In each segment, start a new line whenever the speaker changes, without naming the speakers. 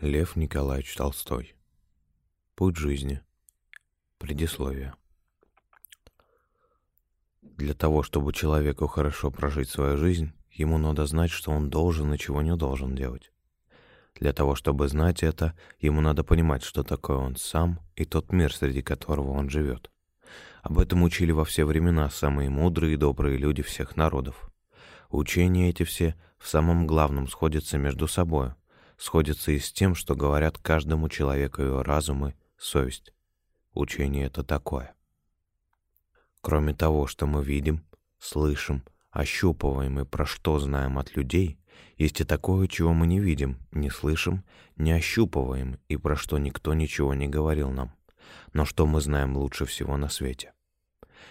Лев Николаевич Толстой. Путь жизни. Предисловие. Для того, чтобы человеку хорошо прожить свою жизнь, ему надо знать, что он должен и чего не должен делать. Для того, чтобы знать это, ему надо понимать, что такое он сам и тот мир, среди которого он живет. Об этом учили во все времена самые мудрые и добрые люди всех народов. Учения эти все в самом главном сходятся между собой, сходится и с тем, что говорят каждому человеку его разум и совесть. Учение это такое. Кроме того, что мы видим, слышим, ощупываем и про что знаем от людей, есть и такое, чего мы не видим, не слышим, не ощупываем и про что никто ничего не говорил нам, но что мы знаем лучше всего на свете.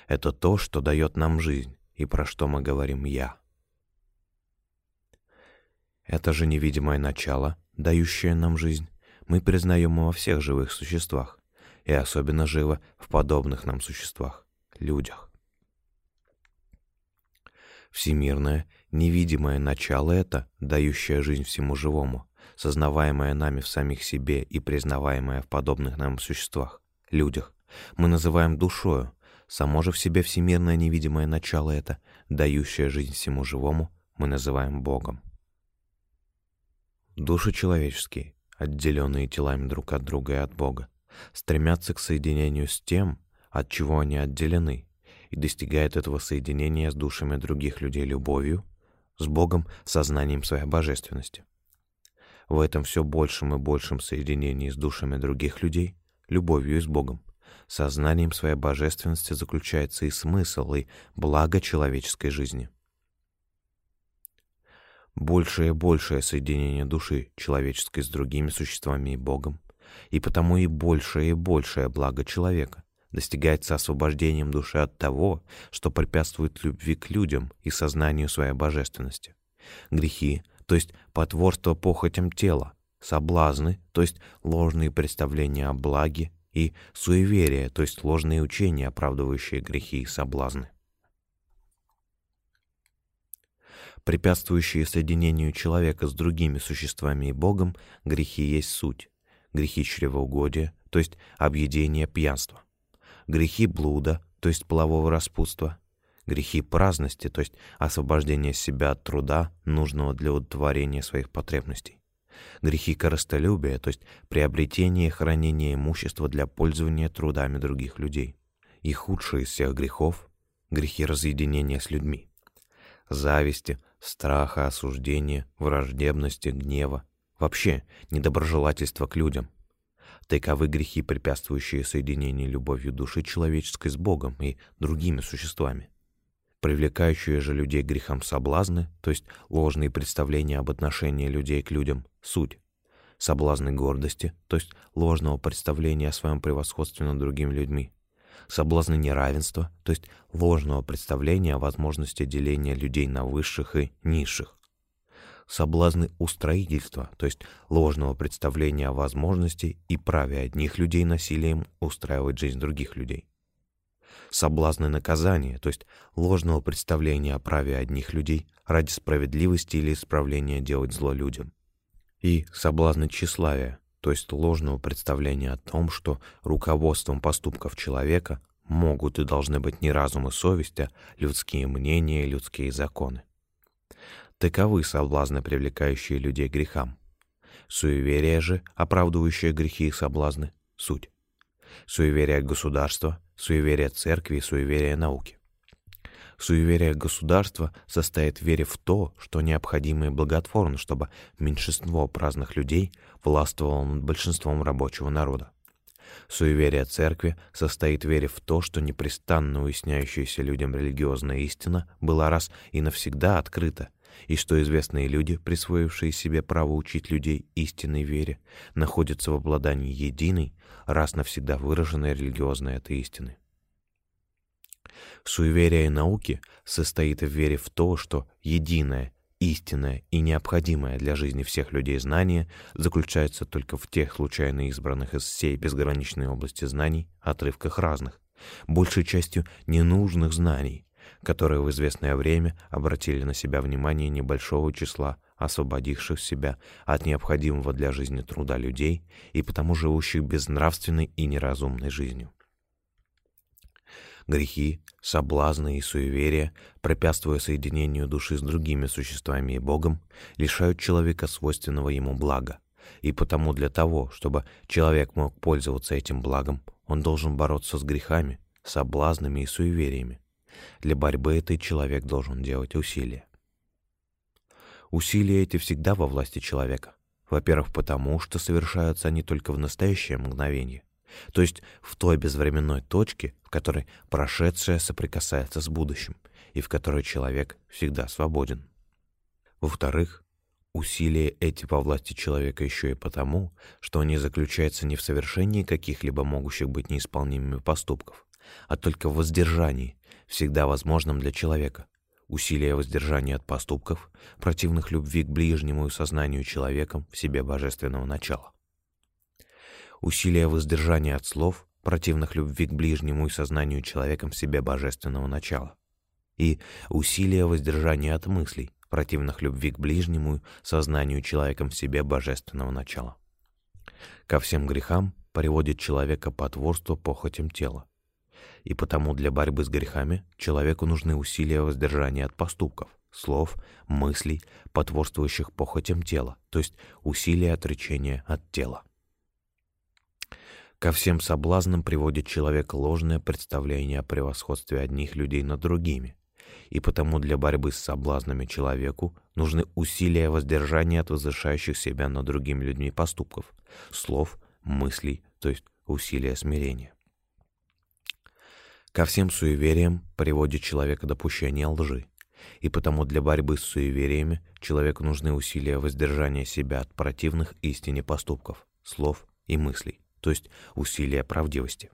Это то, что дает нам жизнь и про что мы говорим «я». Это же невидимое начало, дающее нам жизнь, мы признаем во всех живых существах, и особенно живо в подобных нам существах, людях. Всемирное, невидимое начало это, дающее жизнь всему живому, сознаваемое нами в самих себе и признаваемое в подобных нам существах, людях, мы называем душою, само же в себе всемирное невидимое начало это, дающее жизнь всему живому, мы называем Богом. Души человеческие, отделенные телами друг от друга и от Бога, стремятся к соединению с тем, от чего они отделены, и достигают этого соединения с душами других людей любовью, с Богом сознанием своей божественности. В этом все большем и большем соединении с душами других людей, любовью и с Богом, сознанием своей божественности заключается и смысл, и благо человеческой жизни большее и большее соединение души человеческой с другими существами и Богом, и потому и большее и большее благо человека достигается освобождением души от того, что препятствует любви к людям и сознанию своей божественности. Грехи, то есть потворство похотям тела, соблазны, то есть ложные представления о благе, и суеверия, то есть ложные учения, оправдывающие грехи и соблазны. Препятствующие соединению человека с другими существами и Богом, грехи есть суть. Грехи чревоугодия, то есть объедение пьянства. Грехи блуда, то есть полового распутства. Грехи праздности, то есть освобождение себя от труда, нужного для удовлетворения своих потребностей. Грехи корыстолюбия, то есть приобретение и хранение имущества для пользования трудами других людей. И худшие из всех грехов — грехи разъединения с людьми. Зависти, страха, осуждения, враждебности, гнева, вообще недоброжелательства к людям. Таковы грехи, препятствующие соединению любовью души человеческой с Богом и другими существами. Привлекающие же людей грехам соблазны, то есть ложные представления об отношении людей к людям, суть. Соблазны гордости, то есть ложного представления о своем превосходстве над другими людьми, соблазны неравенства, то есть ложного представления о возможности деления людей на высших и низших, соблазны устроительства, то есть ложного представления о возможности и праве одних людей насилием устраивать жизнь других людей, соблазны наказания, то есть ложного представления о праве одних людей ради справедливости или исправления делать зло людям, и соблазны тщеславия, то есть ложного представления о том, что руководством поступков человека могут и должны быть не разум и совесть, а людские мнения и людские законы. Таковы соблазны, привлекающие людей к грехам. Суеверие же, оправдывающее грехи и соблазны, суть. Суеверие государства, суеверие церкви и суеверие науки. Суеверие государства состоит в вере в то, что необходимо и благотворно, чтобы меньшинство праздных людей властвовало над большинством рабочего народа. Суеверие церкви состоит в вере в то, что непрестанно уясняющаяся людям религиозная истина была раз и навсегда открыта, и что известные люди, присвоившие себе право учить людей истинной вере, находятся в обладании единой, раз навсегда выраженной религиозной этой истины. Суеверие науки состоит в вере в то, что единое, истинное и необходимое для жизни всех людей знание заключается только в тех случайно избранных из всей безграничной области знаний отрывках разных, большей частью ненужных знаний, которые в известное время обратили на себя внимание небольшого числа освободивших себя от необходимого для жизни труда людей и потому живущих безнравственной и неразумной жизнью. Грехи, соблазны и суеверия, препятствуя соединению души с другими существами и Богом, лишают человека свойственного ему блага, и потому для того, чтобы человек мог пользоваться этим благом, он должен бороться с грехами, соблазнами и суевериями. Для борьбы этой человек должен делать усилия. Усилия эти всегда во власти человека. Во-первых, потому что совершаются они только в настоящее мгновение, то есть в той безвременной точке, в которой прошедшее соприкасается с будущим и в которой человек всегда свободен. Во-вторых, усилия эти во власти человека еще и потому, что они заключаются не в совершении каких-либо могущих быть неисполнимыми поступков, а только в воздержании, всегда возможном для человека, усилия воздержания от поступков, противных любви к ближнему и сознанию человеком в себе божественного начала. Усилия воздержания от слов, противных любви к ближнему и сознанию человеком в себе божественного начала. И усилия воздержания от мыслей, противных любви к ближнему, сознанию человеком в себе божественного начала. Ко всем грехам приводит человека потворство похотям тела, и потому для борьбы с грехами человеку нужны усилия воздержания от поступков, слов, мыслей, потворствующих похотям тела, то есть усилия отречения от тела. Ко всем соблазнам приводит человек ложное представление о превосходстве одних людей над другими, и потому для борьбы с соблазнами человеку нужны усилия воздержания от возвышающих себя над другими людьми поступков, слов, мыслей, то есть усилия смирения. Ко всем суевериям приводит человека допущение лжи, и потому для борьбы с суевериями человеку нужны усилия воздержания себя от противных истине поступков, слов и мыслей, то есть усилия правдивости.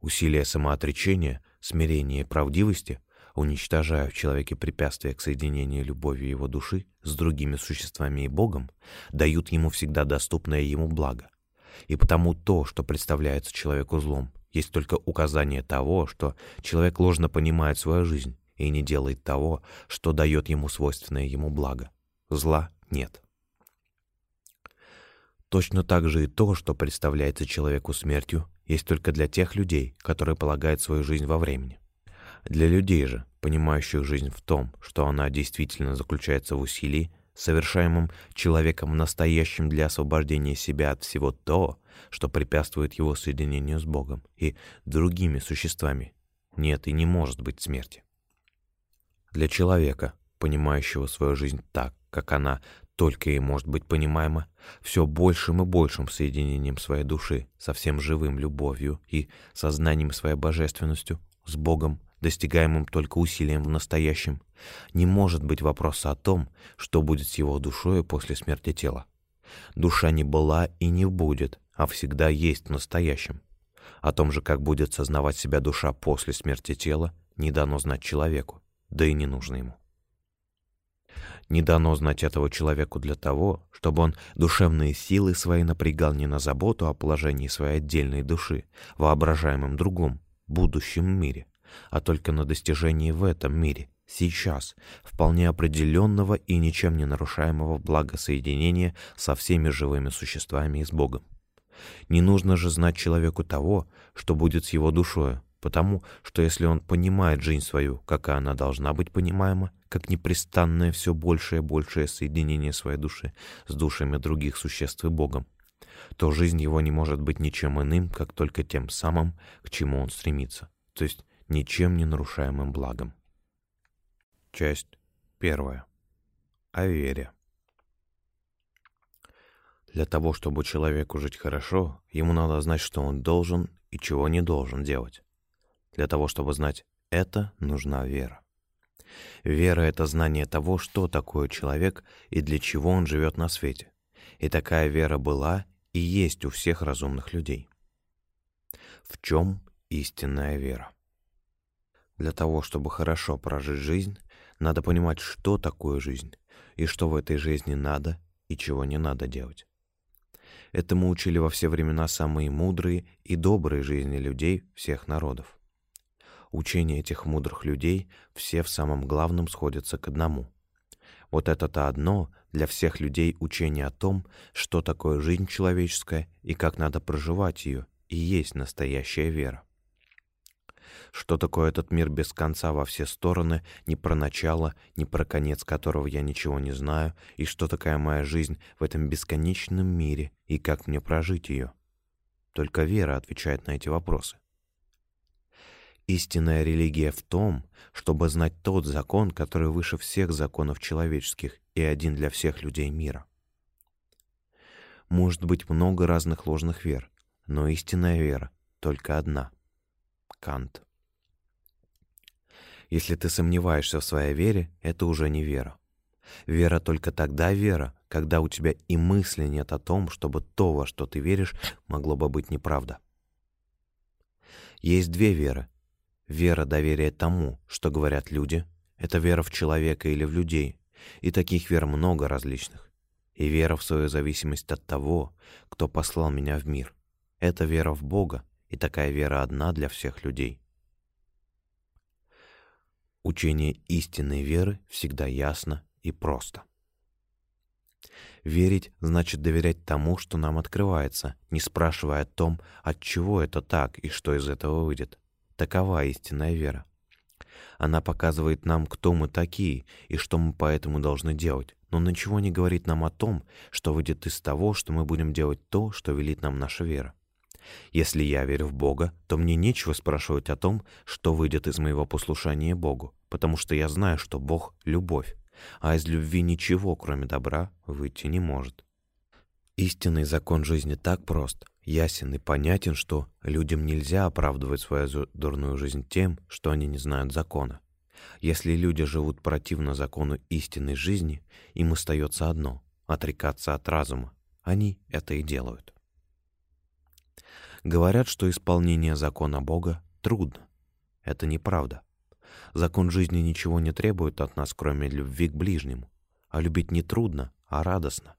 Усилия самоотречения, смирения и правдивости уничтожая в человеке препятствия к соединению любовью его души с другими существами и Богом, дают ему всегда доступное ему благо. И потому то, что представляется человеку злом, есть только указание того, что человек ложно понимает свою жизнь и не делает того, что дает ему свойственное ему благо. Зла нет. Точно так же и то, что представляется человеку смертью, есть только для тех людей, которые полагают свою жизнь во времени. Для людей же, понимающих жизнь в том, что она действительно заключается в усилии, совершаемым человеком настоящим для освобождения себя от всего то, что препятствует его соединению с Богом и другими существами, нет и не может быть смерти. Для человека, понимающего свою жизнь так, как она только и может быть понимаема, все большим и большим соединением своей души со всем живым любовью и сознанием своей божественностью с Богом достигаемым только усилием в настоящем, не может быть вопроса о том, что будет с его душой после смерти тела. Душа не была и не будет, а всегда есть в настоящем. О том же, как будет сознавать себя душа после смерти тела, не дано знать человеку, да и не нужно ему. Не дано знать этого человеку для того, чтобы он душевные силы свои напрягал не на заботу о положении своей отдельной души, воображаемом другом, будущем мире, а только на достижении в этом мире, сейчас, вполне определенного и ничем не нарушаемого благосоединения со всеми живыми существами и с Богом. Не нужно же знать человеку того, что будет с его душою, потому что если он понимает жизнь свою, какая она должна быть понимаема, как непрестанное все большее и большее соединение своей души с душами других существ и Богом, то жизнь его не может быть ничем иным, как только тем самым, к чему он стремится, то есть ничем не нарушаемым благом. Часть первая. О вере. Для того, чтобы человеку жить хорошо, ему надо знать, что он должен и чего не должен делать. Для того, чтобы знать это, нужна вера. Вера — это знание того, что такое человек и для чего он живет на свете. И такая вера была и есть у всех разумных людей. В чем истинная вера? Для того, чтобы хорошо прожить жизнь, надо понимать, что такое жизнь, и что в этой жизни надо и чего не надо делать. Этому учили во все времена самые мудрые и добрые жизни людей всех народов. Учения этих мудрых людей все в самом главном сходятся к одному. Вот это-то одно для всех людей учение о том, что такое жизнь человеческая и как надо проживать ее, и есть настоящая вера. Что такое этот мир без конца во все стороны, ни про начало, ни про конец которого я ничего не знаю, и что такая моя жизнь в этом бесконечном мире, и как мне прожить ее? Только вера отвечает на эти вопросы. Истинная религия в том, чтобы знать тот закон, который выше всех законов человеческих и один для всех людей мира. Может быть много разных ложных вер, но истинная вера только одна. Кант. Если ты сомневаешься в своей вере, это уже не вера. Вера только тогда вера, когда у тебя и мысли нет о том, чтобы то, во что ты веришь, могло бы быть неправда. Есть две веры. Вера доверия тому, что говорят люди, это вера в человека или в людей, и таких вер много различных. И вера в свою зависимость от того, кто послал меня в мир. Это вера в Бога, и такая вера одна для всех людей. Учение истинной веры всегда ясно и просто. Верить значит доверять тому, что нам открывается, не спрашивая о том, от чего это так и что из этого выйдет. Такова истинная вера. Она показывает нам, кто мы такие и что мы поэтому должны делать, но ничего не говорит нам о том, что выйдет из того, что мы будем делать то, что велит нам наша вера. Если я верю в Бога, то мне нечего спрашивать о том, что выйдет из моего послушания Богу, потому что я знаю, что Бог — любовь, а из любви ничего, кроме добра, выйти не может. Истинный закон жизни так прост, ясен и понятен, что людям нельзя оправдывать свою дурную жизнь тем, что они не знают закона. Если люди живут противно закону истинной жизни, им остается одно — отрекаться от разума. Они это и делают. Говорят, что исполнение закона Бога трудно. Это неправда. Закон жизни ничего не требует от нас, кроме любви к ближнему. А любить не трудно, а радостно.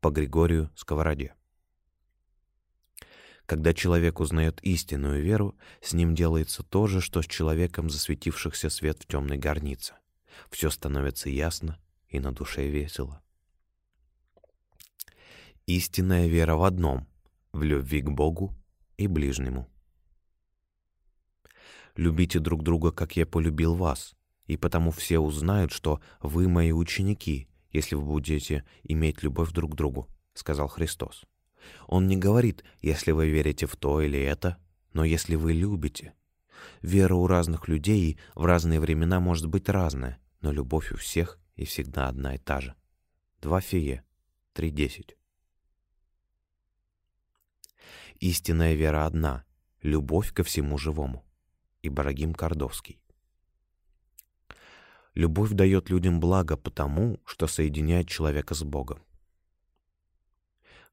По Григорию Сковороде. Когда человек узнает истинную веру, с ним делается то же, что с человеком, засветившихся свет в темной горнице. Все становится ясно и на душе весело. Истинная вера в одном — в любви к Богу и ближнему. Любите друг друга, как я полюбил вас, и потому все узнают, что вы мои ученики, если вы будете иметь любовь друг к другу», — сказал Христос. Он не говорит, если вы верите в то или это, но если вы любите. Вера у разных людей в разные времена может быть разная, но любовь у всех и всегда одна и та же. 2 Фие 3.10 Истинная вера одна — любовь ко всему живому. Ибрагим Кордовский. Любовь дает людям благо потому, что соединяет человека с Богом.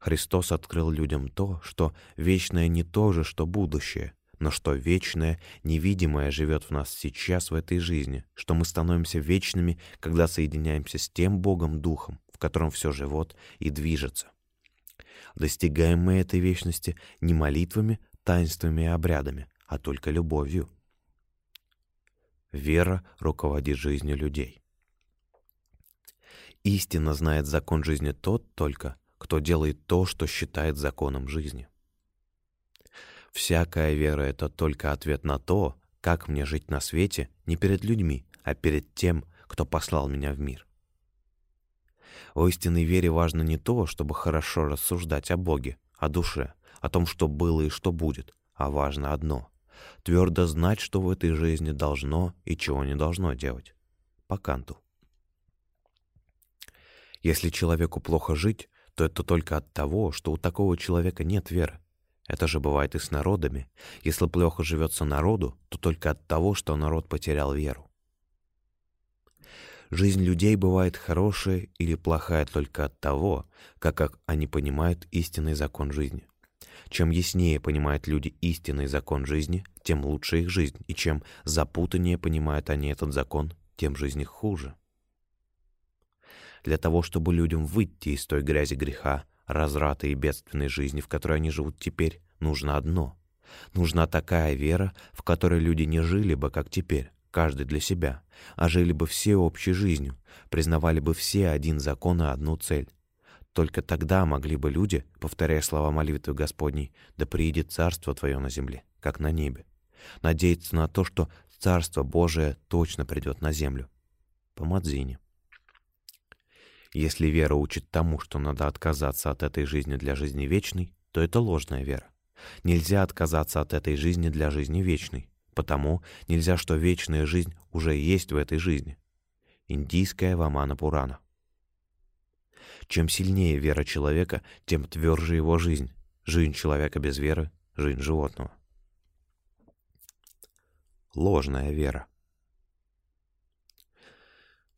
Христос открыл людям то, что вечное не то же, что будущее, но что вечное, невидимое живет в нас сейчас в этой жизни, что мы становимся вечными, когда соединяемся с тем Богом Духом, в котором все живет и движется. Достигаем мы этой вечности не молитвами, таинствами и обрядами, а только любовью. Вера руководит жизнью людей. Истинно знает закон жизни тот только, кто делает то, что считает законом жизни. Всякая вера — это только ответ на то, как мне жить на свете не перед людьми, а перед тем, кто послал меня в мир. В истинной вере важно не то, чтобы хорошо рассуждать о Боге, о душе, о том, что было и что будет, а важно одно — твердо знать, что в этой жизни должно и чего не должно делать. По Канту. Если человеку плохо жить, то это только от того, что у такого человека нет веры. Это же бывает и с народами. Если плохо живется народу, то только от того, что народ потерял веру. Жизнь людей бывает хорошая или плохая только от того, как они понимают истинный закон жизни. Чем яснее понимают люди истинный закон жизни, тем лучше их жизнь, и чем запутаннее понимают они этот закон, тем жизнь их хуже. Для того, чтобы людям выйти из той грязи греха, разврата и бедственной жизни, в которой они живут теперь, нужно одно. Нужна такая вера, в которой люди не жили бы, как теперь, каждый для себя, а жили бы все общей жизнью, признавали бы все один закон и одну цель. Только тогда могли бы люди, повторяя слова молитвы Господней, «Да приидет Царство Твое на земле, как на небе», надеяться на то, что Царство Божие точно придет на землю. По Мадзине. Если вера учит тому, что надо отказаться от этой жизни для жизни вечной, то это ложная вера. Нельзя отказаться от этой жизни для жизни вечной, потому нельзя, что вечная жизнь уже есть в этой жизни. Индийская Вамана Пурана. Чем сильнее вера человека, тем тверже его жизнь. Жизнь человека без веры — жизнь животного. Ложная вера.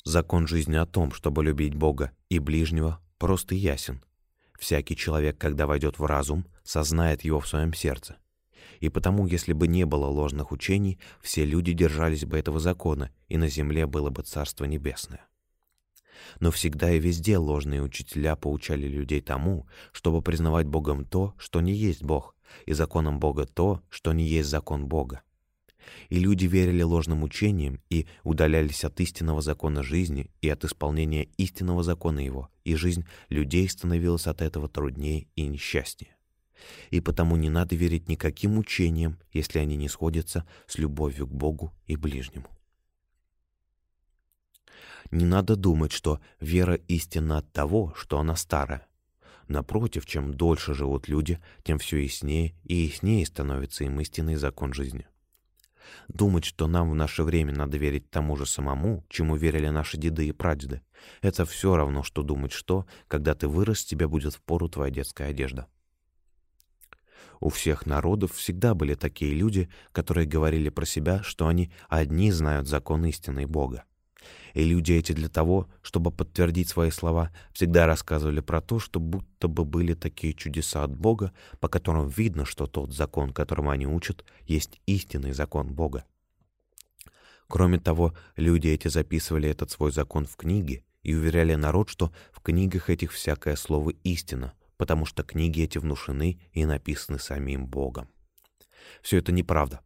Закон жизни о том, чтобы любить Бога и ближнего, просто ясен. Всякий человек, когда войдет в разум, сознает его в своем сердце. И потому, если бы не было ложных учений, все люди держались бы этого закона, и на земле было бы Царство Небесное. Но всегда и везде ложные учителя поучали людей тому, чтобы признавать Богом то, что не есть Бог, и законом Бога то, что не есть закон Бога. И люди верили ложным учениям и удалялись от истинного закона жизни и от исполнения истинного закона его, и жизнь людей становилась от этого труднее и несчастнее. И потому не надо верить никаким учениям, если они не сходятся с любовью к Богу и ближнему. Не надо думать, что вера истинна от того, что она старая. Напротив, чем дольше живут люди, тем все яснее и яснее становится им истинный закон жизни. Думать, что нам в наше время надо верить тому же самому, чему верили наши деды и прадеды, это все равно, что думать, что, когда ты вырос, тебе будет впору твоя детская одежда. У всех народов всегда были такие люди, которые говорили про себя, что они одни знают закон истины Бога. И люди эти для того, чтобы подтвердить свои слова, всегда рассказывали про то, что будто бы были такие чудеса от Бога, по которым видно, что тот закон, которому они учат, есть истинный закон Бога. Кроме того, люди эти записывали этот свой закон в книги и уверяли народ, что в книгах этих всякое слово истина, потому что книги эти внушены и написаны самим Богом. Все это неправда.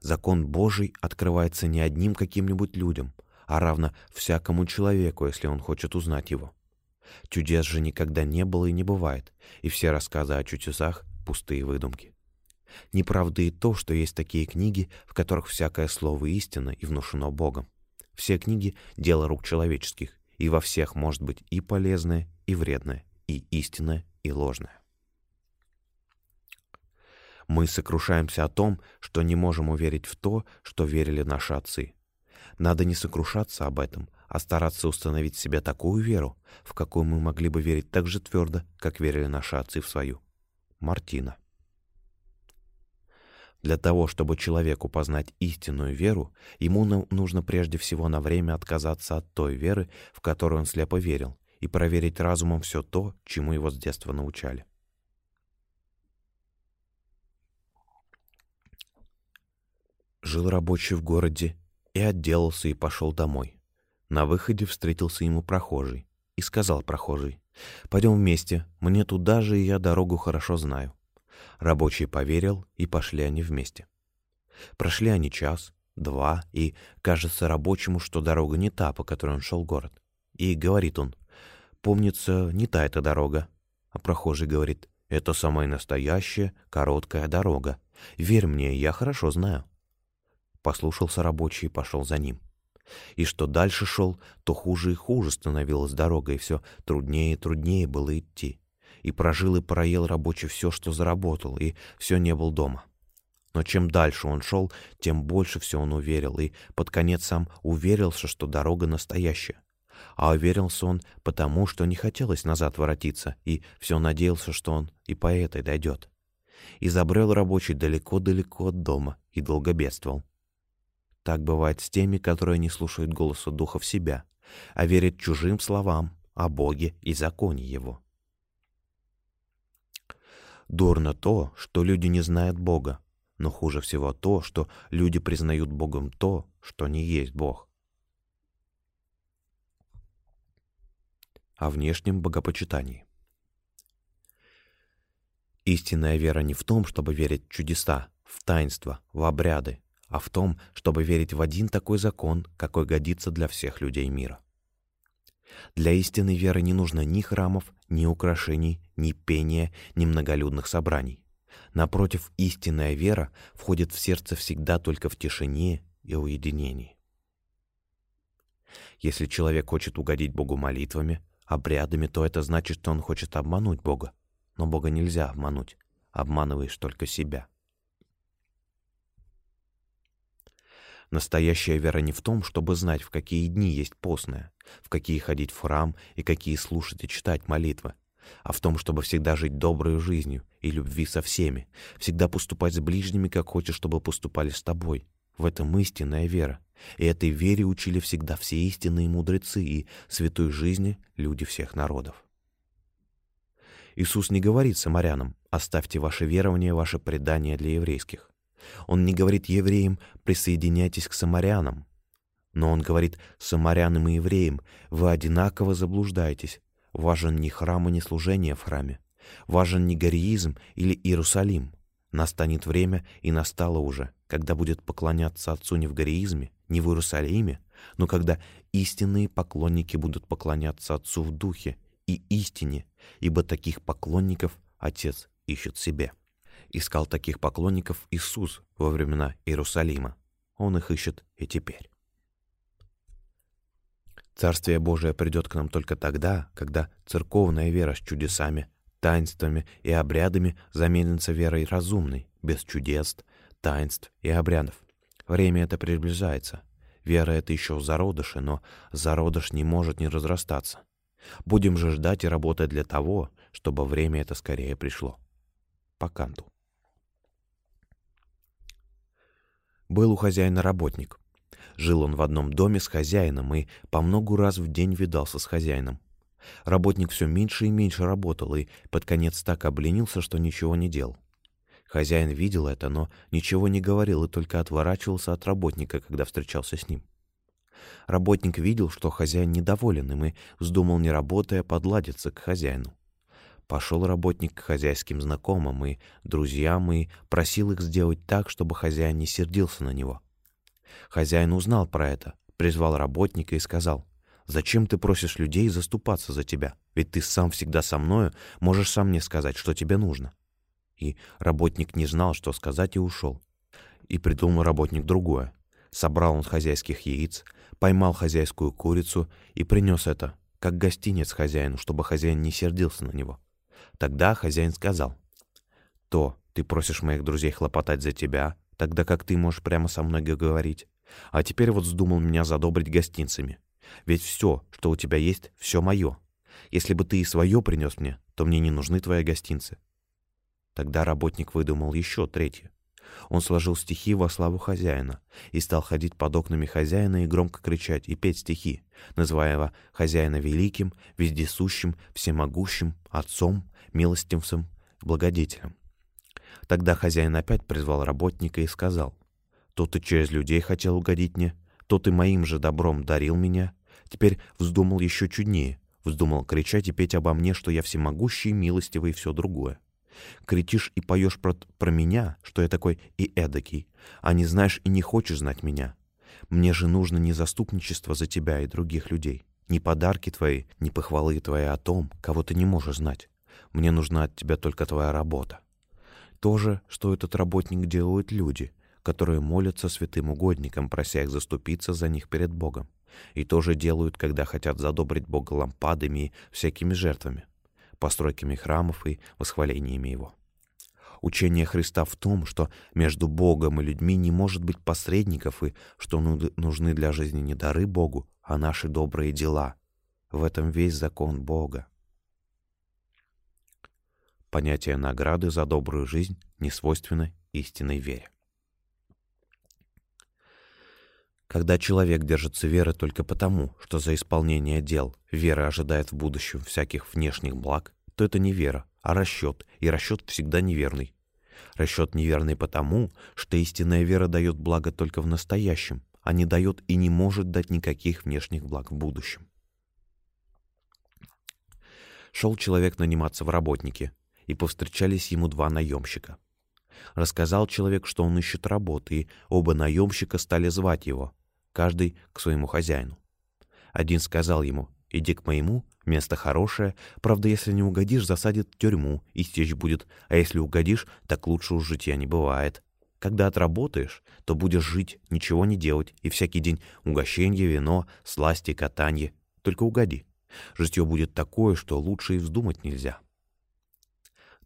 Закон Божий открывается не одним каким-нибудь людям — а равно всякому человеку, если он хочет узнать его. Чудес же никогда не было и не бывает, и все рассказы о чудесах — пустые выдумки. Неправда и то, что есть такие книги, в которых всякое слово истина и внушено Богом. Все книги — дело рук человеческих, и во всех может быть и полезное, и вредное, и истинное, и ложное. Мы сокрушаемся о том, что не можем уверить в то, что верили наши отцы, надо не сокрушаться об этом, а стараться установить в себе такую веру, в какую мы могли бы верить так же твердо, как верили наши отцы в свою. Мартина. Для того, чтобы человеку познать истинную веру, ему нужно прежде всего на время отказаться от той веры, в которую он слепо верил, и проверить разумом все то, чему его с детства научали. Жил рабочий в городе и отделался и пошел домой. На выходе встретился ему прохожий и сказал прохожий, «Пойдем вместе, мне туда же, и я дорогу хорошо знаю». Рабочий поверил, и пошли они вместе. Прошли они час, два, и кажется рабочему, что дорога не та, по которой он шел в город. И говорит он, «Помнится, не та эта дорога». А прохожий говорит, «Это самая настоящая, короткая дорога. Верь мне, я хорошо знаю». Послушался рабочий и пошел за ним. И что дальше шел, то хуже и хуже становилась дорога, и все труднее и труднее было идти. И прожил и проел рабочий все, что заработал, и все не был дома. Но чем дальше он шел, тем больше все он уверил, и под конец сам уверился, что дорога настоящая. А уверился он потому, что не хотелось назад воротиться, и все надеялся, что он и по этой дойдет. И забрел рабочий далеко-далеко от дома и долго бедствовал. Так бывает с теми, которые не слушают голоса Духа в себя, а верят чужим словам о Боге и законе Его. Дурно то, что люди не знают Бога, но хуже всего то, что люди признают Богом то, что не есть Бог. О внешнем богопочитании. Истинная вера не в том, чтобы верить в чудеса, в таинства, в обряды, а в том, чтобы верить в один такой закон, какой годится для всех людей мира. Для истинной веры не нужно ни храмов, ни украшений, ни пения, ни многолюдных собраний. Напротив, истинная вера входит в сердце всегда только в тишине и уединении. Если человек хочет угодить Богу молитвами, обрядами, то это значит, что он хочет обмануть Бога. Но Бога нельзя обмануть. Обманываешь только себя. Настоящая вера не в том, чтобы знать, в какие дни есть постное, в какие ходить в храм и какие слушать и читать молитвы, а в том, чтобы всегда жить доброй жизнью и любви со всеми, всегда поступать с ближними, как хочешь, чтобы поступали с тобой. В этом истинная вера. И этой вере учили всегда все истинные мудрецы и святой жизни люди всех народов. Иисус не говорит самарянам «оставьте ваше верование, ваше предание для еврейских». Он не говорит евреям «присоединяйтесь к самарянам», но он говорит самарянам и евреям «вы одинаково заблуждаетесь, важен не храм и не служение в храме, важен не гореизм или Иерусалим. Настанет время, и настало уже, когда будет поклоняться Отцу не в гореизме, не в Иерусалиме, но когда истинные поклонники будут поклоняться Отцу в духе и истине, ибо таких поклонников Отец ищет себе. Искал таких поклонников Иисус во времена Иерусалима. Он их ищет и теперь. Царствие Божие придет к нам только тогда, когда церковная вера с чудесами, таинствами и обрядами заменится верой разумной, без чудес, таинств и обрядов. Время это приближается. Вера — это еще в но зародыш не может не разрастаться. Будем же ждать и работать для того, чтобы время это скорее пришло. По канту. Был у хозяина работник. Жил он в одном доме с хозяином и по многу раз в день видался с хозяином. Работник все меньше и меньше работал и под конец так обленился, что ничего не делал. Хозяин видел это, но ничего не говорил и только отворачивался от работника, когда встречался с ним. Работник видел, что хозяин недоволен им и вздумал, не работая, подладиться к хозяину. Пошел работник к хозяйским знакомым и друзьям и просил их сделать так, чтобы хозяин не сердился на него. Хозяин узнал про это, призвал работника и сказал, «Зачем ты просишь людей заступаться за тебя? Ведь ты сам всегда со мною, можешь сам мне сказать, что тебе нужно». И работник не знал, что сказать, и ушел. И придумал работник другое. Собрал он хозяйских яиц, поймал хозяйскую курицу и принес это, как гостинец хозяину, чтобы хозяин не сердился на него. Тогда хозяин сказал, «То ты просишь моих друзей хлопотать за тебя, тогда как ты можешь прямо со мной говорить. А теперь вот вздумал меня задобрить гостинцами. Ведь все, что у тебя есть, все мое. Если бы ты и свое принес мне, то мне не нужны твои гостинцы». Тогда работник выдумал еще третье. Он сложил стихи во славу хозяина и стал ходить под окнами хозяина и громко кричать и петь стихи, называя его хозяина великим, вездесущим, всемогущим, отцом, милостивцем, благодетелем. Тогда хозяин опять призвал работника и сказал, «То ты через людей хотел угодить мне, то ты моим же добром дарил меня, теперь вздумал еще чуднее, вздумал кричать и петь обо мне, что я всемогущий, милостивый и все другое. Кричишь и поешь про, про меня, что я такой и эдакий, а не знаешь и не хочешь знать меня. Мне же нужно не заступничество за тебя и других людей, ни подарки твои, ни похвалы твои о том, кого ты не можешь знать. Мне нужна от тебя только твоя работа. То же, что этот работник делают люди, которые молятся святым угодникам, прося их заступиться за них перед Богом. И тоже делают, когда хотят задобрить Бога лампадами и всякими жертвами постройками храмов и восхвалениями Его. Учение Христа в том, что между Богом и людьми не может быть посредников и что нужны для жизни не дары Богу, а наши добрые дела. В этом весь закон Бога. Понятие награды за добрую жизнь не свойственно истинной вере. Когда человек держится веры только потому, что за исполнение дел вера ожидает в будущем всяких внешних благ, то это не вера, а расчет, и расчет всегда неверный. Расчет неверный потому, что истинная вера дает благо только в настоящем, а не дает и не может дать никаких внешних благ в будущем. Шел человек наниматься в работники, и повстречались ему два наемщика. Рассказал человек, что он ищет работы, и оба наемщика стали звать его, каждый к своему хозяину. Один сказал ему, иди к моему, место хорошее, правда, если не угодишь, засадит в тюрьму, и стечь будет, а если угодишь, так лучше уж житья не бывает. Когда отработаешь, то будешь жить, ничего не делать, и всякий день угощенье, вино, сласти, катанье. Только угоди. Житье будет такое, что лучше и вздумать нельзя.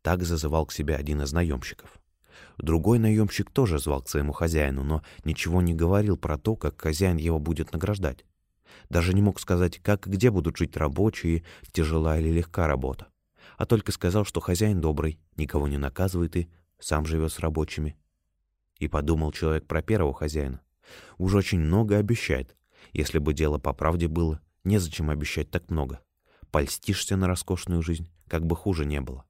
Так зазывал к себе один из наемщиков. Другой наемщик тоже звал к своему хозяину, но ничего не говорил про то, как хозяин его будет награждать. Даже не мог сказать, как и где будут жить рабочие, тяжела или легка работа. А только сказал, что хозяин добрый, никого не наказывает и сам живет с рабочими. И подумал человек про первого хозяина. Уж очень много обещает. Если бы дело по правде было, незачем обещать так много. Польстишься на роскошную жизнь, как бы хуже не было.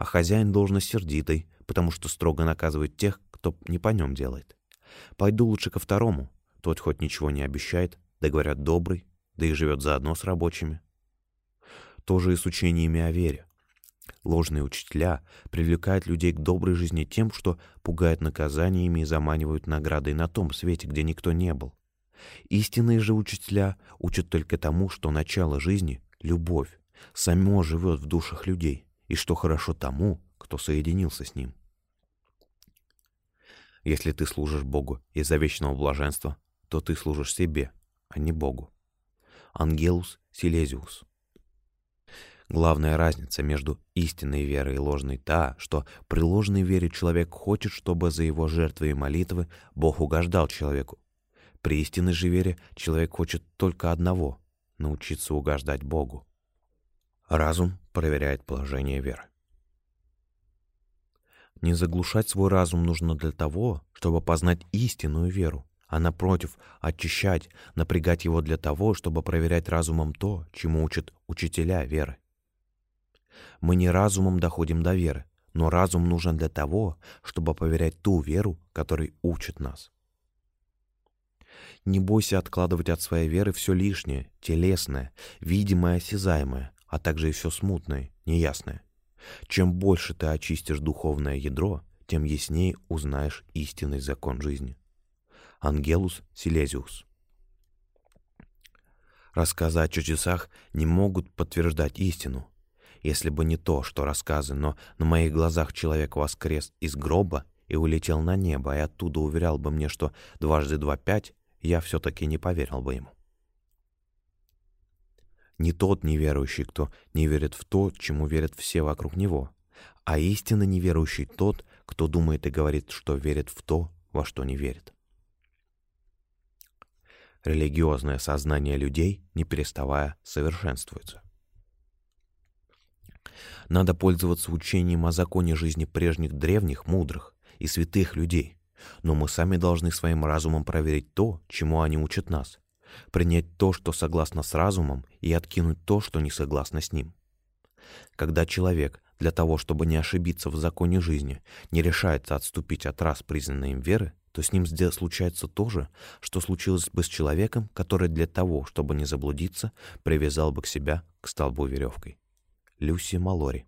А хозяин должен сердитый, потому что строго наказывает тех, кто не по нем делает. Пойду лучше ко второму. Тот хоть ничего не обещает, да говорят добрый, да и живет заодно с рабочими. То же и с учениями о вере. Ложные учителя привлекают людей к доброй жизни тем, что пугают наказаниями и заманивают наградой на том свете, где никто не был. Истинные же учителя учат только тому, что начало жизни — любовь, само живет в душах людей, и что хорошо тому, кто соединился с ним. Если ты служишь Богу из-за вечного блаженства, то ты служишь себе, а не Богу. Ангелус Силезиус. Главная разница между истинной верой и ложной та, что при ложной вере человек хочет, чтобы за его жертвы и молитвы Бог угождал человеку. При истинной же вере человек хочет только одного — научиться угождать Богу. Разум проверяет положение веры. Не заглушать свой разум нужно для того, чтобы познать истинную веру, а напротив, очищать, напрягать его для того, чтобы проверять разумом то, чему учат учителя веры. Мы не разумом доходим до веры, но разум нужен для того, чтобы поверять ту веру, которой учит нас. Не бойся откладывать от своей веры все лишнее, телесное, видимое, осязаемое, а также и все смутное, неясное. Чем больше ты очистишь духовное ядро, тем яснее узнаешь истинный закон жизни. Ангелус Силезиус Рассказы о чудесах не могут подтверждать истину, если бы не то, что рассказы, но на моих глазах человек воскрес из гроба и улетел на небо, и оттуда уверял бы мне, что дважды два — пять, я все-таки не поверил бы ему. Не тот неверующий, кто не верит в то, чему верят все вокруг него, а истинно неверующий тот, кто думает и говорит, что верит в то, во что не верит. Религиозное сознание людей, не переставая, совершенствуется. Надо пользоваться учением о законе жизни прежних древних, мудрых и святых людей. Но мы сами должны своим разумом проверить то, чему они учат нас, принять то, что согласно с разумом, и откинуть то, что не согласно с ним. Когда человек для того, чтобы не ошибиться в законе жизни, не решается отступить от раз признанной им веры, то с ним случается то же, что случилось бы с человеком, который для того, чтобы не заблудиться, привязал бы к себя к столбу веревкой. Люси Малори.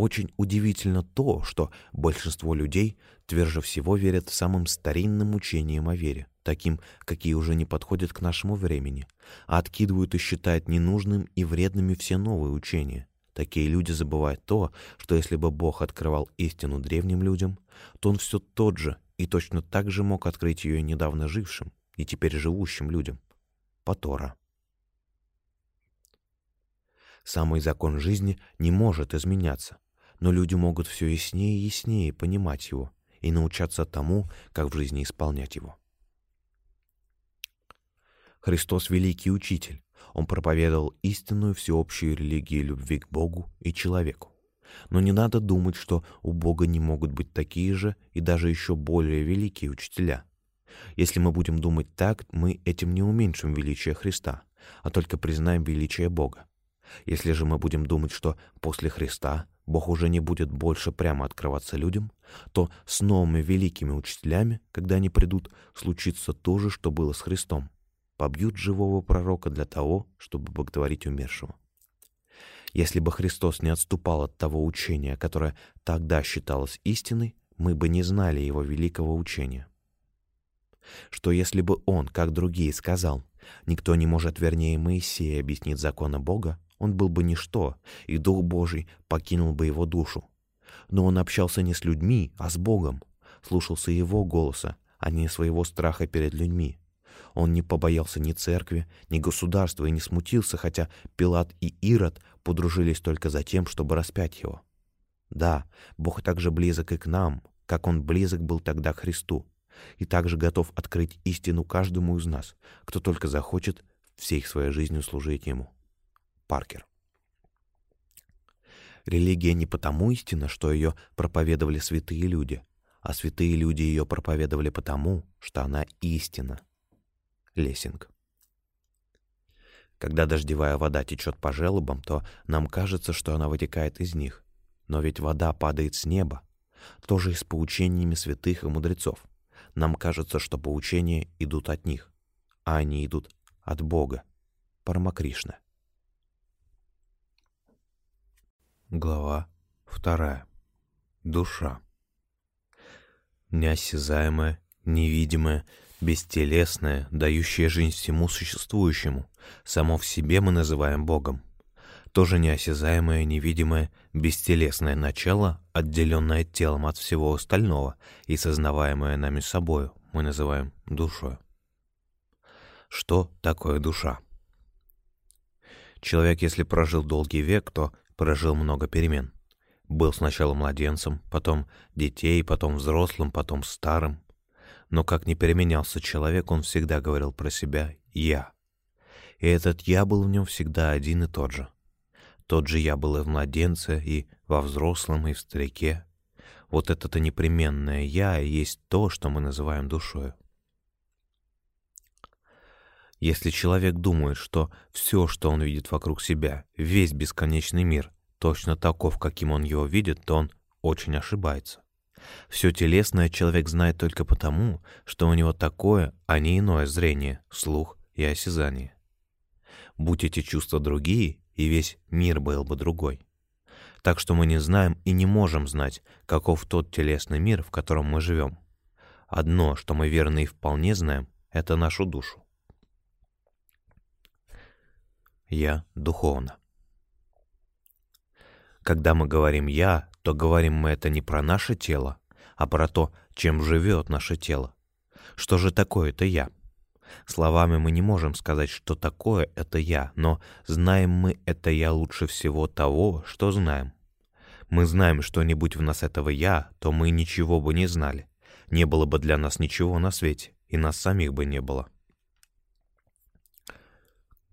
Очень удивительно то, что большинство людей тверже всего верят самым старинным учениям о вере, таким, какие уже не подходят к нашему времени, а откидывают и считают ненужным и вредными все новые учения. Такие люди забывают то, что если бы Бог открывал истину древним людям, то Он все тот же и точно так же мог открыть ее недавно жившим и теперь живущим людям. Потора. Самый закон жизни не может изменяться, но люди могут все яснее и яснее понимать его и научаться тому, как в жизни исполнять его. Христос — великий учитель. Он проповедовал истинную всеобщую религию любви к Богу и человеку. Но не надо думать, что у Бога не могут быть такие же и даже еще более великие учителя. Если мы будем думать так, мы этим не уменьшим величие Христа, а только признаем величие Бога. Если же мы будем думать, что после Христа Бог уже не будет больше прямо открываться людям, то с новыми великими учителями, когда они придут, случится то же, что было с Христом. Побьют живого пророка для того, чтобы боготворить умершего. Если бы Христос не отступал от того учения, которое тогда считалось истиной, мы бы не знали его великого учения. Что если бы он, как другие, сказал, «Никто не может вернее Моисея объяснить закона Бога», он был бы ничто, и Дух Божий покинул бы его душу. Но он общался не с людьми, а с Богом, слушался его голоса, а не своего страха перед людьми. Он не побоялся ни церкви, ни государства и не смутился, хотя Пилат и Ирод подружились только за тем, чтобы распять его. Да, Бог так же близок и к нам, как Он близок был тогда Христу, и также готов открыть истину каждому из нас, кто только захочет всей своей жизнью служить Ему. Паркер. Религия не потому истина, что ее проповедовали святые люди, а святые люди ее проповедовали потому, что она истина. Лессинг. Когда дождевая вода течет по желобам, то нам кажется, что она вытекает из них. Но ведь вода падает с неба. Тоже и с поучениями святых и мудрецов. Нам кажется, что поучения идут от них, а они идут от Бога. Парамакришна. Глава вторая. Душа. Неосязаемая, невидимая, бестелесное, дающее жизнь всему существующему, само в себе мы называем Богом. Тоже неосязаемое, невидимое, бестелесное начало, отделенное телом от всего остального и сознаваемое нами собою, мы называем душой. Что такое душа? Человек, если прожил долгий век, то прожил много перемен. Был сначала младенцем, потом детей, потом взрослым, потом старым, но как ни переменялся человек, он всегда говорил про себя «я». И этот «я» был в нем всегда один и тот же. Тот же «я» был и в младенце, и во взрослом, и в старике. Вот это-то непременное «я» и есть то, что мы называем душою. Если человек думает, что все, что он видит вокруг себя, весь бесконечный мир, точно таков, каким он его видит, то он очень ошибается. Все телесное человек знает только потому, что у него такое, а не иное зрение, слух и осязание. Будь эти чувства другие, и весь мир был бы другой. Так что мы не знаем и не можем знать, каков тот телесный мир, в котором мы живем. Одно, что мы верно и вполне знаем, это нашу душу. Я духовно. Когда мы говорим «я», то говорим мы это не про наше тело, а про то, чем живет наше тело. Что же такое это «я»? Словами мы не можем сказать, что такое это «я», но знаем мы это «я» лучше всего того, что знаем. Мы знаем что-нибудь в нас этого «я», то мы ничего бы не знали. Не было бы для нас ничего на свете, и нас самих бы не было.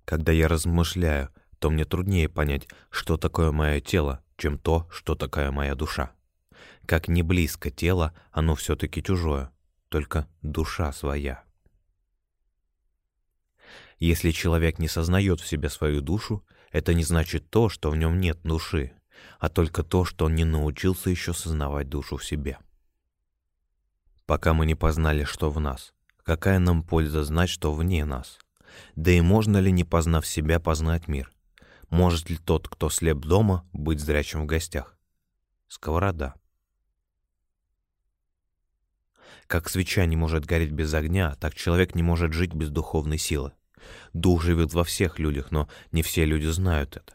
Когда я размышляю, то мне труднее понять, что такое мое тело, чем то, что такая моя душа. Как не близко тело, оно все-таки чужое, только душа своя. Если человек не сознает в себе свою душу, это не значит то, что в нем нет души, а только то, что он не научился еще сознавать душу в себе. Пока мы не познали, что в нас, какая нам польза знать, что вне нас? Да и можно ли, не познав себя, познать мир? Может ли тот, кто слеп дома, быть зрячим в гостях? Сковорода. Как свеча не может гореть без огня, так человек не может жить без духовной силы. Дух живет во всех людях, но не все люди знают это.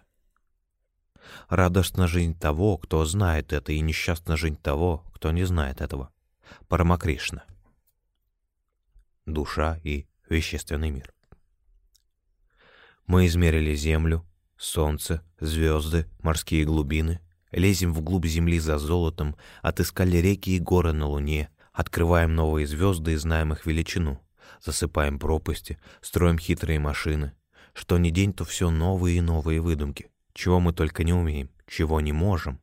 Радостна жизнь того, кто знает это, и несчастна жизнь того, кто не знает этого. Парамакришна. Душа и вещественный мир. Мы измерили Землю, Солнце, звезды, морские глубины. Лезем вглубь земли за золотом, отыскали реки и горы на луне, открываем новые звезды и знаем их величину. Засыпаем пропасти, строим хитрые машины. Что ни день, то все новые и новые выдумки. Чего мы только не умеем, чего не можем.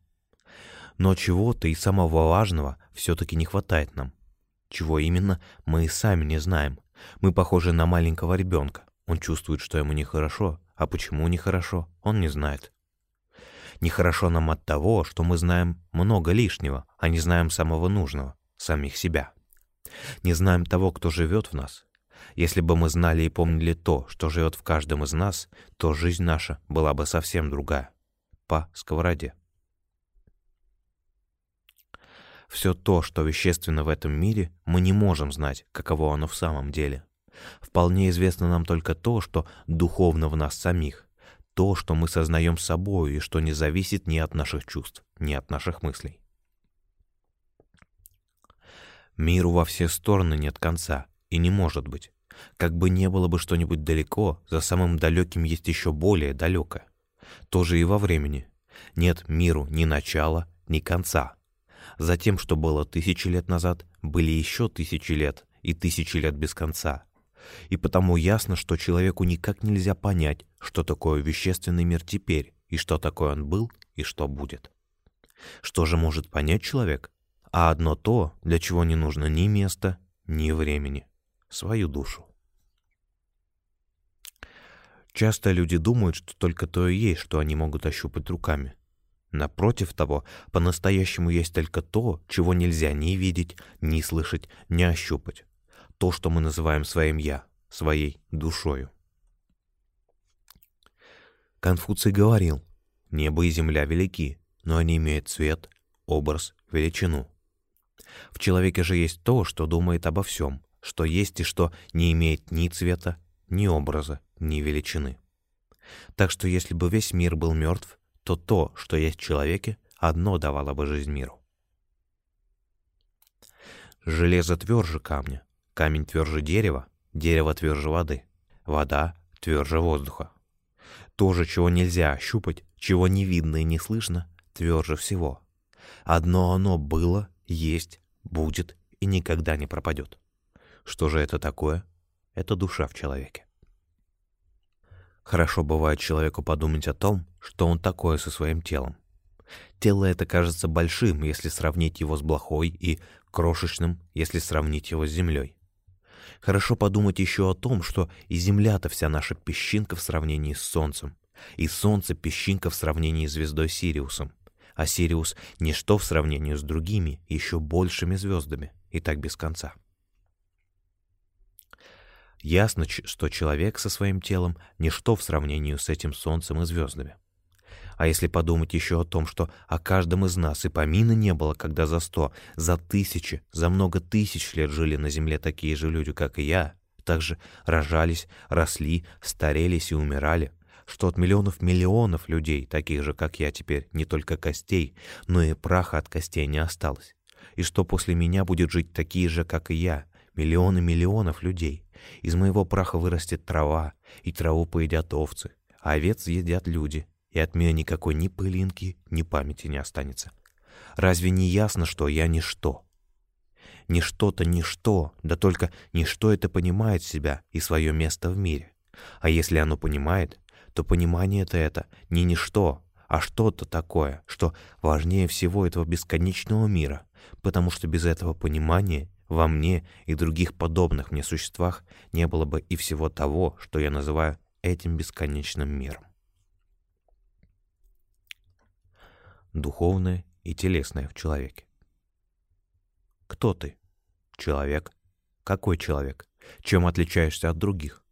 Но чего-то и самого важного все-таки не хватает нам. Чего именно, мы и сами не знаем. Мы похожи на маленького ребенка. Он чувствует, что ему нехорошо, а почему нехорошо, он не знает. Нехорошо нам от того, что мы знаем много лишнего, а не знаем самого нужного, самих себя. Не знаем того, кто живет в нас. Если бы мы знали и помнили то, что живет в каждом из нас, то жизнь наша была бы совсем другая. по сковороде. Все то, что вещественно в этом мире, мы не можем знать, каково оно в самом деле. Вполне известно нам только то, что духовно в нас самих, то, что мы сознаем собой и что не зависит ни от наших чувств, ни от наших мыслей. Миру во все стороны нет конца, и не может быть. Как бы не было бы что-нибудь далеко, за самым далеким есть еще более далекое. Тоже и во времени. Нет миру ни начала, ни конца. За тем, что было тысячи лет назад, были еще тысячи лет и тысячи лет без конца. И потому ясно, что человеку никак нельзя понять, что такое вещественный мир теперь, и что такое он был, и что будет. Что же может понять человек? А одно то, для чего не нужно ни места, ни времени. Свою душу. Часто люди думают, что только то и есть, что они могут ощупать руками. Напротив того, по-настоящему есть только то, чего нельзя ни видеть, ни слышать, ни ощупать. То, что мы называем своим «я», своей душою. Конфуций говорил, «Небо и земля велики, но они имеют цвет, образ, величину. В человеке же есть то, что думает обо всем, что есть и что не имеет ни цвета, ни образа, ни величины. Так что если бы весь мир был мертв, то то, что есть в человеке, одно давало бы жизнь миру. Железо тверже камня, камень тверже дерева, дерево тверже воды, вода тверже воздуха. То же, чего нельзя ощупать, чего не видно и не слышно, тверже всего. Одно оно было, есть, будет и никогда не пропадет. Что же это такое? Это душа в человеке. Хорошо бывает человеку подумать о том, что он такое со своим телом. Тело это кажется большим, если сравнить его с блохой, и крошечным, если сравнить его с землей. Хорошо подумать еще о том, что и земля-то вся наша песчинка в сравнении с Солнцем, и Солнце — песчинка в сравнении с звездой Сириусом, а Сириус — ничто в сравнении с другими, еще большими звездами, и так без конца. Ясно, что человек со своим телом — ничто в сравнении с этим Солнцем и звездами. А если подумать еще о том, что о каждом из нас и помина не было, когда за сто, за тысячи, за много тысяч лет жили на Земле такие же люди, как и я, также рожались, росли, старелись и умирали, что от миллионов-миллионов людей, таких же, как я теперь, не только костей, но и праха от костей не осталось, и что после меня будет жить такие же, как и я, миллионы миллионов людей. Из моего праха вырастет трава, и траву поедят овцы, а овец едят люди, и от меня никакой ни пылинки, ни памяти не останется. Разве не ясно, что я ничто? Ничто-то ничто, да только ничто это понимает себя и свое место в мире. А если оно понимает, то понимание-то это не ничто, а что-то такое, что важнее всего этого бесконечного мира, потому что без этого понимания во мне и других подобных мне существах не было бы и всего того, что я называю этим бесконечным миром. Духовное и телесное в человеке. Кто ты? Человек. Какой человек? Чем отличаешься от других?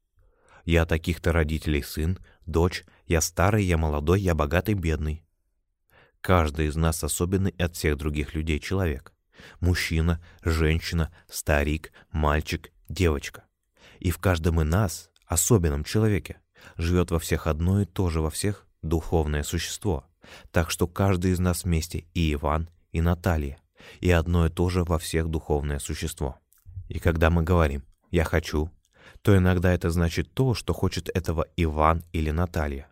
Я таких-то родителей сын, дочь, я старый, я молодой, я богатый, бедный. Каждый из нас особенный от всех других людей человек. Мужчина, женщина, старик, мальчик, девочка. И в каждом из нас, особенном человеке, живет во всех одно и то же во всех духовное существо. Так что каждый из нас вместе и Иван, и Наталья, и одно и то же во всех духовное существо. И когда мы говорим «я хочу», то иногда это значит то, что хочет этого Иван или Наталья.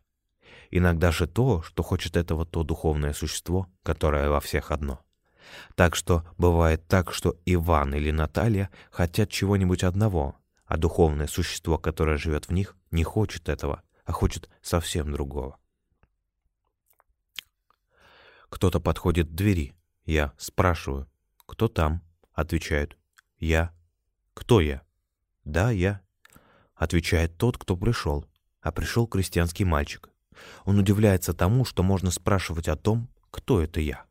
Иногда же то, что хочет этого то духовное существо, которое во всех одно. Так что бывает так, что Иван или Наталья хотят чего-нибудь одного, а духовное существо, которое живет в них, не хочет этого, а хочет совсем другого. Кто-то подходит к двери. Я спрашиваю, кто там? Отвечают, я. Кто я? Да, я. Отвечает тот, кто пришел. А пришел крестьянский мальчик. Он удивляется тому, что можно спрашивать о том, кто это я.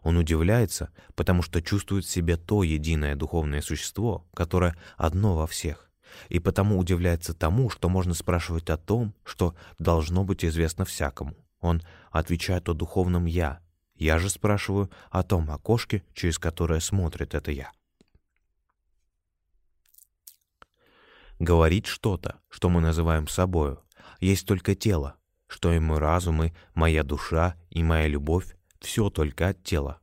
Он удивляется, потому что чувствует в себе то единое духовное существо, которое одно во всех, и потому удивляется тому, что можно спрашивать о том, что должно быть известно всякому, Он отвечает о духовном «я». Я же спрашиваю о том окошке, через которое смотрит это «я». Говорить что-то, что мы называем собою, есть только тело, что и мой разум, и моя душа, и моя любовь — все только от тела.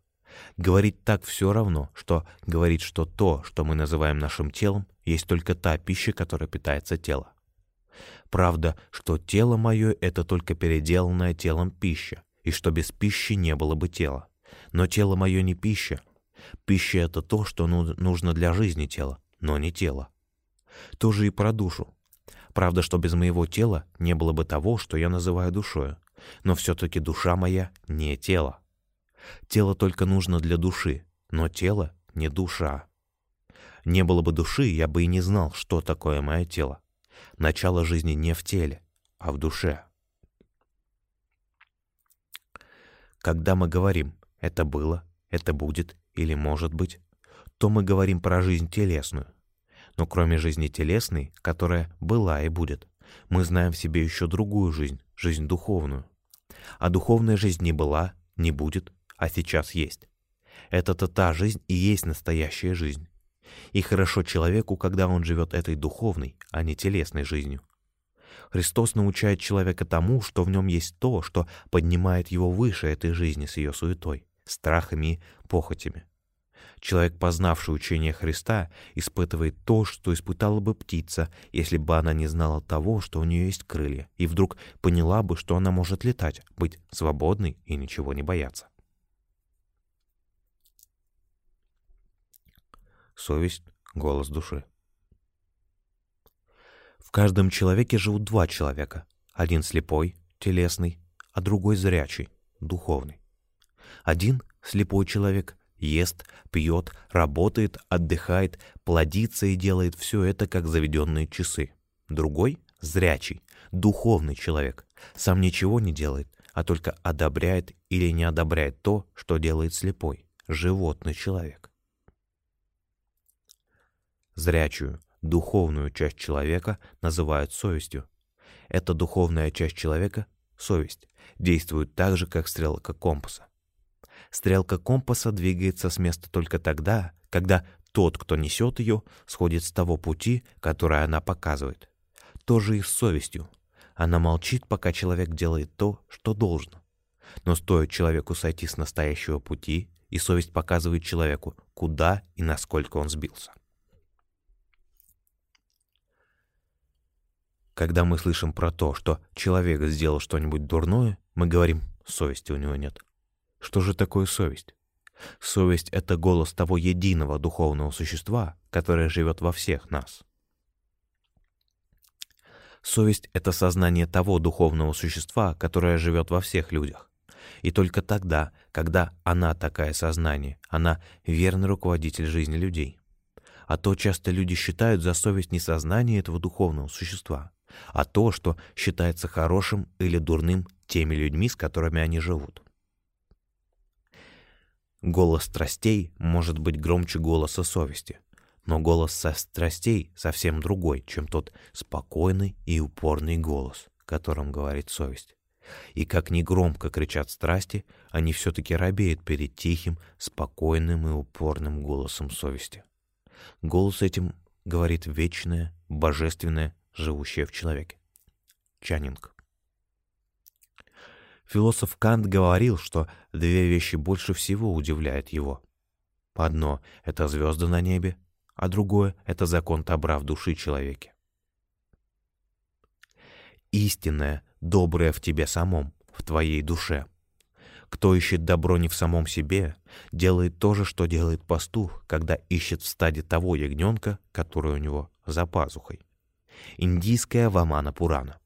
Говорить так все равно, что говорить, что то, что мы называем нашим телом, есть только та пища, которая питается тело. Правда, что тело мое — это только переделанная телом пища, и что без пищи не было бы тела. Но тело мое не пища. Пища — это то, что ну, нужно для жизни тела, но не тело. То же и про душу. Правда, что без моего тела не было бы того, что я называю душою, но все-таки душа моя не тело. Тело только нужно для души, но тело не душа. Не было бы души, я бы и не знал, что такое мое тело. Начало жизни не в теле, а в душе. Когда мы говорим «это было», «это будет» или «может быть», то мы говорим про жизнь телесную. Но кроме жизни телесной, которая была и будет, мы знаем в себе еще другую жизнь, жизнь духовную. А духовная жизнь не была, не будет, а сейчас есть. Это-то та жизнь и есть настоящая жизнь. И хорошо человеку, когда он живет этой духовной, а не телесной жизнью. Христос научает человека тому, что в нем есть то, что поднимает его выше этой жизни с ее суетой, страхами и похотями. Человек, познавший учение Христа, испытывает то, что испытала бы птица, если бы она не знала того, что у нее есть крылья, и вдруг поняла бы, что она может летать, быть свободной и ничего не бояться. совесть, голос души. Каждом человеке живут два человека. Один слепой, телесный, а другой зрячий, духовный. Один слепой человек ест, пьет, работает, отдыхает, плодится и делает все это, как заведенные часы. Другой — зрячий, духовный человек, сам ничего не делает, а только одобряет или не одобряет то, что делает слепой, животный человек. Зрячую, духовную часть человека называют совестью. Эта духовная часть человека, совесть, действует так же, как стрелка компаса. Стрелка компаса двигается с места только тогда, когда тот, кто несет ее, сходит с того пути, который она показывает. То же и с совестью. Она молчит, пока человек делает то, что должно. Но стоит человеку сойти с настоящего пути, и совесть показывает человеку, куда и насколько он сбился. Когда мы слышим про то, что человек сделал что-нибудь дурное, мы говорим «совести у него нет». Что же такое совесть? Совесть — это голос того единого духовного существа, которое живет во всех нас. Совесть — это сознание того духовного существа, которое живет во всех людях. И только тогда, когда она такая сознание, она верный руководитель жизни людей. А то часто люди считают за совесть не сознание этого духовного существа, а то, что считается хорошим или дурным теми людьми, с которыми они живут. Голос страстей может быть громче голоса совести, но голос со страстей совсем другой, чем тот спокойный и упорный голос, которым говорит совесть. И как ни громко кричат страсти, они все-таки робеют перед тихим, спокойным и упорным голосом совести. Голос этим говорит вечное, божественное, живущее в человеке. Чанинг. Философ Кант говорил, что две вещи больше всего удивляют его. Одно — это звезды на небе, а другое — это закон добра в души человеке. Истинное, доброе в тебе самом, в твоей душе. Кто ищет добро не в самом себе, делает то же, что делает пастух, когда ищет в стаде того ягненка, который у него за пазухой. Индийская Вамана Пурана.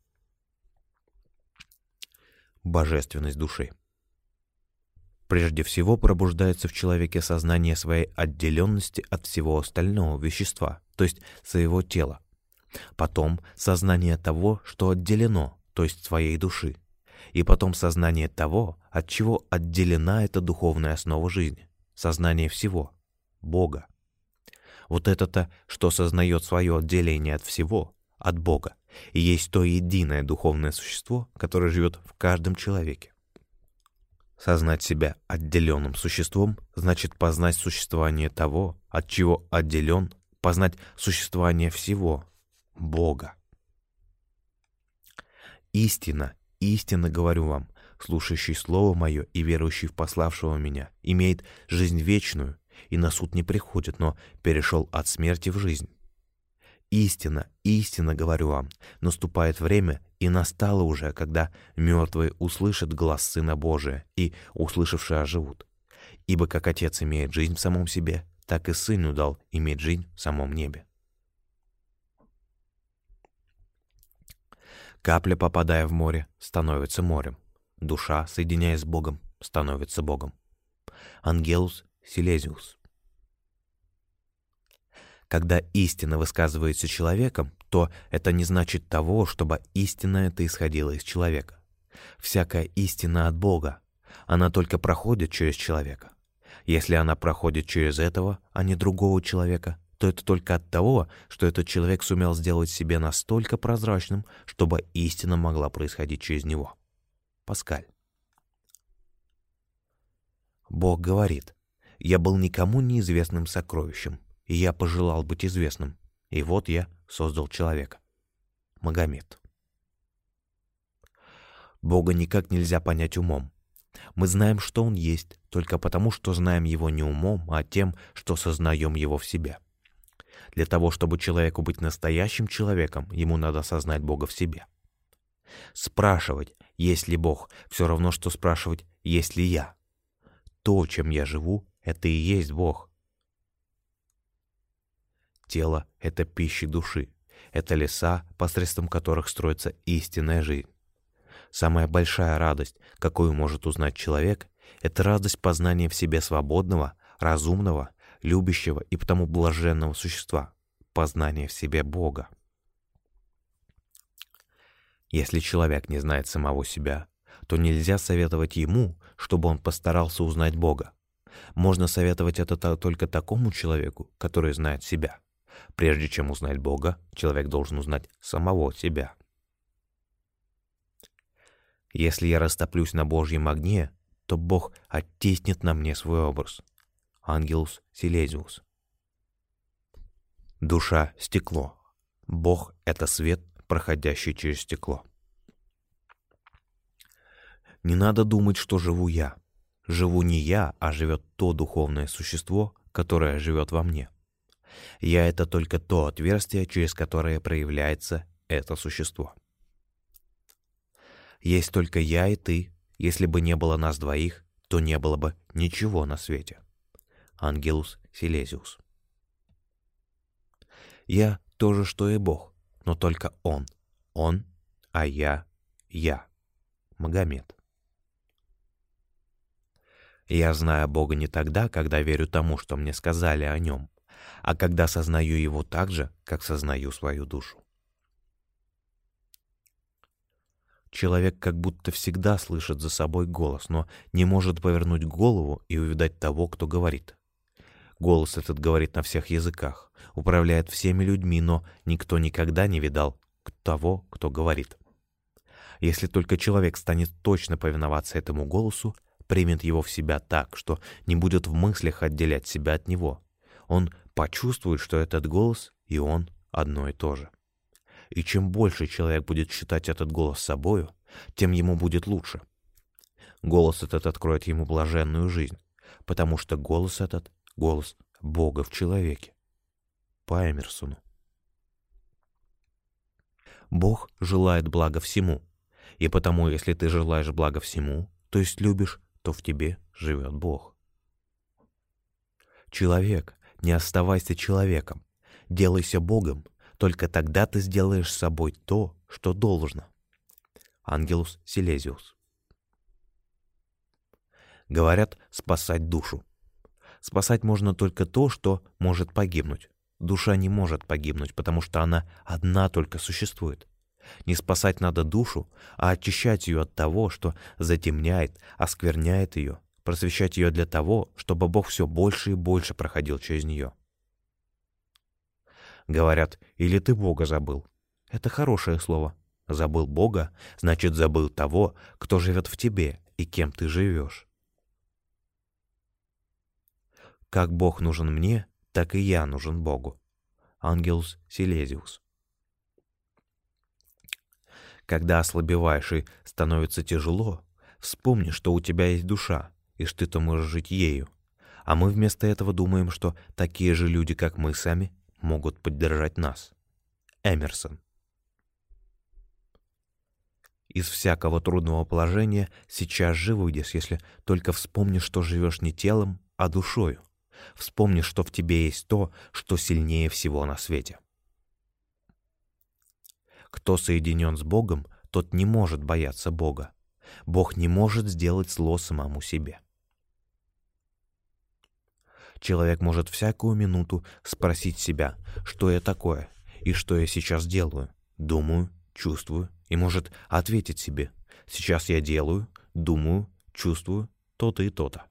Божественность души. Прежде всего пробуждается в человеке сознание своей отделенности от всего остального вещества, то есть своего тела. Потом сознание того, что отделено, то есть своей души. И потом сознание того, от чего отделена эта духовная основа жизни, сознание всего, Бога. Вот это-то, что сознает свое отделение от всего, от Бога, и есть то единое духовное существо, которое живет в каждом человеке. Сознать себя отделенным существом значит познать существование того, от чего отделен, познать существование всего — Бога. Истина, истинно говорю вам, слушающий Слово Мое и верующий в пославшего Меня, имеет жизнь вечную и на суд не приходит, но перешел от смерти в жизнь. Истина, истинно говорю вам, наступает время, и настало уже, когда мертвые услышат глаз Сына Божия, и, услышавшие, оживут. Ибо как Отец имеет жизнь в самом себе, так и Сыну дал иметь жизнь в самом небе. Капля, попадая в море, становится морем. Душа, соединяясь с Богом, становится Богом. Ангелус Силезиус. Когда истина высказывается человеком, то это не значит того, чтобы истина это исходила из человека. Всякая истина от Бога. Она только проходит через человека. Если она проходит через этого, а не другого человека, то это только от того, что этот человек сумел сделать себе настолько прозрачным, чтобы истина могла происходить через него. Паскаль. Бог говорит, «Я был никому неизвестным сокровищем, и я пожелал быть известным, и вот я создал человека». Магомед. Бога никак нельзя понять умом. Мы знаем, что Он есть, только потому, что знаем Его не умом, а тем, что сознаем Его в себе. Для того, чтобы человеку быть настоящим человеком, ему надо осознать Бога в себе. Спрашивать, есть ли Бог, все равно, что спрашивать, есть ли я. То, чем я живу, это и есть Бог. Тело — это пища души. Это леса, посредством которых строится истинная жизнь. Самая большая радость, какую может узнать человек, это радость познания в себе свободного, разумного, любящего и потому блаженного существа, познание в себе Бога. Если человек не знает самого себя, то нельзя советовать ему, чтобы он постарался узнать Бога. Можно советовать это только такому человеку, который знает себя. Прежде чем узнать Бога, человек должен узнать самого себя. Если я растоплюсь на Божьем огне, то Бог оттеснит на мне свой образ. Ангелус Силезиус. Душа — стекло. Бог — это свет, проходящий через стекло. Не надо думать, что живу я. Живу не я, а живет то духовное существо, которое живет во мне. Я — это только то отверстие, через которое проявляется это существо. Есть только я и ты. Если бы не было нас двоих, то не было бы ничего на свете. Ангелус Силезиус. Я то же, что и Бог, но только Он. Он, а я — я. Магомед. Я знаю Бога не тогда, когда верю тому, что мне сказали о Нем, а когда сознаю Его так же, как сознаю свою душу. Человек как будто всегда слышит за собой голос, но не может повернуть голову и увидать того, кто говорит. Голос этот говорит на всех языках, управляет всеми людьми, но никто никогда не видал того, кто говорит. Если только человек станет точно повиноваться этому голосу, примет его в себя так, что не будет в мыслях отделять себя от него. Он почувствует, что этот голос и он одно и то же. И чем больше человек будет считать этот голос собою, тем ему будет лучше. Голос этот откроет ему блаженную жизнь, потому что голос этот — голос Бога в человеке. По Эмерсону. Бог желает блага всему, и потому, если ты желаешь блага всему, то есть любишь, то в тебе живет Бог. Человек, не оставайся человеком, делайся Богом, только тогда ты сделаешь с собой то, что должно. Ангелус Силезиус. Говорят, спасать душу. Спасать можно только то, что может погибнуть. Душа не может погибнуть, потому что она одна только существует. Не спасать надо душу, а очищать ее от того, что затемняет, оскверняет ее, просвещать ее для того, чтобы Бог все больше и больше проходил через нее. Говорят, или ты Бога забыл, — это хорошее слово. Забыл Бога, значит, забыл того, кто живет в тебе и кем ты живешь. Как Бог нужен мне, так и я нужен Богу. Ангелус Силезиус. Когда ослабеваешь и становится тяжело, вспомни, что у тебя есть душа, и что ты можешь жить ею. А мы вместо этого думаем, что такие же люди, как мы сами, могут поддержать нас. Эмерсон. Из всякого трудного положения сейчас же выйдешь, если только вспомнишь, что живешь не телом, а душою. Вспомни, что в тебе есть то, что сильнее всего на свете. Кто соединен с Богом, тот не может бояться Бога. Бог не может сделать зло самому себе. Человек может всякую минуту спросить себя, что я такое и что я сейчас делаю, думаю, чувствую, и может ответить себе, сейчас я делаю, думаю, чувствую то-то и то-то.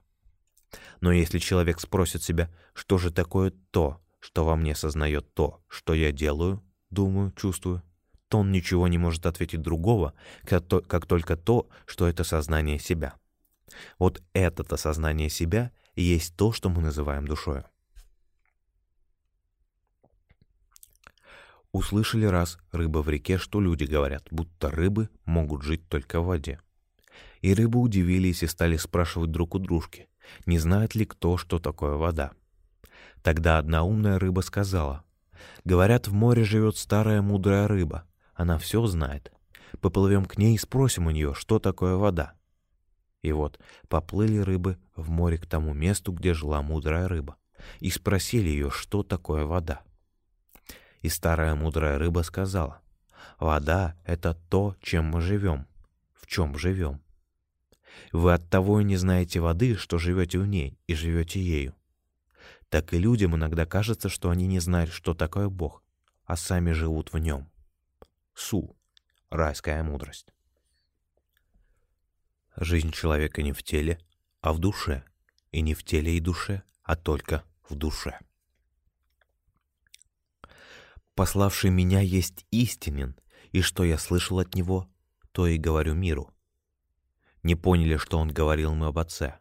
Но если человек спросит себя, что же такое то, что во мне сознает то, что я делаю, думаю, чувствую, то он ничего не может ответить другого, как, то, как только то, что это сознание себя. Вот это-то сознание себя есть то, что мы называем душою. Услышали раз рыба в реке, что люди говорят, будто рыбы могут жить только в воде. И рыбы удивились и стали спрашивать друг у дружки, не знает ли кто, что такое вода. Тогда одна умная рыба сказала, «Говорят, в море живет старая мудрая рыба. Она все знает. Поплывем к ней и спросим у нее, что такое вода». И вот поплыли рыбы в море к тому месту, где жила мудрая рыба, и спросили ее, что такое вода. И старая мудрая рыба сказала, «Вода — это то, чем мы живем, в чем живем. Вы от того и не знаете воды, что живете в ней и живете ею. Так и людям иногда кажется, что они не знают, что такое Бог, а сами живут в нем. Су. Райская мудрость. Жизнь человека не в теле, а в душе. И не в теле и душе, а только в душе. Пославший меня есть истинен, и что я слышал от него, то и говорю миру не поняли, что он говорил им об Отце.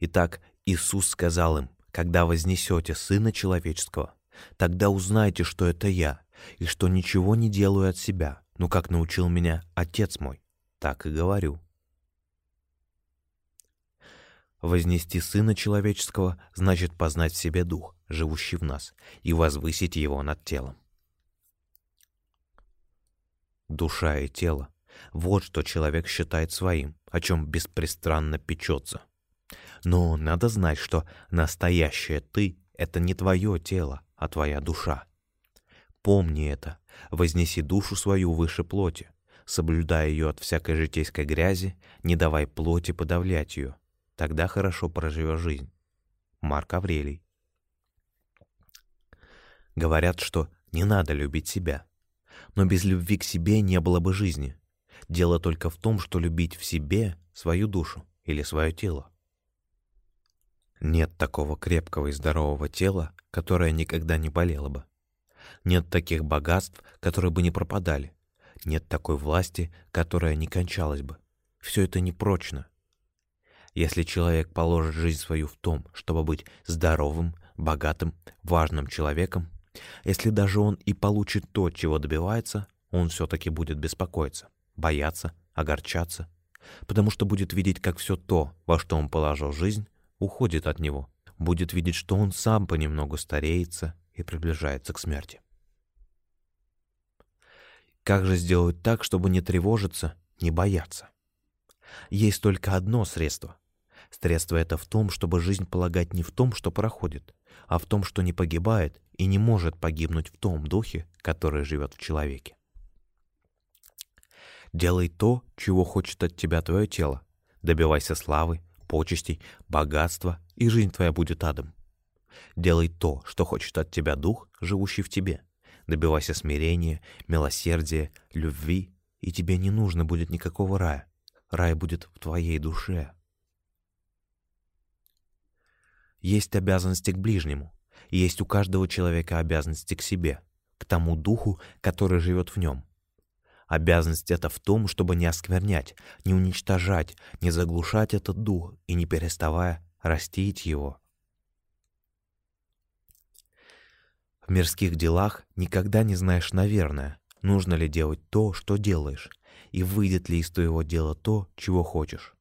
Итак, Иисус сказал им, «Когда вознесете Сына Человеческого, тогда узнайте, что это Я, и что ничего не делаю от себя, но как научил меня Отец мой, так и говорю». Вознести Сына Человеческого значит познать в себе Дух, живущий в нас, и возвысить Его над телом. Душа и тело вот что человек считает своим, о чем беспрестанно печется. Но надо знать, что настоящее «ты» — это не твое тело, а твоя душа. Помни это, вознеси душу свою выше плоти, соблюдая ее от всякой житейской грязи, не давай плоти подавлять ее. Тогда хорошо проживешь жизнь. Марк Аврелий. Говорят, что не надо любить себя. Но без любви к себе не было бы жизни. Дело только в том, что любить в себе свою душу или свое тело. Нет такого крепкого и здорового тела, которое никогда не болело бы. Нет таких богатств, которые бы не пропадали. Нет такой власти, которая не кончалась бы. Все это непрочно. Если человек положит жизнь свою в том, чтобы быть здоровым, богатым, важным человеком, если даже он и получит то, чего добивается, он все-таки будет беспокоиться бояться, огорчаться, потому что будет видеть, как все то, во что он положил жизнь, уходит от него, будет видеть, что он сам понемногу стареется и приближается к смерти. Как же сделать так, чтобы не тревожиться, не бояться? Есть только одно средство. Средство это в том, чтобы жизнь полагать не в том, что проходит, а в том, что не погибает и не может погибнуть в том духе, который живет в человеке. Делай то, чего хочет от тебя твое тело. Добивайся славы, почестей, богатства, и жизнь твоя будет адом. Делай то, что хочет от тебя дух, живущий в тебе. Добивайся смирения, милосердия, любви, и тебе не нужно будет никакого рая. Рай будет в твоей душе. Есть обязанности к ближнему, есть у каждого человека обязанности к себе. к тому духу, который живет в нем. Обязанность это в том, чтобы не осквернять, не уничтожать, не заглушать этот дух и не переставая растить его. В мирских делах никогда не знаешь, наверное, нужно ли делать то, что делаешь, и выйдет ли из твоего дела то, чего хочешь.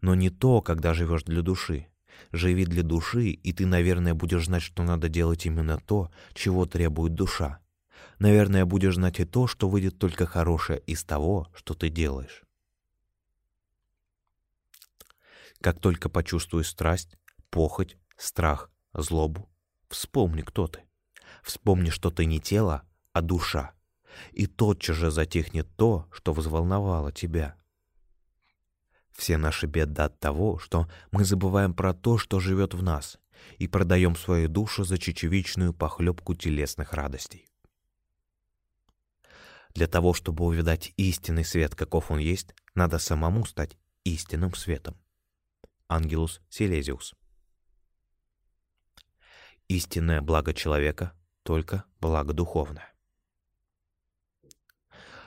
Но не то, когда живешь для души. Живи для души, и ты, наверное, будешь знать, что надо делать именно то, чего требует душа. Наверное, будешь знать и то, что выйдет только хорошее из того, что ты делаешь. Как только почувствуешь страсть, похоть, страх, злобу, вспомни, кто ты. Вспомни, что ты не тело, а душа. И тотчас же затихнет то, что взволновало тебя. Все наши беды от того, что мы забываем про то, что живет в нас, и продаем свою душу за чечевичную похлебку телесных радостей. Для того, чтобы увидать истинный свет, каков он есть, надо самому стать истинным светом. Ангелус Силезиус Истинное благо человека только благо духовное.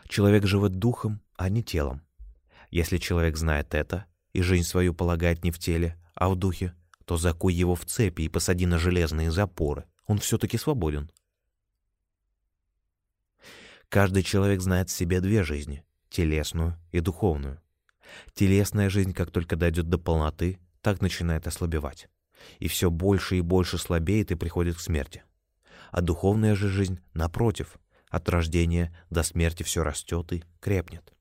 Человек живет духом, а не телом. Если человек знает это и жизнь свою полагает не в теле, а в духе, то закуй его в цепи и посади на железные запоры. Он все-таки свободен. Каждый человек знает в себе две жизни — телесную и духовную. Телесная жизнь, как только дойдет до полноты, так начинает ослабевать. И все больше и больше слабеет и приходит к смерти а духовная же жизнь, напротив, от рождения до смерти все растет и крепнет.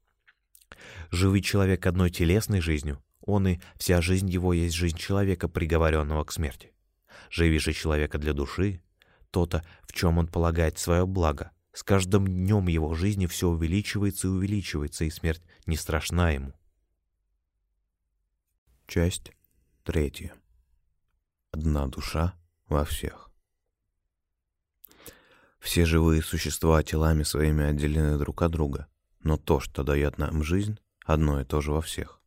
Живый человек одной телесной жизнью, он и вся жизнь его есть жизнь человека, приговоренного к смерти. Живи же человека для души, то-то, в чем он полагает свое благо. С каждым днем его жизни все увеличивается и увеличивается, и смерть не страшна ему.
Часть третья. Одна душа во всех. Все живые существа телами своими отделены друг от друга, но то, что дает нам жизнь, одно и то же во всех.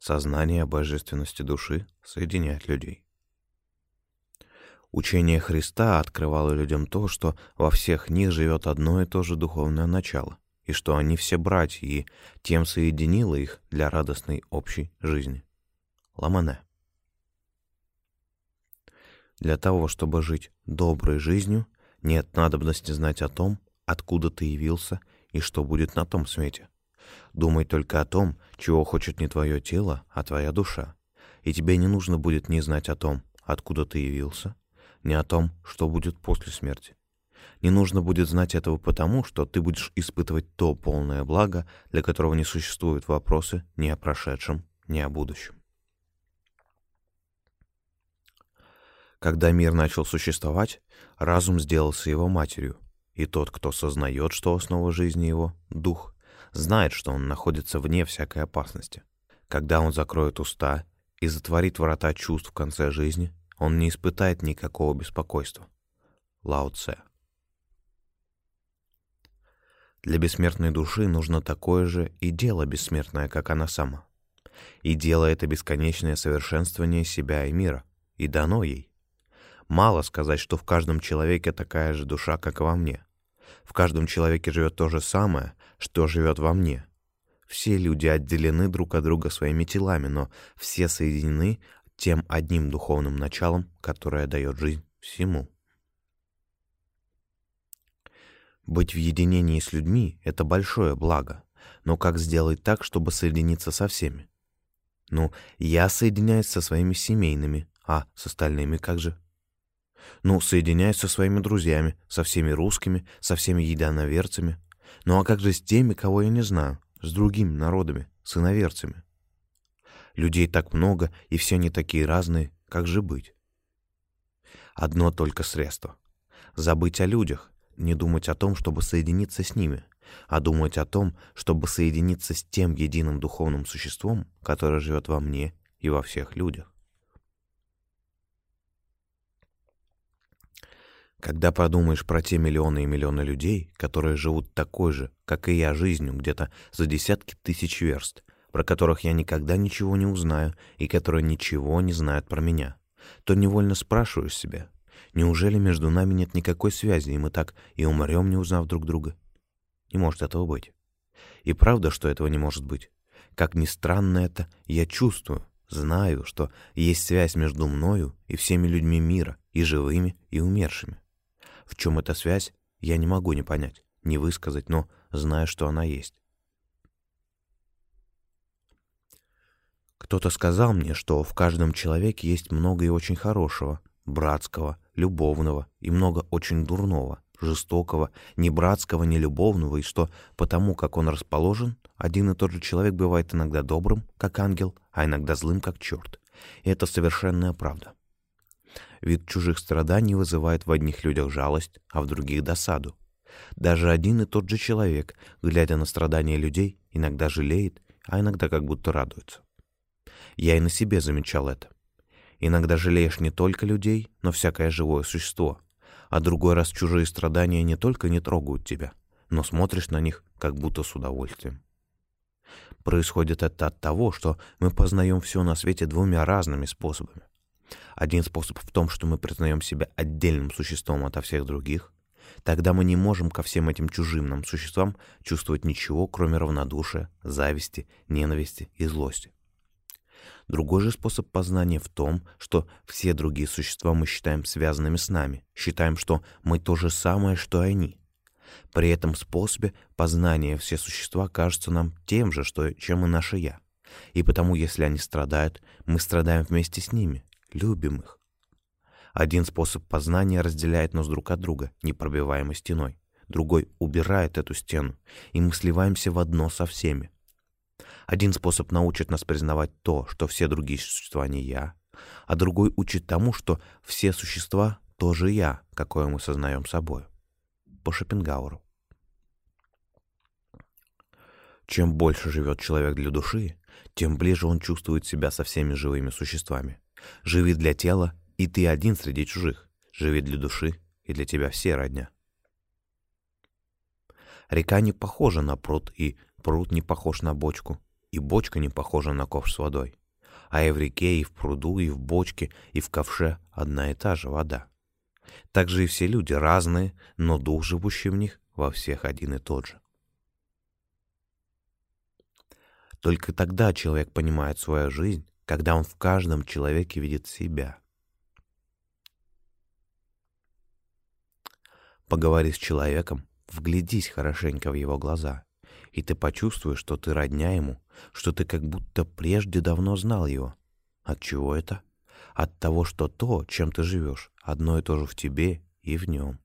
Сознание божественности души соединяет людей. Учение Христа открывало людям то, что во всех них живет одно и то же духовное начало, и что они все братья, и тем соединило их для радостной общей жизни. Ламане. Для того, чтобы жить доброй жизнью, нет надобности знать о том, откуда ты явился и что будет на том свете. Думай только о том, чего хочет не твое тело, а твоя душа. И тебе не нужно будет ни знать о том, откуда ты явился, ни о том, что будет после смерти. Не нужно будет знать этого потому, что ты будешь испытывать то полное благо, для которого не существуют вопросы ни о прошедшем, ни о будущем. Когда мир начал существовать, разум сделался его матерью, и тот, кто сознает, что основа жизни его — дух, знает, что он находится вне всякой опасности. Когда он закроет уста и затворит врата чувств в конце жизни, он не испытает никакого беспокойства. Лао Цэ. Для бессмертной души нужно такое же и дело бессмертное, как она сама. И дело это бесконечное совершенствование себя и мира, и дано ей. Мало сказать, что в каждом человеке такая же душа, как и во мне. В каждом человеке живет то же самое, что живет во мне. Все люди отделены друг от друга своими телами, но все соединены тем одним духовным началом, которое дает жизнь всему. Быть в единении с людьми — это большое благо, но как сделать так, чтобы соединиться со всеми? Ну, я соединяюсь со своими семейными, а с остальными как же? Ну, соединяюсь со своими друзьями, со всеми русскими, со всеми единоверцами. Ну а как же с теми, кого я не знаю, с другими народами, с иноверцами? Людей так много, и все они такие разные, как же быть? Одно только средство — забыть о людях, не думать о том, чтобы соединиться с ними, а думать о том, чтобы соединиться с тем единым духовным существом, которое живет во мне и во всех людях. Когда подумаешь про те миллионы и миллионы людей, которые живут такой же, как и я, жизнью где-то за десятки тысяч верст, про которых я никогда ничего не узнаю и которые ничего не знают про меня, то невольно спрашиваешь себя, Неужели между нами нет никакой связи, и мы так и умрем, не узнав друг друга? Не может этого быть. И правда, что этого не может быть. Как ни странно это, я чувствую, знаю, что есть связь между мною и всеми людьми мира, и живыми, и умершими. В чем эта связь, я не могу не понять, не высказать, но знаю, что она есть. Кто-то сказал мне, что в каждом человеке есть много и очень хорошего, братского, любовного и много очень дурного, жестокого, ни братского, ни любовного, и что потому, как он расположен, один и тот же человек бывает иногда добрым, как ангел, а иногда злым, как черт. И это совершенная правда. Вид чужих страданий вызывает в одних людях жалость, а в других — досаду. Даже один и тот же человек, глядя на страдания людей, иногда жалеет, а иногда как будто радуется. Я и на себе замечал это. Иногда жалеешь не только людей, но всякое живое существо. А другой раз чужие страдания не только не трогают тебя, но смотришь на них как будто с удовольствием. Происходит это от того, что мы познаем все на свете двумя разными способами. Один способ в том, что мы признаем себя отдельным существом ото всех других. Тогда мы не можем ко всем этим чужим нам существам чувствовать ничего, кроме равнодушия, зависти, ненависти и злости. Другой же способ познания в том, что все другие существа мы считаем связанными с нами, считаем, что мы то же самое, что и они. При этом способе познания все существа кажутся нам тем же, что, чем и наше «я». И потому, если они страдают, мы страдаем вместе с ними, любим их. Один способ познания разделяет нас друг от друга непробиваемой стеной, другой убирает эту стену, и мы сливаемся в одно со всеми. Один способ научит нас признавать то, что все другие существа не я, а другой учит тому, что все существа тоже я, какое мы сознаем собой. По Шопенгауэру. Чем больше живет человек для души, тем ближе он чувствует себя со всеми живыми существами. Живи для тела, и ты один среди чужих. Живи для души, и для тебя все родня. Река не похожа на пруд, и пруд не похож на бочку и бочка не похожа на ковш с водой. А и в реке, и в пруду, и в бочке, и в ковше одна и та же вода. Так же и все люди разные, но дух, живущий в них, во всех один и тот же. Только тогда человек понимает свою жизнь, когда он в каждом человеке видит себя. Поговори с человеком, вглядись хорошенько в его глаза, и ты почувствуешь, что ты родня ему, что ты как будто прежде давно знал его. От чего это? От того, что то, чем ты живешь, одно и то же в тебе и в нем.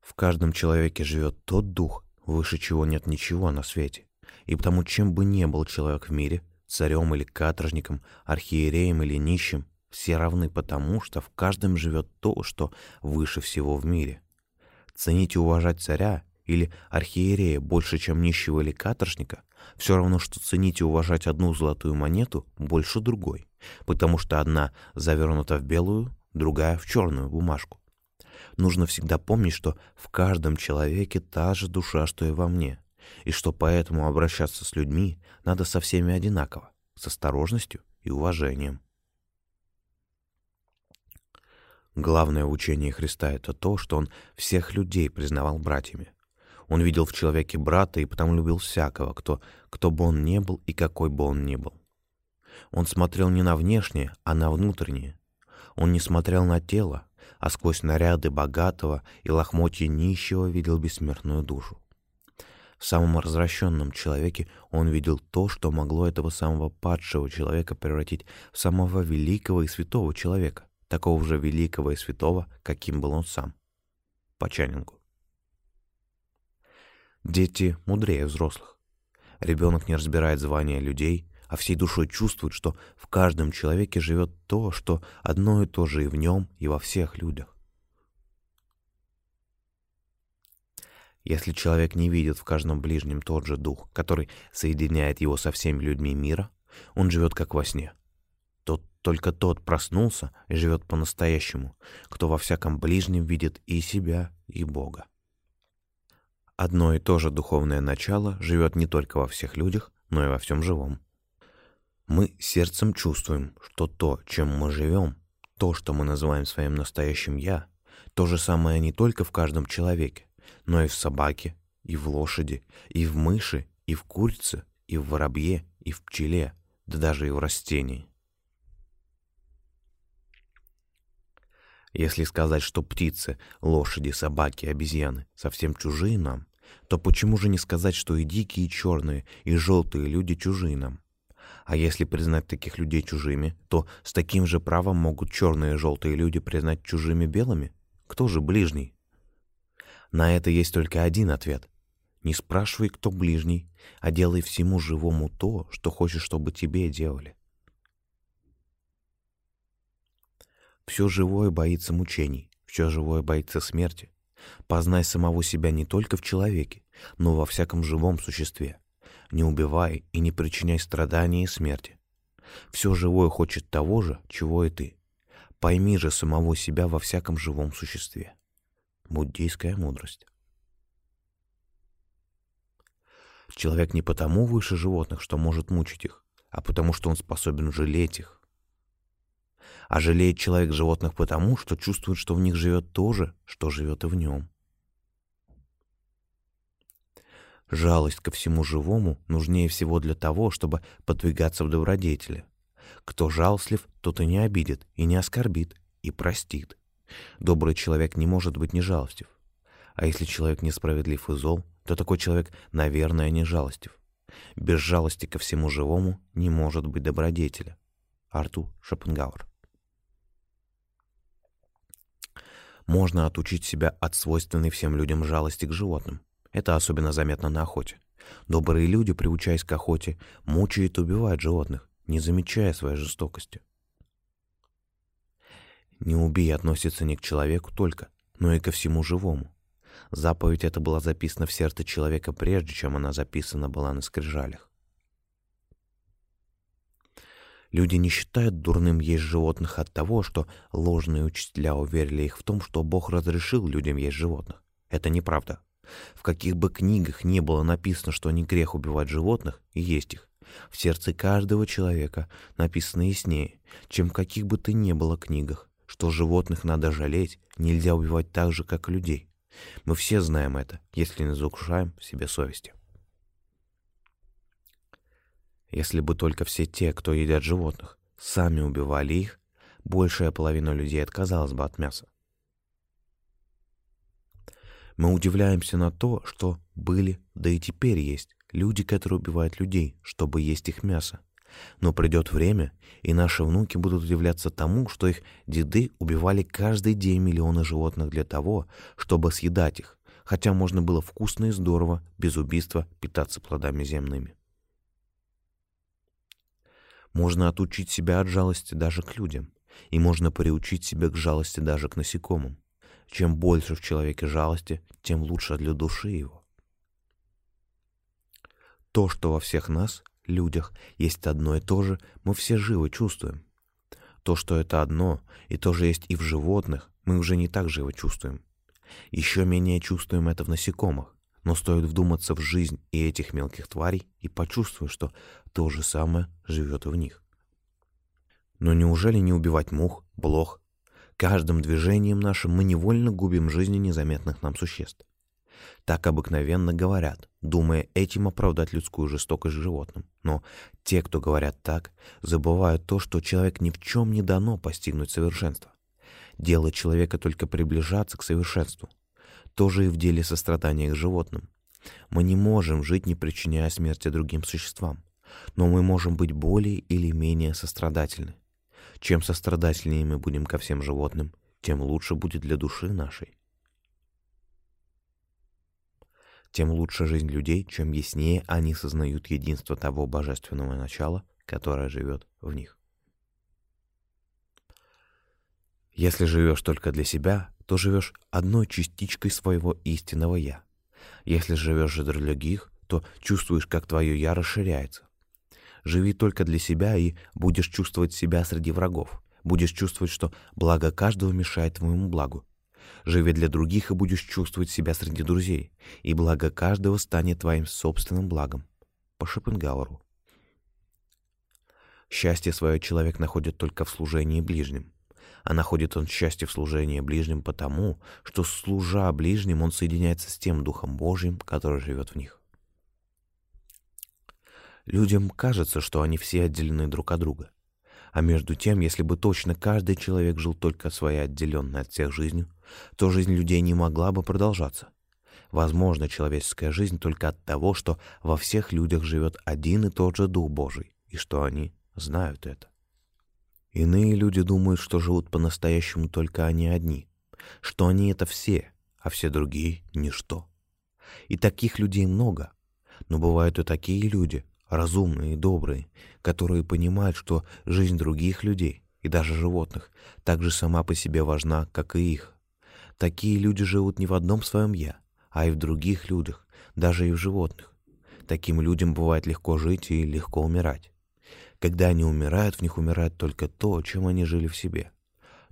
В каждом человеке живет тот дух, выше чего нет ничего на свете. И потому, чем бы ни был человек в мире, царем или каторжником, архиереем или нищим, все равны потому, что в каждом живет то, что выше всего в мире. Ценить и уважать царя или архиерея больше, чем нищего или каторжника, все равно, что ценить и уважать одну золотую монету больше другой, потому что одна завернута в белую, другая в черную бумажку. Нужно всегда помнить, что в каждом человеке та же душа, что и во мне, и что поэтому обращаться с людьми надо со всеми одинаково, с осторожностью и уважением. Главное учение Христа — это то, что Он всех людей признавал братьями. Он видел в человеке брата и потому любил всякого, кто, кто бы он ни был и какой бы он ни был. Он смотрел не на внешнее, а на внутреннее. Он не смотрел на тело, а сквозь наряды богатого и лохмотья нищего видел бессмертную душу. В самом развращенном человеке он видел то, что могло этого самого падшего человека превратить в самого великого и святого человека такого же великого и святого, каким был он сам. По Чанингу. Дети мудрее взрослых. Ребенок не разбирает звания людей, а всей душой чувствует, что в каждом человеке живет то, что одно и то же и в нем, и во всех людях. Если человек не видит в каждом ближнем тот же дух, который соединяет его со всеми людьми мира, он живет как во сне — только тот проснулся и живет по-настоящему, кто во всяком ближнем видит и себя, и Бога. Одно и то же духовное начало живет не только во всех людях, но и во всем живом. Мы сердцем чувствуем, что то, чем мы живем, то, что мы называем своим настоящим «я», то же самое не только в каждом человеке, но и в собаке, и в лошади, и в мыши, и в курице, и в воробье, и в пчеле, да даже и в растении. Если сказать, что птицы, лошади, собаки, обезьяны совсем чужие нам, то почему же не сказать, что и дикие, и черные, и желтые люди чужие нам? А если признать таких людей чужими, то с таким же правом могут черные и желтые люди признать чужими белыми? Кто же ближний? На это есть только один ответ. Не спрашивай, кто ближний, а делай всему живому то, что хочешь, чтобы тебе делали. Все живое боится мучений, все живое боится смерти. Познай самого себя не только в человеке, но во всяком живом существе. Не убивай и не причиняй страдания и смерти. Все живое хочет того же, чего и ты. Пойми же самого себя во всяком живом существе. Буддийская мудрость. Человек не потому выше животных, что может мучить их, а потому что он способен жалеть их, а жалеет человек животных потому, что чувствует, что в них живет то же, что живет и в нем. Жалость ко всему живому нужнее всего для того, чтобы подвигаться в добродетели. Кто жалостлив, тот и не обидит, и не оскорбит, и простит. Добрый человек не может быть не жалостив. А если человек несправедлив и зол, то такой человек, наверное, не жалостив. Без жалости ко всему живому не может быть добродетеля. Артур Шопенгауэр можно отучить себя от свойственной всем людям жалости к животным. Это особенно заметно на охоте. Добрые люди, приучаясь к охоте, мучают и убивают животных, не замечая своей жестокости. «Не убей» относится не к человеку только, но и ко всему живому. Заповедь эта была записана в сердце человека прежде, чем она записана была на скрижалях. Люди не считают дурным есть животных от того, что ложные учителя уверили их в том, что Бог разрешил людям есть животных. Это неправда. В каких бы книгах не было написано, что не грех убивать животных и есть их, в сердце каждого человека написано яснее, чем в каких бы то ни было книгах, что животных надо жалеть, нельзя убивать так же, как людей. Мы все знаем это, если не закушаем себе совести. Если бы только все те, кто едят животных, сами убивали их, большая половина людей отказалась бы от мяса. Мы удивляемся на то, что были, да и теперь есть, люди, которые убивают людей, чтобы есть их мясо. Но придет время, и наши внуки будут удивляться тому, что их деды убивали каждый день миллионы животных для того, чтобы съедать их, хотя можно было вкусно и здорово, без убийства, питаться плодами земными. Можно отучить себя от жалости даже к людям, и можно приучить себя к жалости даже к насекомым. Чем больше в человеке жалости, тем лучше для души его. То, что во всех нас, людях, есть одно и то же, мы все живо чувствуем. То, что это одно, и то же есть и в животных, мы уже не так живо чувствуем. Еще менее чувствуем это в насекомых, но стоит вдуматься в жизнь и этих мелких тварей и почувствовать, что то же самое живет и в них. Но неужели не убивать мух, блох? Каждым движением нашим мы невольно губим жизни незаметных нам существ. Так обыкновенно говорят, думая этим оправдать людскую жестокость животным. Но те, кто говорят так, забывают то, что человек ни в чем не дано постигнуть совершенство. Дело человека только приближаться к совершенству — тоже и в деле сострадания к животным. Мы не можем жить, не причиняя смерти другим существам, но мы можем быть более или менее сострадательны. Чем сострадательнее мы будем ко всем животным, тем лучше будет для души нашей. Тем лучше жизнь людей, чем яснее они сознают единство того божественного начала, которое живет в них. Если живешь только для себя, то живешь одной частичкой своего истинного «я». Если живешь же для других, то чувствуешь, как твое «я» расширяется. Живи только для себя и будешь чувствовать себя среди врагов. Будешь чувствовать, что благо каждого мешает твоему благу. Живи для других и будешь чувствовать себя среди друзей, и благо каждого станет твоим собственным благом. По Шопенгауэру. Счастье свое человек находит только в служении ближним. А находит он счастье в служении ближним потому, что, служа ближним, он соединяется с тем Духом Божьим, который живет в них. Людям кажется, что они все отделены друг от друга. А между тем, если бы точно каждый человек жил только своей отделенной от всех жизнью, то жизнь людей не могла бы продолжаться. Возможно, человеческая жизнь только от того, что во всех людях живет один и тот же Дух Божий, и что они знают это. Иные люди думают, что живут по-настоящему только они одни, что они — это все, а все другие — ничто. И таких людей много, но бывают и такие люди, разумные и добрые, которые понимают, что жизнь других людей и даже животных так же сама по себе важна, как и их. Такие люди живут не в одном своем «я», а и в других людях, даже и в животных. Таким людям бывает легко жить и легко умирать. Когда они умирают, в них умирает только то, чем они жили в себе.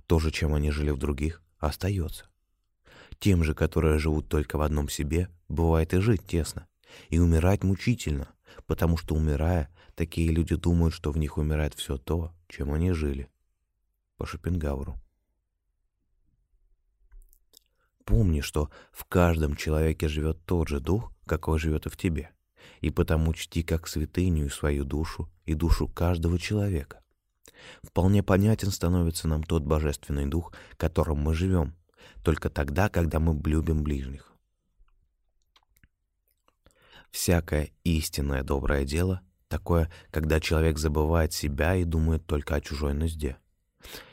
То же, чем они жили в других, остается. Тем же, которые живут только в одном себе, бывает и жить тесно, и умирать мучительно, потому что, умирая, такие люди думают, что в них умирает все то, чем они жили. По Шопенгауэру. Помни, что в каждом человеке живет тот же дух, какой живет и в тебе, и потому чти как святыню свою душу и душу каждого человека. Вполне понятен становится нам тот божественный дух, которым мы живем, только тогда, когда мы любим ближних. Всякое истинное доброе дело — такое, когда человек забывает себя и думает только о чужой нужде.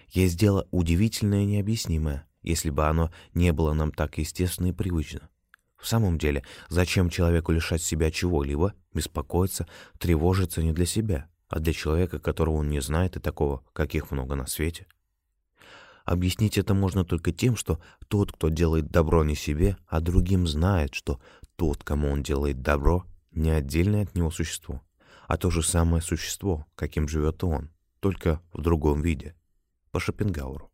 Есть дело удивительное и необъяснимое, если бы оно не было нам так естественно и привычно. В самом деле, зачем человеку лишать себя чего-либо, беспокоиться, тревожиться не для себя, а для человека, которого он не знает и такого, каких много на свете? Объяснить это можно только тем, что тот, кто делает добро не себе, а другим знает, что тот, кому он делает добро, не отдельное от него существо, а то же самое существо, каким живет он, только в другом виде. По Шопенгауэру.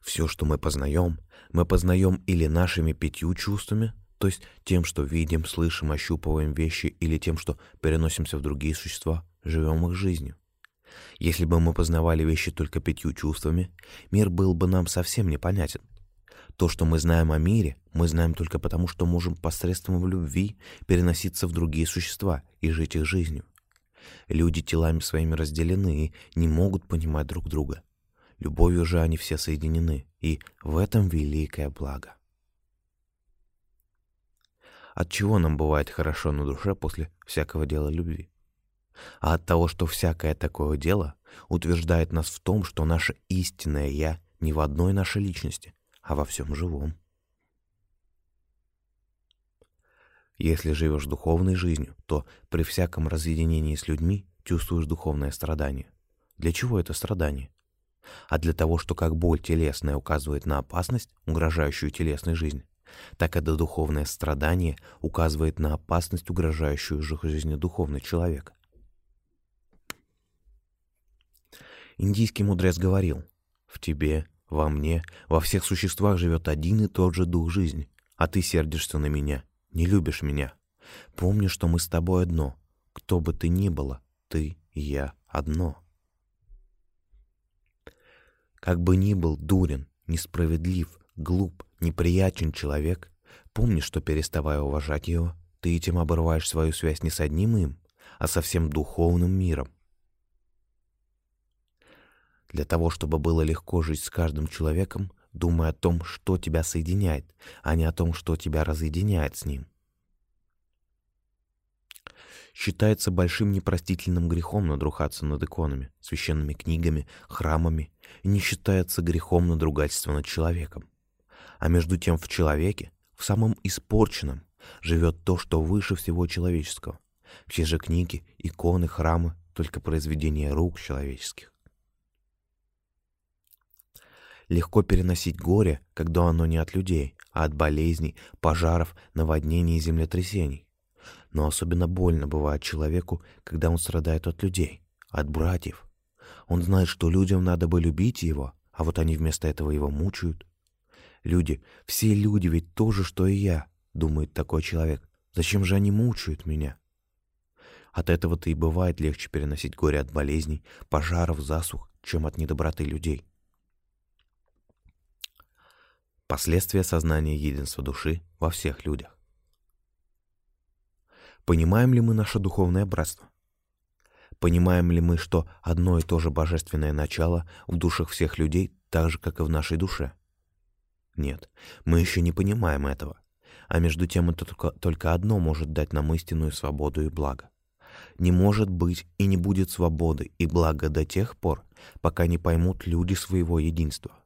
Все, что мы познаем, мы познаем или нашими пятью чувствами, то есть тем, что видим, слышим, ощупываем вещи, или тем, что переносимся в другие существа, живем их жизнью. Если бы мы познавали вещи только пятью чувствами, мир был бы нам совсем непонятен. То, что мы знаем о мире, мы знаем только потому, что можем посредством любви переноситься в другие существа и жить их жизнью. Люди телами своими разделены и не могут понимать друг друга. Любовью же они все соединены, и в этом великое благо. От чего нам бывает хорошо на душе после всякого дела любви? А от того, что всякое такое дело утверждает нас в том, что наше истинное «я» не в одной нашей личности, а во всем живом. Если живешь духовной жизнью, то при всяком разъединении с людьми чувствуешь духовное страдание. Для чего это страдание? а для того, что как боль телесная указывает на опасность, угрожающую телесной жизни, так это духовное страдание указывает на опасность, угрожающую жизни духовного человека. Индийский мудрец говорил, «В тебе, во мне, во всех существах живет один и тот же дух жизни, а ты сердишься на меня, не любишь меня. Помни, что мы с тобой одно, кто бы ты ни было, ты и я одно». Как бы ни был дурен, несправедлив, глуп, неприятен человек, помни, что, переставая уважать его, ты этим обрываешь свою связь не с одним им, а со всем духовным миром. Для того, чтобы было легко жить с каждым человеком, думай о том, что тебя соединяет, а не о том, что тебя разъединяет с ним считается большим непростительным грехом надругаться над иконами, священными книгами, храмами, и не считается грехом надругательства над человеком. А между тем в человеке, в самом испорченном, живет то, что выше всего человеческого. Все же книги, иконы, храмы — только произведения рук человеческих. Легко переносить горе, когда оно не от людей, а от болезней, пожаров, наводнений и землетрясений. Но особенно больно бывает человеку, когда он страдает от людей, от братьев. Он знает, что людям надо бы любить его, а вот они вместо этого его мучают. Люди, все люди ведь то же, что и я, думает такой человек. Зачем же они мучают меня? От этого-то и бывает легче переносить горе от болезней, пожаров, засух, чем от недоброты людей. Последствия сознания единства души во всех людях. Понимаем ли мы наше духовное братство? Понимаем ли мы, что одно и то же божественное начало в душах всех людей так же, как и в нашей душе? Нет, мы еще не понимаем этого. А между тем это только, только одно может дать нам истинную свободу и благо. Не может быть и не будет свободы и блага до тех пор, пока не поймут люди своего единства.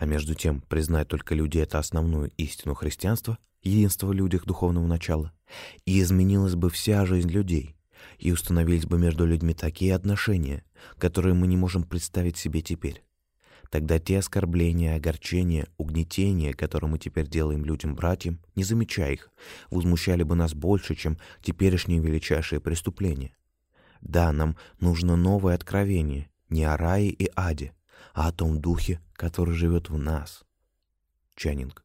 А между тем признать только люди это основную истину христианства, единство в людях духовного начала, и изменилась бы вся жизнь людей, и установились бы между людьми такие отношения, которые мы не можем представить себе теперь. Тогда те оскорбления, огорчения, угнетения, которые мы теперь делаем людям-братьям, не замечая их, возмущали бы нас больше, чем теперешние величайшие преступления. Да, нам нужно новое откровение, не о рае и аде, а о том духе, который живет в нас. Чанинг.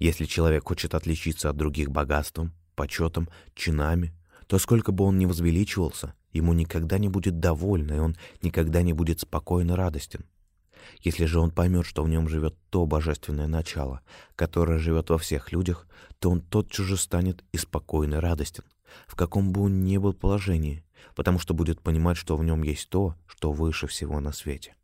Если человек хочет отличиться от других богатством, почетом, чинами, то сколько бы он ни возвеличивался, ему никогда не будет довольно, и он никогда не будет спокойно радостен. Если же он поймет, что в нем живет то божественное начало, которое живет во всех людях, то он тотчас же станет и спокойно радостен, в каком бы он ни был положении, потому что будет понимать, что в нем есть то, что выше всего на свете.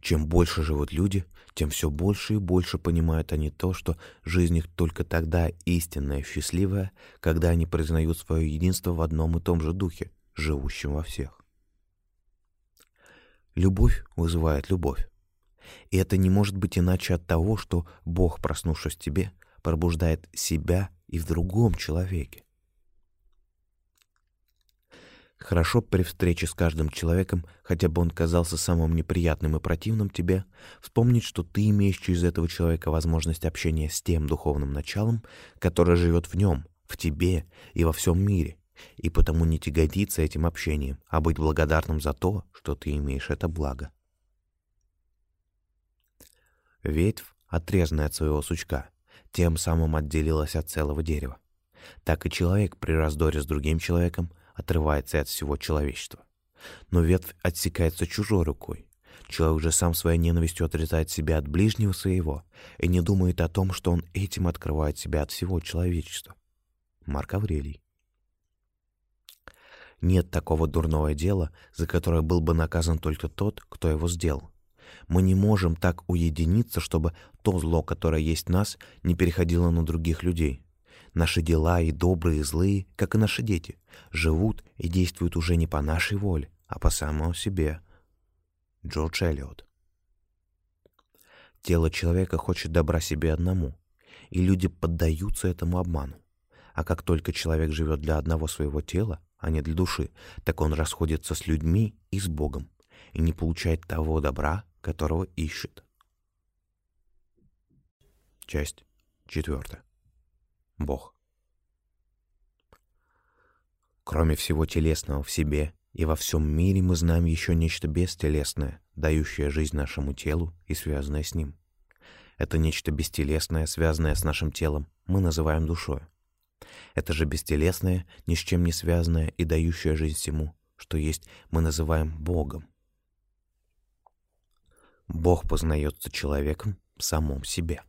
Чем больше живут люди, тем все больше и больше понимают они то, что жизнь их только тогда истинная, счастливая, когда они признают свое единство в одном и том же духе, живущем во всех. Любовь вызывает любовь. И это не может быть иначе от того, что Бог, проснувшись в тебе, пробуждает себя и в другом человеке. Хорошо при встрече с каждым человеком, хотя бы он казался самым неприятным и противным тебе, вспомнить, что ты имеешь через этого человека возможность общения с тем духовным началом, которое живет в нем, в тебе и во всем мире, и потому не тяготиться этим общением, а быть благодарным за то, что ты имеешь это благо. Ветвь, отрезанная от своего сучка, тем самым отделилась от целого дерева. Так и человек при раздоре с другим человеком отрывается от всего человечества. Но ветвь отсекается чужой рукой. Человек же сам своей ненавистью отрезает себя от ближнего своего и не думает о том, что он этим открывает себя от всего человечества. Марк Аврелий. Нет такого дурного дела, за которое был бы наказан только тот, кто его сделал. Мы не можем так уединиться, чтобы то зло, которое есть в нас, не переходило на других людей. Наши дела и добрые, и злые, как и наши дети, живут и действуют уже не по нашей воле, а по самому себе. Джордж Эллиот. Тело человека хочет добра себе одному, и люди поддаются этому обману. А как только человек живет для одного своего тела, а не для души, так он расходится с людьми и с Богом, и не получает того добра, которого ищет. Часть четвертая. Бог. Кроме всего телесного в себе и во всем мире мы знаем еще нечто бестелесное, дающее жизнь нашему телу и связанное с ним. Это нечто бестелесное, связанное с нашим телом, мы называем душой. Это же бестелесное, ни с чем не связанное и дающее жизнь всему, что есть, мы называем Богом. Бог познается человеком в самом себе.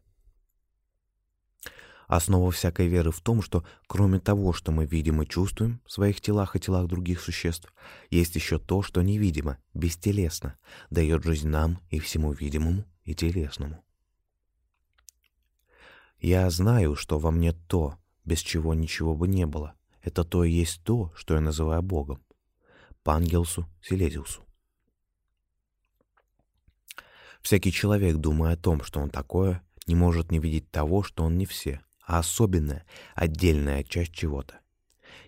Основа всякой веры в том, что кроме того, что мы видим и чувствуем в своих телах и телах других существ, есть еще то, что невидимо, бестелесно, дает жизнь нам и всему видимому и телесному. Я знаю, что во мне то, без чего ничего бы не было. Это то и есть то, что я называю Богом. Пангелсу Силезиусу. Всякий человек, думая о том, что он такое, не может не видеть того, что он не все, а особенная, отдельная часть чего-то.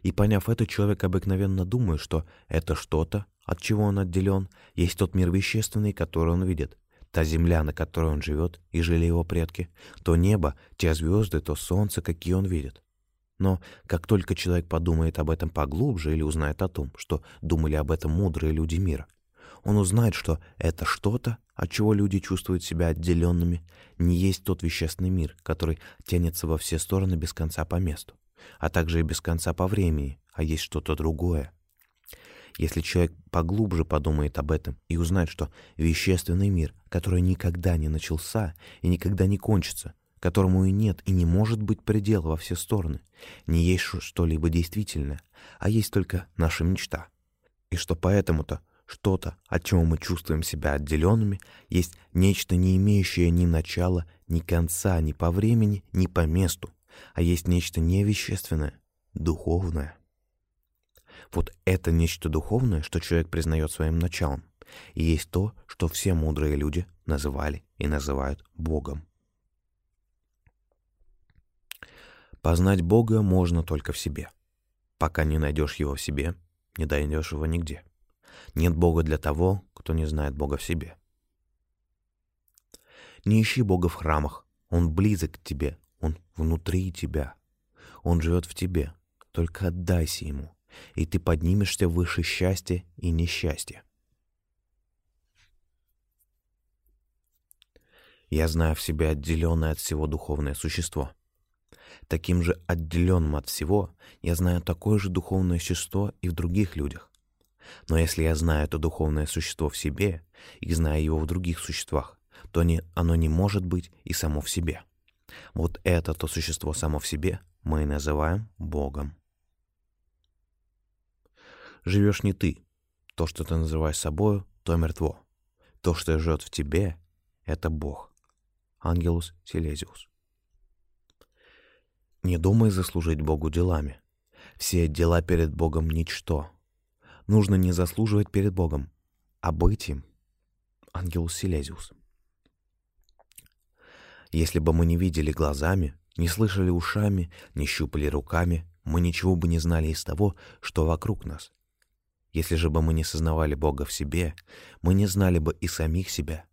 И поняв это, человек обыкновенно думает, что это что-то, от чего он отделен, есть тот мир вещественный, который он видит, та земля, на которой он живет и жили его предки, то небо, те звезды, то солнце, какие он видит. Но как только человек подумает об этом поглубже или узнает о том, что думали об этом мудрые люди мира, он узнает, что это что-то отчего люди чувствуют себя отделенными, не есть тот вещественный мир, который тянется во все стороны без конца по месту, а также и без конца по времени, а есть что-то другое. Если человек поглубже подумает об этом и узнает, что вещественный мир, который никогда не начался и никогда не кончится, которому и нет и не может быть предела во все стороны, не есть что-либо действительное, а есть только наша мечта. И что поэтому-то что-то, от чего мы чувствуем себя отделенными, есть нечто, не имеющее ни начала, ни конца, ни по времени, ни по месту, а есть нечто невещественное, духовное. Вот это нечто духовное, что человек признает своим началом, и есть то, что все мудрые люди называли и называют Богом. Познать Бога можно только в себе. Пока не найдешь его в себе, не найдешь его нигде. Нет Бога для того, кто не знает Бога в себе. Не ищи Бога в храмах. Он близок к тебе, Он внутри тебя. Он живет в тебе. Только отдайся Ему, и ты поднимешься выше счастья и несчастья. Я знаю в себе отделенное от всего духовное существо. Таким же отделенным от всего я знаю такое же духовное существо и в других людях. Но если я знаю это духовное существо в себе и знаю его в других существах, то не, оно не может быть и само в себе. Вот это то существо само в себе мы и называем Богом. Живешь не ты. То, что ты называешь собою, то мертво. То, что живет в тебе, это Бог. Ангелус Силезиус. Не думай заслужить Богу делами. Все дела перед Богом — ничто. Нужно не заслуживать перед Богом, а быть им. Ангелус Силезиус. Если бы мы не видели глазами, не слышали ушами, не щупали руками, мы ничего бы не знали из того, что вокруг нас. Если же бы мы не сознавали Бога в себе, мы не знали бы и самих себя,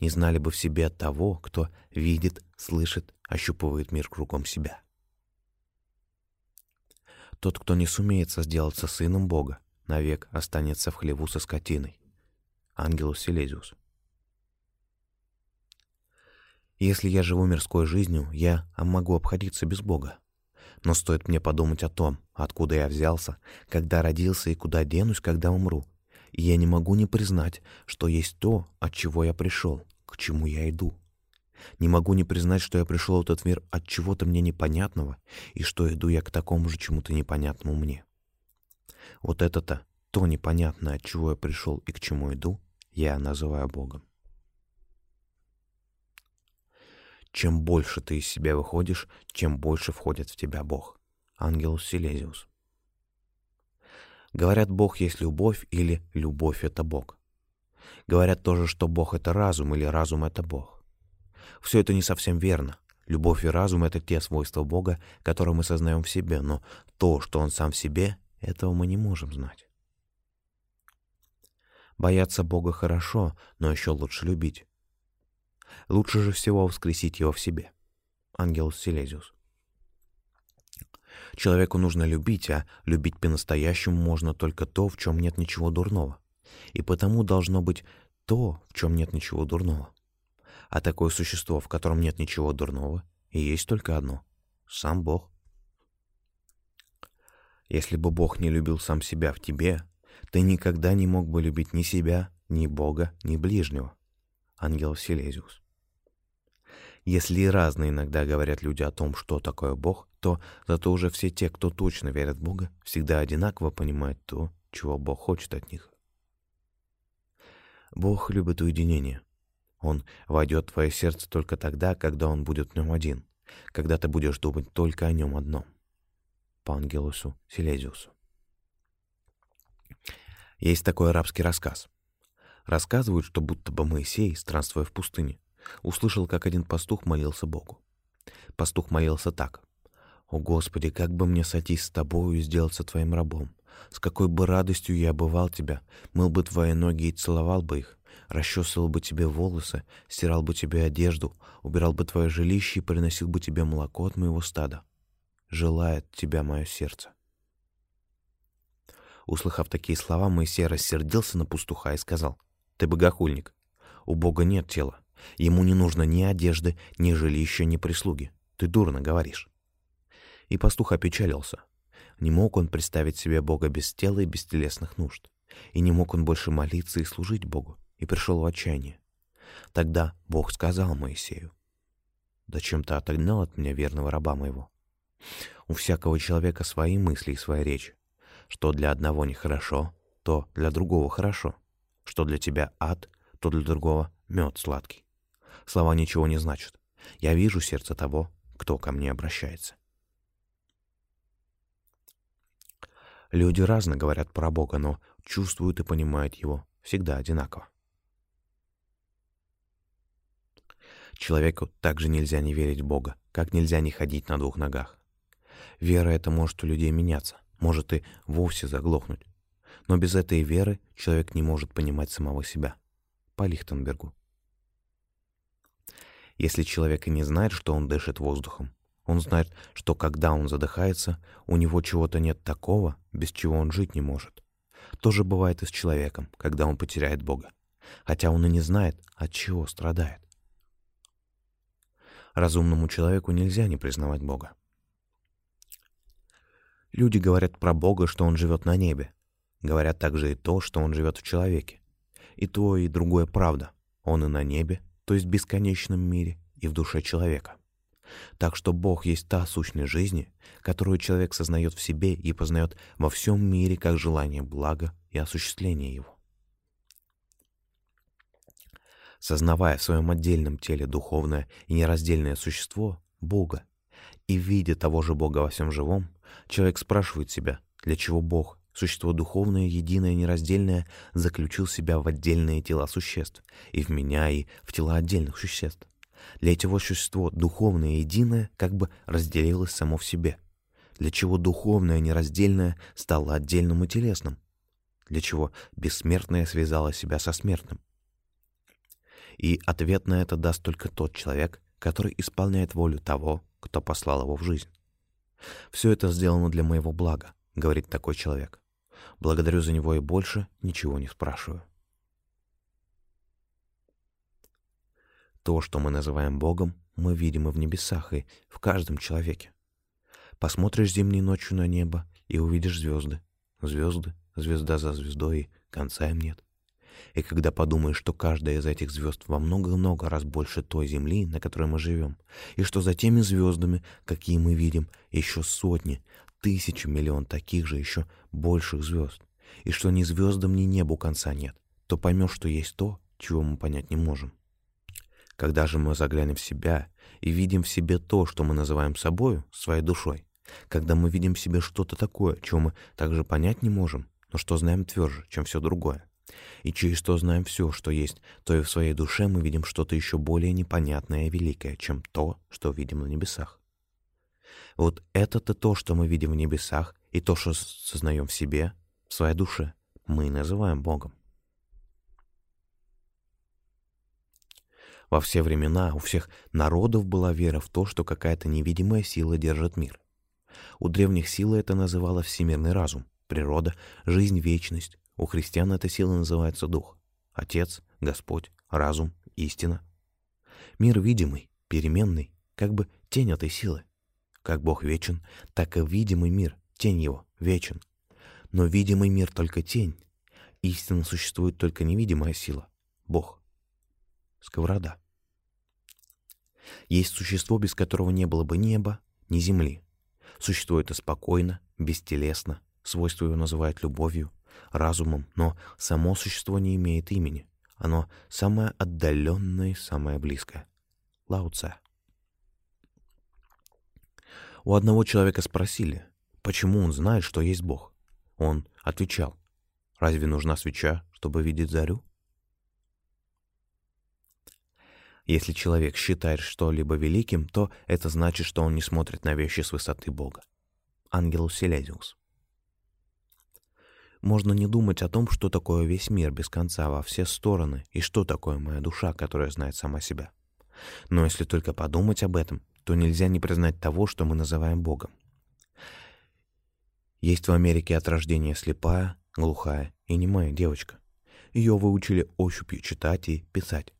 не знали бы в себе того, кто видит, слышит, ощупывает мир кругом себя. Тот, кто не сумеет сделаться сыном Бога, навек останется в хлеву со скотиной. Ангелус Силезиус. Если я живу мирской жизнью, я могу обходиться без Бога. Но стоит мне подумать о том, откуда я взялся, когда родился и куда денусь, когда умру, и я не могу не признать, что есть то, от чего я пришел, к чему я иду. Не могу не признать, что я пришел в этот мир от чего-то мне непонятного, и что иду я к такому же чему-то непонятному мне. Вот это-то, то непонятное, от чего я пришел и к чему иду, я называю Богом. Чем больше ты из себя выходишь, чем больше входит в тебя Бог. Ангелус Силезиус. Говорят, Бог есть любовь или любовь — это Бог. Говорят тоже, что Бог — это разум или разум — это Бог. Все это не совсем верно. Любовь и разум — это те свойства Бога, которые мы сознаем в себе, но то, что Он сам в себе, этого мы не можем знать. Бояться Бога хорошо, но еще лучше любить. Лучше же всего воскресить его в себе. Ангел Силезиус. Человеку нужно любить, а любить по-настоящему можно только то, в чем нет ничего дурного. И потому должно быть то, в чем нет ничего дурного. А такое существо, в котором нет ничего дурного, и есть только одно — сам Бог. Если бы Бог не любил сам себя в тебе, ты никогда не мог бы любить ни себя, ни Бога, ни ближнего. Ангел Силезиус. Если и разно иногда говорят люди о том, что такое Бог, то зато уже все те, кто точно верят в Бога, всегда одинаково понимают то, чего Бог хочет от них. Бог любит уединение. Он войдет в твое сердце только тогда, когда Он будет в нем один, когда ты будешь думать только о нем одном по Ангелусу Силезиусу. Есть такой арабский рассказ. Рассказывают, что будто бы Моисей, странствуя в пустыне, услышал, как один пастух молился Богу. Пастух молился так. «О Господи, как бы мне сойтись с Тобою и сделаться Твоим рабом! С какой бы радостью я обывал Тебя, мыл бы Твои ноги и целовал бы их, расчесывал бы Тебе волосы, стирал бы Тебе одежду, убирал бы Твое жилище и приносил бы Тебе молоко от моего стада желает тебя мое сердце». Услыхав такие слова, Моисей рассердился на пастуха и сказал, «Ты богохульник! У Бога нет тела. Ему не нужно ни одежды, ни жилища, ни прислуги. Ты дурно говоришь. И пастух опечалился. Не мог он представить себе Бога без тела и без телесных нужд. И не мог он больше молиться и служить Богу. И пришел в отчаяние. Тогда Бог сказал Моисею, «Зачем ты отогнал от меня верного раба моего? У всякого человека свои мысли и своя речь. Что для одного нехорошо, то для другого хорошо. Что для тебя ад, то для другого мед сладкий. Слова ничего не значат. Я вижу сердце того, кто ко мне обращается. Люди разно говорят про Бога, но чувствуют и понимают Его всегда одинаково. Человеку также нельзя не верить в Бога, как нельзя не ходить на двух ногах. Вера это может у людей меняться, может и вовсе заглохнуть. Но без этой веры человек не может понимать самого себя. По Лихтенбергу. Если человек и не знает, что он дышит воздухом, он знает, что когда он задыхается, у него чего-то нет такого, без чего он жить не может. То же бывает и с человеком, когда он потеряет Бога, хотя он и не знает, от чего страдает. Разумному человеку нельзя не признавать Бога. Люди говорят про Бога, что Он живет на небе. Говорят также и то, что Он живет в человеке. И то, и другое правда. Он и на небе, то есть в бесконечном мире, и в душе человека. Так что Бог есть та сущность жизни, которую человек сознает в себе и познает во всем мире как желание блага и осуществление его. сознавая в своем отдельном теле духовное и нераздельное существо, Бога, и видя того же Бога во всем живом, человек спрашивает себя, для чего Бог, существо духовное, единое, нераздельное, заключил себя в отдельные тела существ, и в меня, и в тела отдельных существ. Для этого существо духовное единое как бы разделилось само в себе. Для чего духовное нераздельное стало отдельным и телесным? Для чего бессмертное связало себя со смертным? И ответ на это даст только тот человек, который исполняет волю того, кто послал его в жизнь. «Все это сделано для моего блага», — говорит такой человек. «Благодарю за него и больше ничего не спрашиваю». То, что мы называем Богом, мы видим и в небесах, и в каждом человеке. Посмотришь зимней ночью на небо и увидишь звезды. Звезды, звезда за звездой, и конца им нет. И когда подумаешь, что каждая из этих звезд во много-много раз больше той Земли, на которой мы живем, и что за теми звездами, какие мы видим, еще сотни, тысячи, миллион таких же еще больших звезд, и что ни звездам, ни небу конца нет, то поймешь, что есть то, чего мы понять не можем. Когда же мы заглянем в себя и видим в себе то, что мы называем собою, своей душой, когда мы видим в себе что-то такое, чего мы также понять не можем, но что знаем тверже, чем все другое, и через то знаем все, что есть, то и в своей душе мы видим что-то еще более непонятное и великое, чем то, что видим на небесах. Вот это-то то, что мы видим в небесах, и то, что сознаем в себе, в своей душе, мы называем Богом. Во все времена у всех народов была вера в то, что какая-то невидимая сила держит мир. У древних сила это называла всемирный разум, природа, жизнь, вечность, у христиан эта сила называется Дух. Отец, Господь, разум, истина. Мир видимый, переменный, как бы тень этой силы. Как Бог вечен, так и видимый мир, тень его, вечен. Но видимый мир только тень. Истинно существует только невидимая сила — Бог. Сковорода. Есть существо, без которого не было бы неба, ни земли. Существо это спокойно, бестелесно, свойство его называют любовью, разумом, но само существо не имеет имени. Оно самое отдаленное и самое близкое. Лао Цэ. У одного человека спросили, почему он знает, что есть Бог. Он отвечал, разве нужна свеча, чтобы видеть зарю? Если человек считает что-либо великим, то это значит, что он не смотрит на вещи с высоты Бога. Ангелус Силезиус. Можно не думать о том, что такое весь мир без конца во все стороны, и что такое моя душа, которая знает сама себя. Но если только подумать об этом, то нельзя не признать того, что мы называем Богом. Есть в Америке от рождения слепая, глухая и немая девочка. Ее выучили ощупью читать и писать.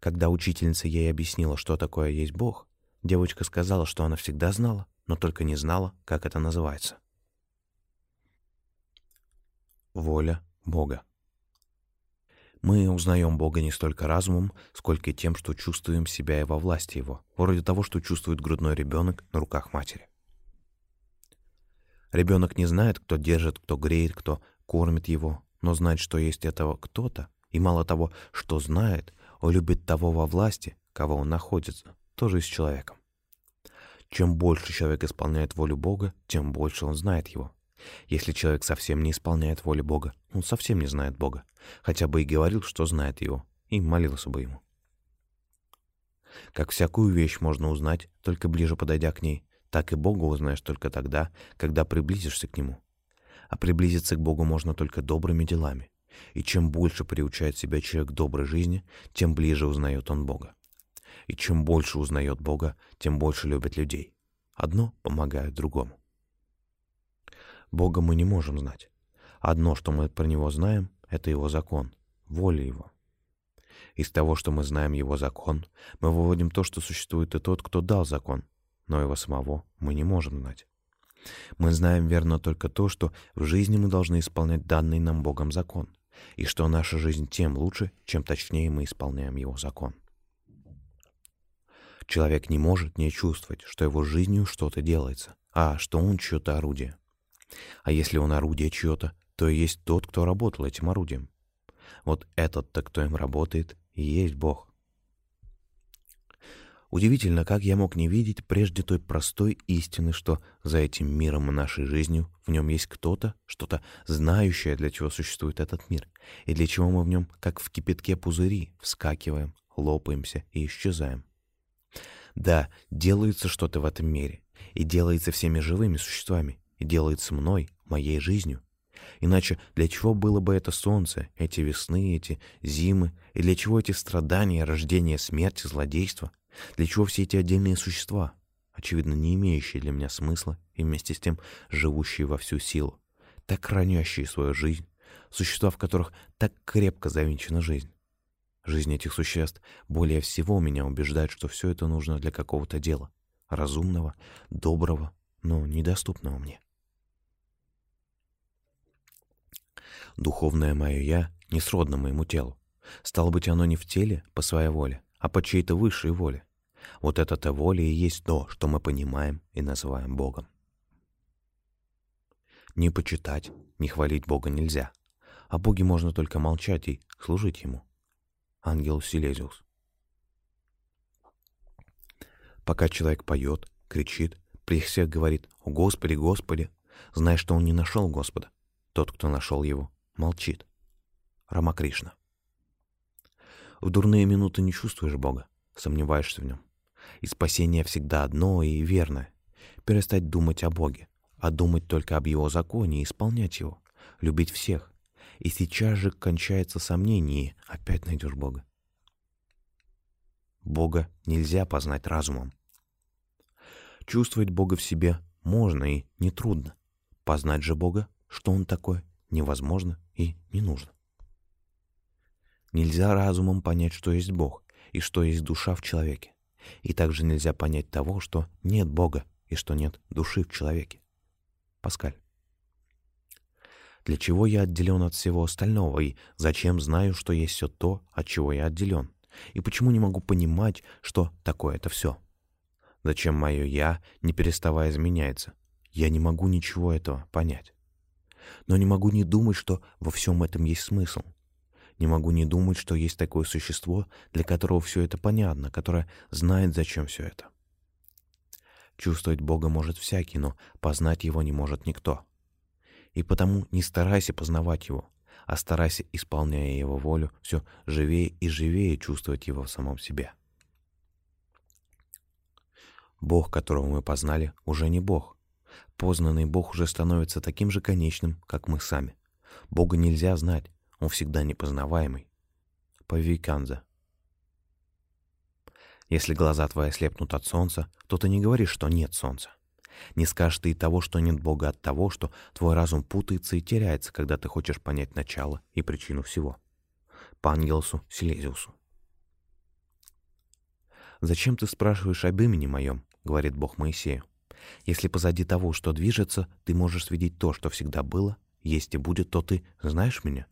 Когда учительница ей объяснила, что такое есть Бог, девочка сказала, что она всегда знала, но только не знала, как это называется. Воля Бога. Мы узнаем Бога не столько разумом, сколько тем, что чувствуем себя и во власти Его, вроде того, что чувствует грудной ребенок на руках матери. Ребенок не знает, кто держит, кто греет, кто кормит его, но знает, что есть этого кто-то, и мало того, что знает, он любит того во власти, кого он находится, тоже и с человеком. Чем больше человек исполняет волю Бога, тем больше он знает его. Если человек совсем не исполняет волю Бога, он совсем не знает Бога, хотя бы и говорил, что знает его, и молился бы ему. Как всякую вещь можно узнать, только ближе подойдя к ней, так и Бога узнаешь только тогда, когда приблизишься к Нему. А приблизиться к Богу можно только добрыми делами. И чем больше приучает себя человек доброй жизни, тем ближе узнает он Бога. И чем больше узнает Бога, тем больше любит людей. Одно помогает другому. Бога мы не можем знать. Одно, что мы про Него знаем, это Его закон, воля Его. Из того, что мы знаем Его закон, мы выводим то, что существует и тот, кто дал закон, но Его самого мы не можем знать. Мы знаем верно только то, что в жизни мы должны исполнять данный нам Богом закон, и что наша жизнь тем лучше, чем точнее мы исполняем Его закон. Человек не может не чувствовать, что его жизнью что-то делается, а что он чье-то орудие. А если он орудие чье-то, то и есть тот, кто работал этим орудием. Вот этот-то, кто им работает, и есть Бог. Удивительно, как я мог не видеть прежде той простой истины, что за этим миром и нашей жизнью в нем есть кто-то, что-то знающее, для чего существует этот мир, и для чего мы в нем, как в кипятке пузыри, вскакиваем, лопаемся и исчезаем. Да, делается что-то в этом мире, и делается всеми живыми существами, и делается мной, моей жизнью. Иначе для чего было бы это солнце, эти весны, эти зимы, и для чего эти страдания, рождение, смерть, злодейство? Для чего все эти отдельные существа, очевидно, не имеющие для меня смысла и вместе с тем живущие во всю силу, так хранящие свою жизнь, существа, в которых так крепко завинчена жизнь? Жизнь этих существ более всего меня убеждает, что все это нужно для какого-то дела, разумного, доброго, но недоступного мне. Духовное мое «я» не сродно моему телу. Стало быть, оно не в теле по своей воле, а по чьей-то высшей воле. Вот эта-то воля и есть то, что мы понимаем и называем Богом. Не почитать, не хвалить Бога нельзя. О Боге можно только молчать и служить Ему. Ангел Силезиус. Пока человек поет, кричит, при всех говорит «О Господи, Господи!», зная, что он не нашел Господа. Тот, кто нашел его, молчит. Рамакришна. В дурные минуты не чувствуешь Бога, сомневаешься в нем. И спасение всегда одно и верное. Перестать думать о Боге, а думать только об Его законе и исполнять Его, любить всех. И сейчас же кончается сомнение, и опять найдешь Бога. Бога нельзя познать разумом. Чувствовать Бога в себе можно и нетрудно. Познать же Бога, что Он такой, невозможно и не нужно. Нельзя разумом понять, что есть Бог и что есть душа в человеке. И также нельзя понять того, что нет Бога и что нет души в человеке. Паскаль. Для чего я отделен от всего остального, и зачем знаю, что есть все то, от чего я отделен? И почему не могу понимать, что такое это все? Зачем мое «я», не переставая, изменяется? Я не могу ничего этого понять. Но не могу не думать, что во всем этом есть смысл — не могу не думать, что есть такое существо, для которого все это понятно, которое знает, зачем все это. Чувствовать Бога может всякий, но познать Его не может никто. И потому не старайся познавать Его, а старайся, исполняя Его волю, все живее и живее чувствовать Его в самом себе. Бог, которого мы познали, уже не Бог. Познанный Бог уже становится таким же конечным, как мы сами. Бога нельзя знать, он всегда непознаваемый. Павиканза. Если глаза твои слепнут от солнца, то ты не говоришь, что нет солнца. Не скажешь ты и того, что нет Бога от того, что твой разум путается и теряется, когда ты хочешь понять начало и причину всего. по ангелсу Силезиусу. «Зачем ты спрашиваешь об имени моем?» — говорит Бог Моисею. «Если позади того, что движется, ты можешь видеть то, что всегда было, есть и будет, то ты знаешь меня.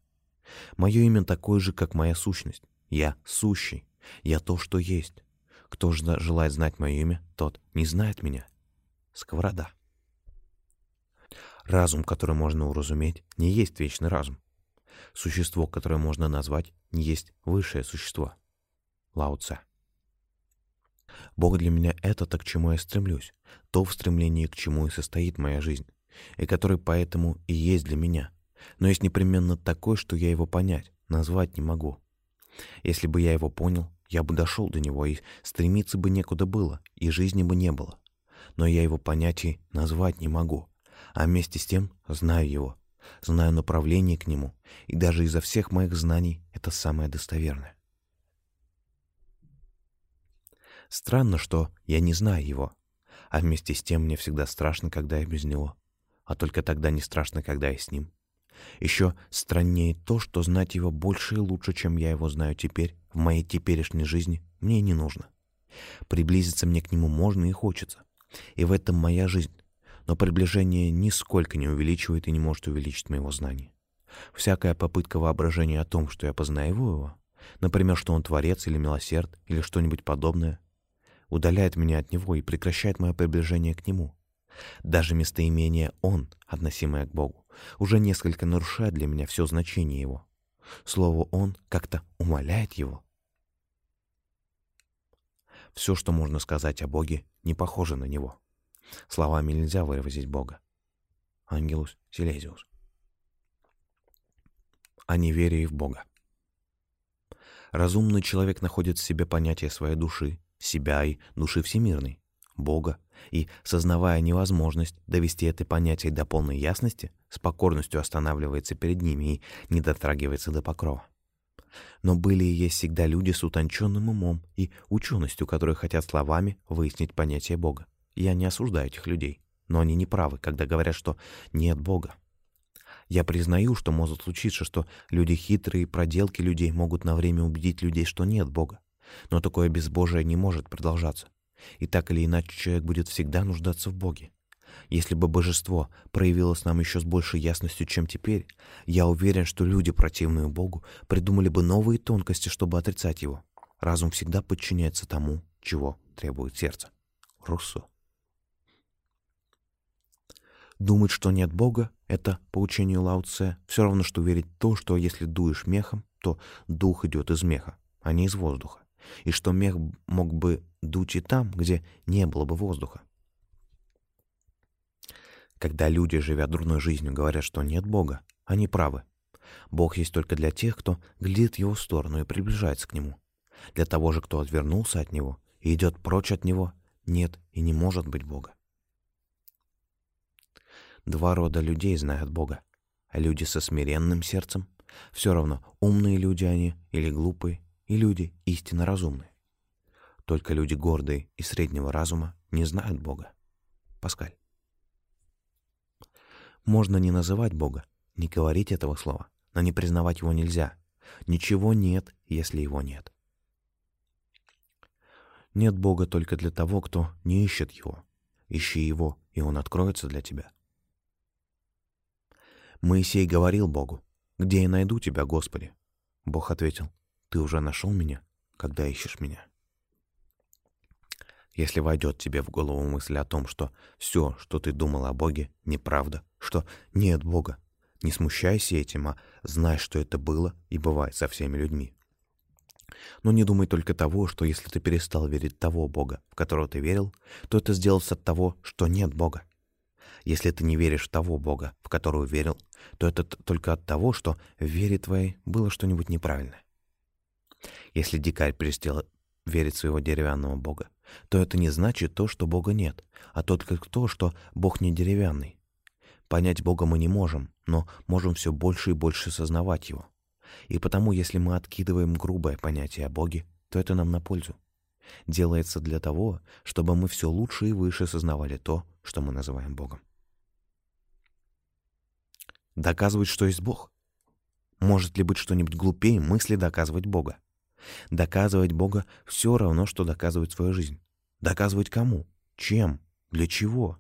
Мое имя такое же, как моя сущность. Я сущий. Я то, что есть. Кто же желает знать мое имя, тот не знает меня. Сковорода. Разум, который можно уразуметь, не есть вечный разум. Существо, которое можно назвать, не есть высшее существо. Лао Цэ. Бог для меня — это то, к чему я стремлюсь, то в стремлении, к чему и состоит моя жизнь, и который поэтому и есть для меня. Но есть непременно такой, что я его понять, назвать не могу. Если бы я его понял, я бы дошел до него, и стремиться бы некуда было, и жизни бы не было. Но я его понятий назвать не могу, а вместе с тем знаю его, знаю направление к нему, и даже изо всех моих знаний это самое достоверное. Странно, что я не знаю его, а вместе с тем мне всегда страшно, когда я без него, а только тогда не страшно, когда я с ним. Еще страннее то, что знать его больше и лучше, чем я его знаю теперь, в моей теперешней жизни, мне не нужно. Приблизиться мне к нему можно и хочется. И в этом моя жизнь. Но приближение нисколько не увеличивает и не может увеличить моего знания. Всякая попытка воображения о том, что я познаю его, например, что он творец или милосерд, или что-нибудь подобное, удаляет меня от него и прекращает мое приближение к нему. Даже местоимение «он», относимое к Богу, уже несколько нарушает для меня все значение его. Слово «он» как-то умаляет его. Все, что можно сказать о Боге, не похоже на него. Словами нельзя выразить Бога. Ангелус Силезиус. О неверии в Бога. Разумный человек находит в себе понятие своей души, себя и души всемирной, Бога, и, сознавая невозможность довести это понятие до полной ясности, с покорностью останавливается перед ними и не дотрагивается до покрова. Но были и есть всегда люди с утонченным умом и ученостью, которые хотят словами выяснить понятие Бога. Я не осуждаю этих людей, но они не правы, когда говорят, что нет Бога. Я признаю, что может случиться, что люди хитрые, проделки людей могут на время убедить людей, что нет Бога. Но такое безбожие не может продолжаться. И так или иначе человек будет всегда нуждаться в Боге. Если бы божество проявилось нам еще с большей ясностью, чем теперь, я уверен, что люди, противные Богу, придумали бы новые тонкости, чтобы отрицать его. Разум всегда подчиняется тому, чего требует сердце. Руссо. Думать, что нет Бога, это, по учению Лао Цэ, все равно, что верить то, что если дуешь мехом, то дух идет из меха, а не из воздуха, и что мех мог бы дуть и там, где не было бы воздуха. Когда люди, живя дурной жизнью, говорят, что нет Бога, они правы. Бог есть только для тех, кто глядит в его сторону и приближается к нему. Для того же, кто отвернулся от него и идет прочь от него, нет и не может быть Бога. Два рода людей знают Бога. Люди со смиренным сердцем, все равно, умные люди они или глупые, и люди истинно разумные. Только люди гордые и среднего разума не знают Бога. Паскаль. Можно не называть Бога, не говорить этого слова, но не признавать его нельзя. Ничего нет, если его нет. Нет Бога только для того, кто не ищет его. Ищи его, и он откроется для тебя. Моисей говорил Богу, «Где я найду тебя, Господи?» Бог ответил, «Ты уже нашел меня, когда ищешь меня». Если войдет тебе в голову мысль о том, что все, что ты думал о Боге, неправда, что нет Бога, не смущайся этим, а знай, что это было и бывает со всеми людьми. Но не думай только того, что если ты перестал верить того Бога, в которого ты верил, то это сделалось от того, что нет Бога. Если ты не веришь в того Бога, в которого верил, то это только от того, что в вере твоей было что-нибудь неправильное. Если дикарь перестал верить своего деревянного Бога, то это не значит то, что Бога нет, а только то, что Бог не деревянный. Понять Бога мы не можем, но можем все больше и больше сознавать Его. И потому, если мы откидываем грубое понятие о Боге, то это нам на пользу. Делается для того, чтобы мы все лучше и выше сознавали то, что мы называем Богом. Доказывать, что есть Бог? Может ли быть что-нибудь глупее мысли доказывать Бога? Доказывать Бога все равно, что доказывать свою жизнь. Доказывать кому? Чем? Для чего?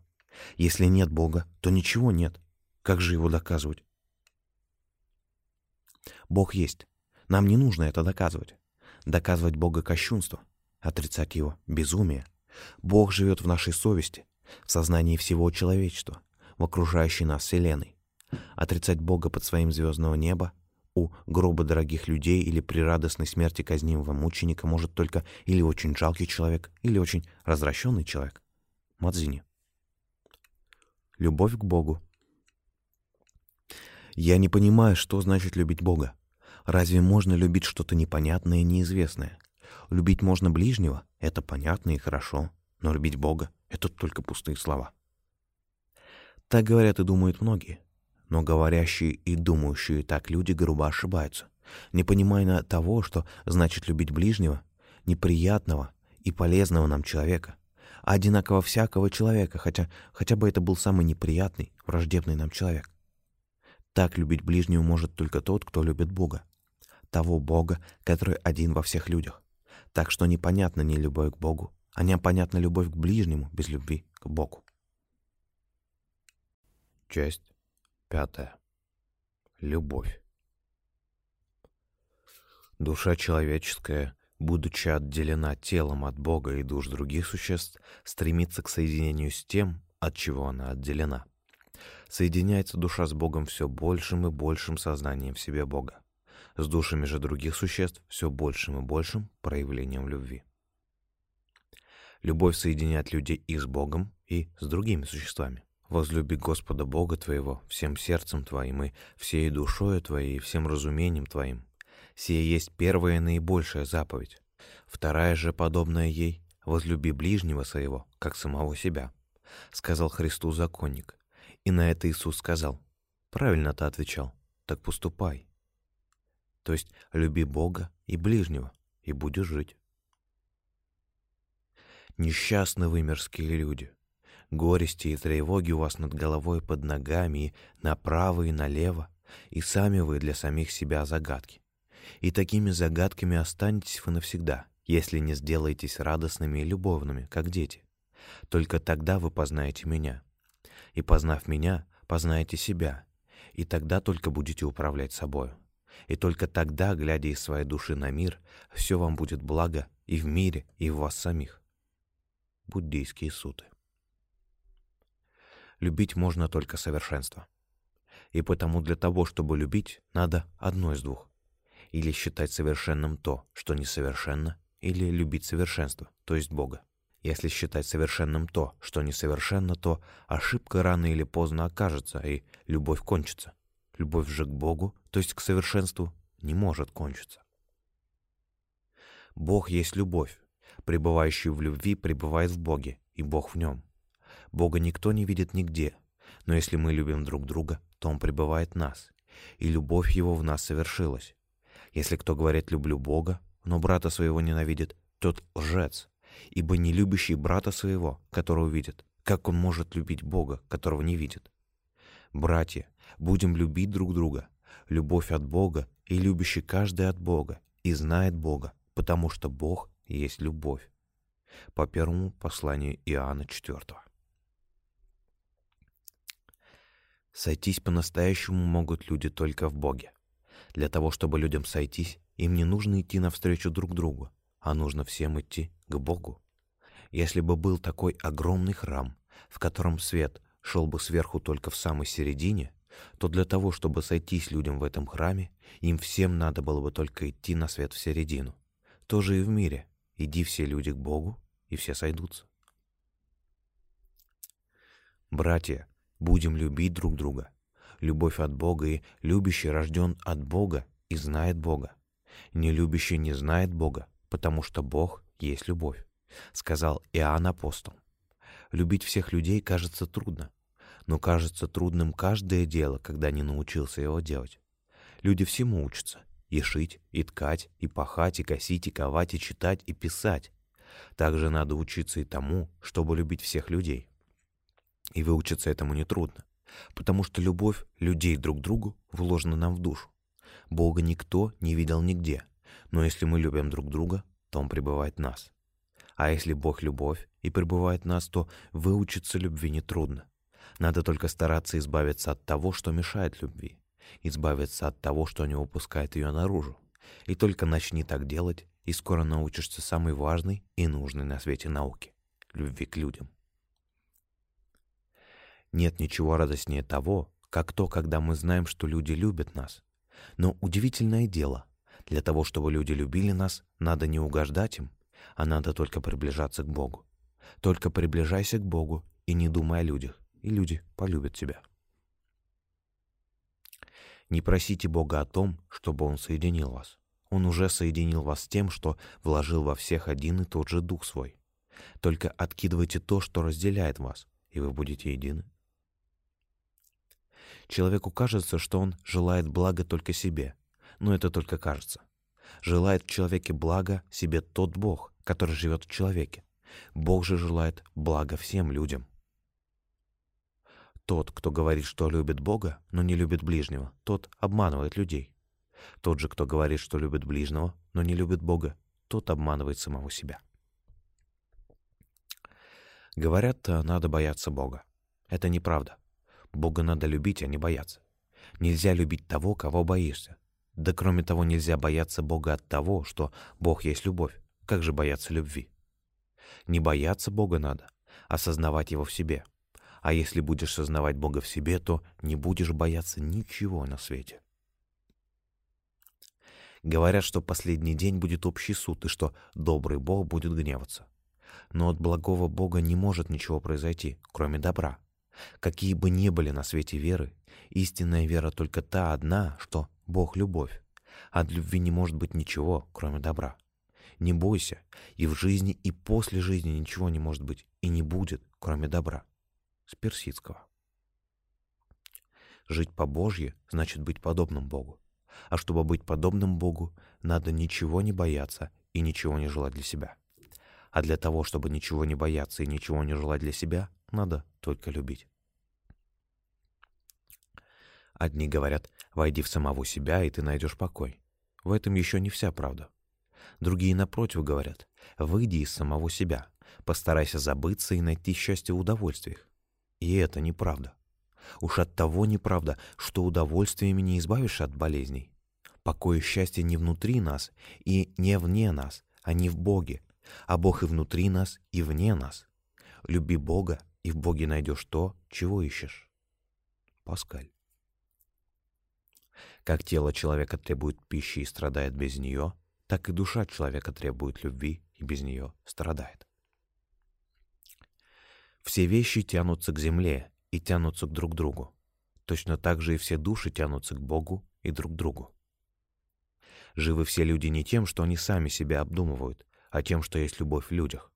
Если нет Бога, то ничего нет. Как же его доказывать? Бог есть. Нам не нужно это доказывать. Доказывать Бога кощунство, отрицать его безумие. Бог живет в нашей совести, в сознании всего человечества, в окружающей нас Вселенной. Отрицать Бога под своим звездного неба у гроба дорогих людей или при радостной смерти казнимого мученика может только или очень жалкий человек, или очень развращенный человек. Мадзини. Любовь к Богу. Я не понимаю, что значит любить Бога. Разве можно любить что-то непонятное и неизвестное? Любить можно ближнего — это понятно и хорошо, но любить Бога — это только пустые слова. Так говорят и думают многие. Но говорящие и думающие так люди грубо ошибаются, не понимая того, что значит любить ближнего, неприятного и полезного нам человека, а одинаково всякого человека, хотя, хотя бы это был самый неприятный, враждебный нам человек. Так любить ближнего может только тот, кто любит Бога. Того Бога, который один во всех людях. Так что непонятна не любовь к Богу, а непонятна любовь к ближнему без любви к Богу.
Часть Пятое. Любовь. Душа человеческая, будучи отделена телом от Бога и душ других существ, стремится к соединению с тем, от чего она отделена. Соединяется душа с Богом все большим и большим сознанием в себе Бога, с душами же других существ все большим и большим проявлением любви. Любовь соединяет людей и с Богом, и с другими существами. Возлюби Господа Бога твоего всем сердцем твоим и всей душою твоей и всем разумением твоим. Сие есть первая и наибольшая заповедь. Вторая же, подобная ей, возлюби ближнего своего, как самого себя, сказал Христу законник. И на это Иисус сказал, правильно ты отвечал, так поступай. То есть люби Бога и ближнего, и будешь жить. Несчастны вы, мирские люди, горести и тревоги у вас над головой, под ногами, и направо и налево, и сами вы для самих себя загадки. И такими загадками останетесь вы навсегда, если не сделаетесь радостными и любовными, как дети. Только тогда вы познаете меня. И познав меня, познаете себя, и тогда только будете управлять собою. И только тогда, глядя из своей души на мир, все вам будет благо и в мире, и в вас самих. Буддийские суты любить можно только совершенство. И потому для того, чтобы любить, надо одно из двух. Или считать совершенным то, что несовершенно, или любить совершенство, то есть Бога. Если считать совершенным то, что несовершенно, то ошибка рано или поздно окажется, и любовь кончится. Любовь же к Богу, то есть к совершенству, не может кончиться. Бог есть любовь. Пребывающий в любви пребывает в Боге, и Бог в нем. Бога никто не видит нигде, но если мы любим друг друга, то Он пребывает в нас, и любовь Его в нас совершилась. Если кто говорит «люблю Бога», но брата своего ненавидит, тот лжец, ибо не любящий брата своего, которого видит, как он может любить Бога, которого не видит? Братья, будем любить друг друга. Любовь от Бога и любящий каждый от Бога и знает Бога, потому что Бог есть любовь. По первому посланию Иоанна 4. Сойтись по-настоящему могут люди только в Боге. Для того, чтобы людям сойтись, им не нужно идти навстречу друг другу, а нужно всем идти к Богу. Если бы был такой огромный храм, в котором свет шел бы сверху только в самой середине, то для того, чтобы сойтись людям в этом храме, им всем надо было бы только идти на свет в середину. То же и в мире. Иди все люди к Богу, и все сойдутся. Братья, Будем любить друг друга. Любовь от Бога и любящий рожден от Бога и знает Бога. Не любящий не знает Бога, потому что Бог есть любовь, сказал Иоанн Апостол. Любить всех людей кажется трудно, но кажется трудным каждое дело, когда не научился его делать. Люди всему учатся — и шить, и ткать, и пахать, и косить, и ковать, и читать, и писать. Также надо учиться и тому, чтобы любить всех людей. И выучиться этому нетрудно, потому что любовь людей друг к другу вложена нам в душу. Бога никто не видел нигде, но если мы любим друг друга, то Он пребывает в нас. А если Бог — любовь и пребывает в нас, то выучиться любви нетрудно. Надо только стараться избавиться от того, что мешает любви, избавиться от того, что не выпускает ее наружу. И только начни так делать, и скоро научишься самой важной и нужной на свете науке — любви к людям. Нет ничего радостнее того, как то, когда мы знаем, что люди любят нас. Но удивительное дело, для того, чтобы люди любили нас, надо не угождать им, а надо только приближаться к Богу. Только приближайся к Богу и не думай о людях, и люди полюбят тебя. Не просите Бога о том, чтобы Он соединил вас. Он уже соединил вас с тем, что вложил во всех один и тот же Дух свой. Только откидывайте то, что разделяет вас, и вы будете едины. Человеку кажется, что он желает блага только себе, но это только кажется. Желает в человеке блага себе тот Бог, который живет в человеке. Бог же желает блага всем людям. Тот, кто говорит, что любит Бога, но не любит ближнего, тот обманывает людей. Тот же, кто говорит, что любит ближнего, но не любит Бога, тот обманывает самого себя. Говорят, надо бояться Бога. Это неправда. Бога надо любить, а не бояться. Нельзя любить того, кого боишься. Да кроме того, нельзя бояться Бога от того, что Бог есть любовь. Как же бояться любви? Не бояться Бога надо, осознавать Его в себе. А если будешь сознавать Бога в себе, то не будешь бояться ничего на свете. Говорят, что последний день будет общий суд, и что добрый Бог будет гневаться. Но от благого Бога не может ничего произойти, кроме добра. Какие бы ни были на свете веры, истинная вера только та одна, что Бог — любовь. От любви не может быть ничего, кроме добра. Не бойся, и в жизни, и после жизни ничего не может быть, и не будет, кроме добра. С персидского. Жить по Божье значит быть подобным Богу. А чтобы быть подобным Богу, надо ничего не бояться и ничего не желать для себя. А для того, чтобы ничего не бояться и ничего не желать для себя, надо только любить. Одни говорят, войди в самого себя, и ты найдешь покой. В этом еще не вся правда. Другие, напротив, говорят, выйди из самого себя, постарайся забыться и найти счастье в удовольствиях. И это неправда. Уж от того неправда, что удовольствиями не избавишься от болезней. Покой и счастье не внутри нас и не вне нас, а не в Боге, а Бог и внутри нас, и вне нас. Люби Бога, и в Боге найдешь то, чего ищешь. Паскаль. Как тело человека требует пищи и страдает без нее, так и душа человека требует любви и без нее страдает. Все вещи тянутся к земле и тянутся к друг другу. Точно так же и все души тянутся к Богу и друг другу. Живы все люди не тем, что они сами себя обдумывают, а тем, что есть любовь в людях.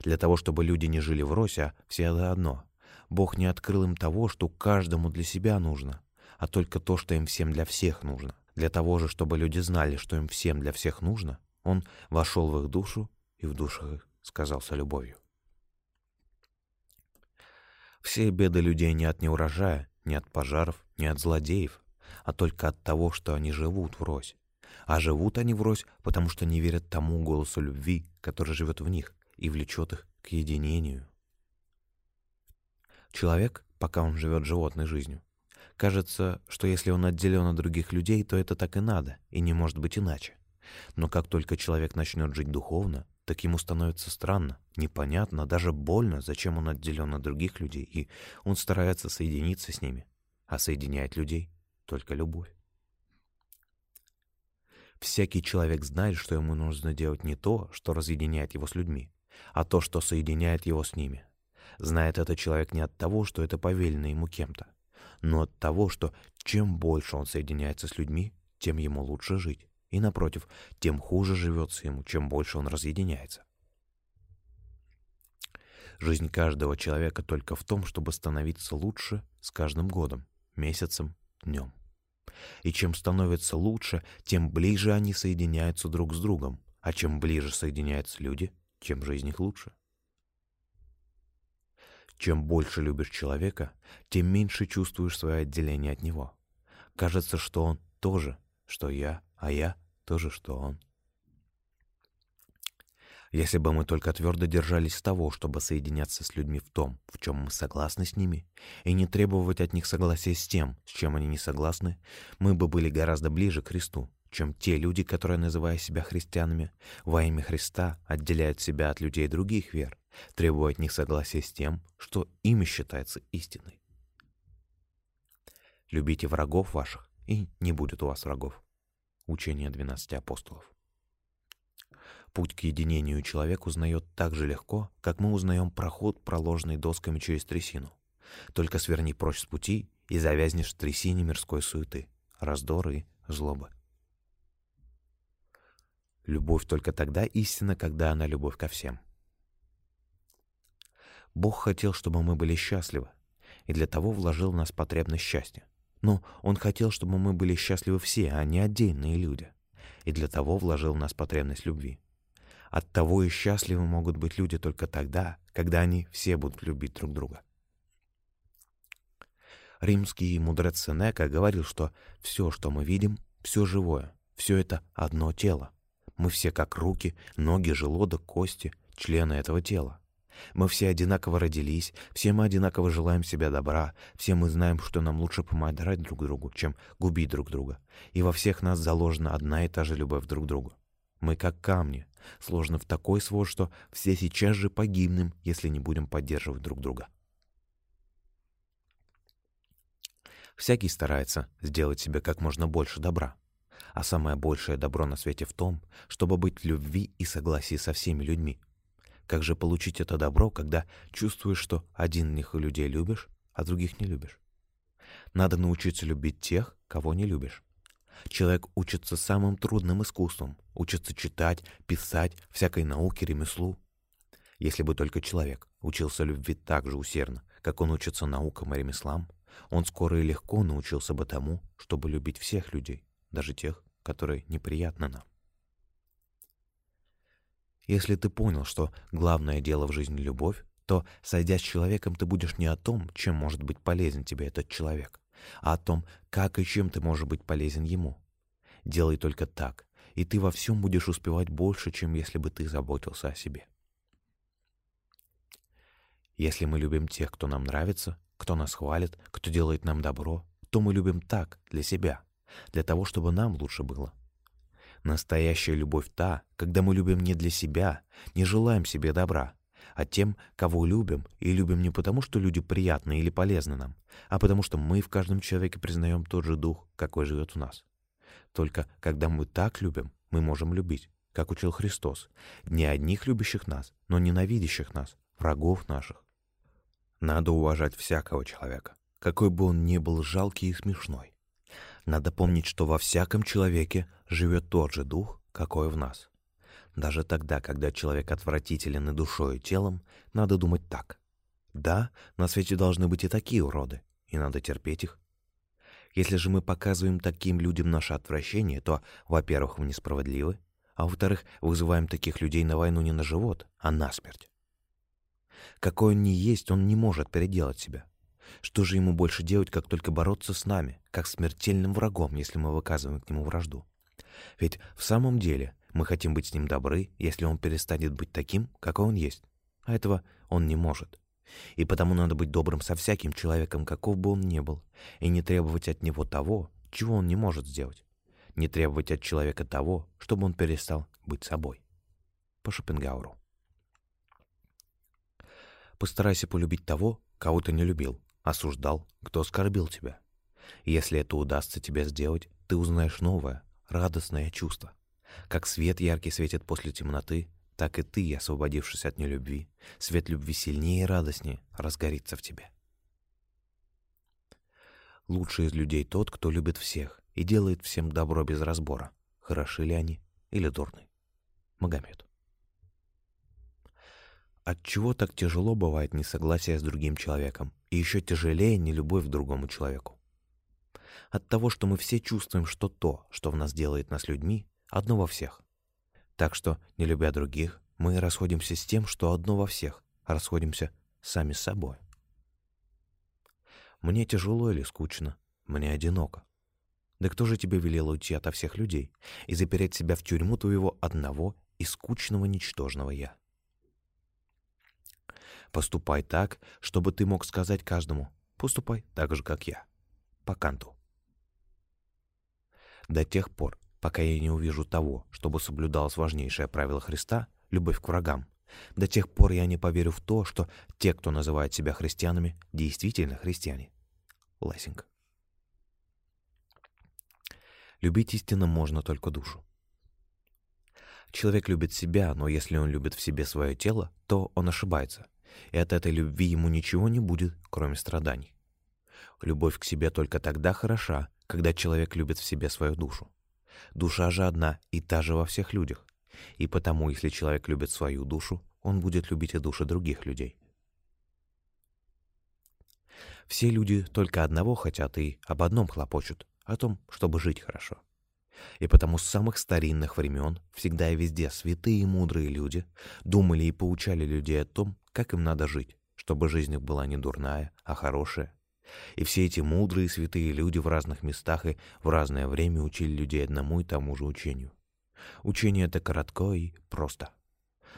Для того, чтобы люди не жили врозь, а все заодно. Бог не открыл им того, что каждому для себя нужно, а только то, что им всем для всех нужно. Для того же, чтобы люди знали, что им всем для всех нужно, Он вошел в их душу и в душах их сказался любовью. Все беды людей не от неурожая, не от пожаров, не от злодеев, а только от того, что они живут врозь. А живут они врозь, потому что не верят тому голосу любви, который живет в них и влечет их к единению. Человек, пока он живет животной жизнью, Кажется, что если он отделен от других людей, то это так и надо, и не может быть иначе. Но как только человек начнет жить духовно, так ему становится странно, непонятно, даже больно, зачем он отделен от других людей, и он старается соединиться с ними. А соединяет людей только любовь. Всякий человек знает, что ему нужно делать не то, что разъединяет его с людьми, а то, что соединяет его с ними. Знает это человек не от того, что это повелено ему кем-то, но от того, что чем больше он соединяется с людьми, тем ему лучше жить. И, напротив, тем хуже живется ему, чем больше он разъединяется. Жизнь каждого человека только в том, чтобы становиться лучше с каждым годом, месяцем, днем. И чем становится лучше, тем ближе они соединяются друг с другом, а чем ближе соединяются люди, тем жизнь их лучше. Чем больше любишь человека, тем меньше чувствуешь свое отделение от него. Кажется, что он
то же, что я, а я то же, что он. Если бы мы только твердо держались того, чтобы соединяться с людьми в том, в чем мы согласны с ними, и не требовать от них согласия с тем, с чем они не согласны, мы бы были гораздо ближе к Христу, чем те люди, которые, называя себя христианами, во имя Христа отделяют себя от людей других вер, требуя от них согласия с тем, что ими считается истиной. Любите врагов ваших, и не будет у вас врагов. Учение 12 апостолов. Путь к единению человек узнает так же легко, как мы узнаем проход, проложенный досками через трясину. Только сверни прочь с пути и завязнешь в трясине мирской суеты, раздоры и злобы. Любовь только тогда истинна, когда она любовь ко всем. Бог хотел, чтобы мы были счастливы, и для того вложил в нас потребность счастья. Но Он хотел, чтобы мы были счастливы все, а не отдельные люди. И для того вложил в нас потребность любви. От того и счастливы могут быть люди только тогда, когда они все будут любить друг друга. Римский мудрец Сенека говорил, что все, что мы видим, все живое, все это одно тело. Мы все как руки, ноги, желудок, кости, члены этого тела. Мы все одинаково родились, все мы одинаково желаем себе добра, все мы знаем, что нам лучше помогать друг другу, чем губить друг друга. И во всех нас заложена одна и та же любовь друг к другу. Мы как камни, сложены в такой свод, что все сейчас же погибнем, если не будем поддерживать друг друга. Всякий старается сделать себе как можно больше добра. А самое большее добро на свете в том, чтобы быть в любви и согласии со всеми людьми. Как же получить это добро, когда чувствуешь, что один них людей любишь, а других не любишь? Надо научиться любить тех, кого не любишь. Человек учится самым трудным искусством, учится читать, писать, всякой науке, ремеслу. Если бы только человек учился любви так же усердно, как он учится наукам и ремеслам, он скоро и легко научился бы тому, чтобы любить всех людей, даже тех, которые неприятны нам. Если ты понял, что главное дело в жизни — любовь, то, сойдя с человеком, ты будешь не о том, чем может быть полезен тебе этот человек, а о том, как и чем ты можешь быть полезен ему. Делай только так, и ты во всем будешь успевать больше, чем если бы ты заботился о себе. Если мы любим тех, кто нам нравится, кто нас хвалит, кто делает нам добро, то мы любим так, для себя, для того, чтобы нам лучше было. Настоящая любовь та, когда мы любим не для себя, не желаем себе добра, а тем, кого любим, и любим не потому, что люди приятны или полезны нам, а потому что мы в каждом человеке признаем тот же дух, какой живет в нас. Только когда мы так любим, мы можем любить, как учил Христос, не одних любящих нас, но ненавидящих нас, врагов наших. Надо уважать всякого человека, какой бы он ни был жалкий и смешной. Надо помнить, что во всяком человеке живет тот же дух, какой в нас. Даже тогда, когда человек отвратителен и душой, и телом, надо думать так. Да, на свете должны быть и такие уроды, и надо терпеть их. Если же мы показываем таким людям наше отвращение, то, во-первых, мы несправедливы, а во-вторых, вызываем таких людей на войну не на живот, а на смерть. Какой он ни есть, он не может переделать себя. Что же ему больше делать, как только бороться с нами, как смертельным врагом, если мы выказываем к нему вражду? Ведь в самом деле мы хотим быть с ним добры, если он перестанет быть таким, какой он есть. А этого он не может. И потому надо быть добрым со всяким человеком, каков бы он ни был, и не требовать от него того, чего он не может сделать. Не требовать от человека того, чтобы он перестал быть собой. По Шопенгауэру. Постарайся полюбить того, кого ты не любил, осуждал, кто оскорбил тебя. Если это удастся тебе сделать, ты узнаешь новое, радостное чувство. Как свет яркий светит после темноты, так и ты, освободившись от нелюбви, свет любви сильнее и радостнее разгорится в тебе. Лучший из людей тот, кто любит всех и делает всем добро без разбора, хороши ли они или дурны. Магомед. Отчего так тяжело бывает несогласие с другим человеком, и еще тяжелее нелюбовь к другому человеку? От того, что мы все чувствуем, что то, что в нас делает нас людьми, одно во всех. Так что, не любя других, мы расходимся с тем, что одно во всех, расходимся сами с собой. Мне тяжело или скучно, мне одиноко.
Да кто же тебе велел уйти ото всех людей и запереть себя в тюрьму твоего одного и скучного ничтожного «я»? Поступай так, чтобы ты мог сказать каждому «поступай так же, как я» по канту. До тех пор, пока я не увижу того, чтобы соблюдалось важнейшее правило Христа — любовь к врагам, до тех пор я не поверю в то, что те, кто называет себя христианами, действительно христиане. Лессинг. Любить истинно можно только душу. Человек любит себя, но если он любит в себе свое тело, то он ошибается, и от этой любви ему ничего не будет, кроме страданий. Любовь к себе только тогда хороша, когда человек любит в себе свою душу. Душа же одна и та же во всех людях, и потому, если человек любит свою душу, он будет любить и души других людей. Все люди только одного хотят и об одном хлопочут, о том, чтобы жить хорошо. И потому с самых старинных времен всегда и везде святые и мудрые люди думали и поучали людей о том, как им надо жить, чтобы жизнь их была не дурная, а хорошая. И все эти мудрые и святые люди в разных местах и в разное время учили людей одному и тому же учению. Учение это коротко и просто.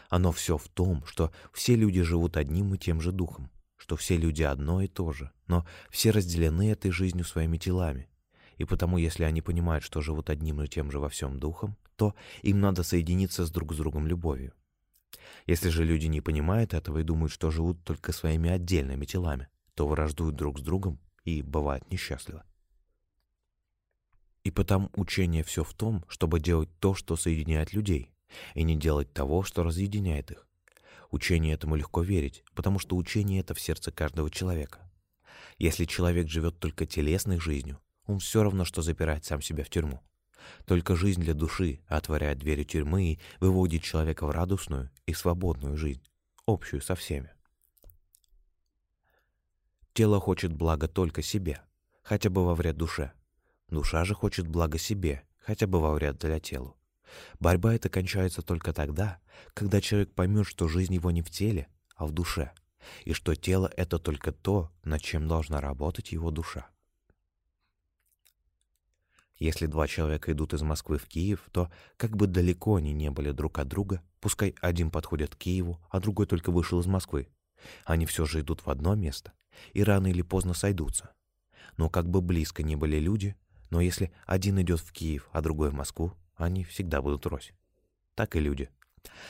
Оно все в том, что все люди живут одним и тем же духом, что все люди одно и то же, но все разделены этой жизнью своими телами. И потому, если они понимают, что живут одним и тем же во всем духом, то им надо соединиться с друг с другом любовью. Если же люди не понимают этого и думают, что живут только своими отдельными телами, то враждуют друг с другом и бывают несчастливы. И потому учение все в том, чтобы делать то, что соединяет людей, и не делать того, что разъединяет их. Учение этому легко верить, потому что учение — это в сердце каждого человека. Если человек живет только телесной жизнью, он все равно, что запирает сам себя в тюрьму. Только жизнь для души отворяет двери тюрьмы и выводит человека в радостную и свободную жизнь, общую со всеми. Тело хочет блага только себе, хотя бы во вред душе. Душа же хочет блага себе, хотя бы во вред для тела. Борьба эта кончается только тогда, когда человек поймет, что жизнь его не в теле, а в душе, и что тело — это только то, над чем должна работать его душа. Если два человека идут из Москвы в Киев, то, как бы далеко они не были друг от друга, пускай один подходит к Киеву, а другой только вышел из Москвы, они все же идут в одно место и рано или поздно сойдутся. Но как бы близко ни были люди, но если один идет в Киев, а другой в Москву, они всегда будут рось. Так и люди.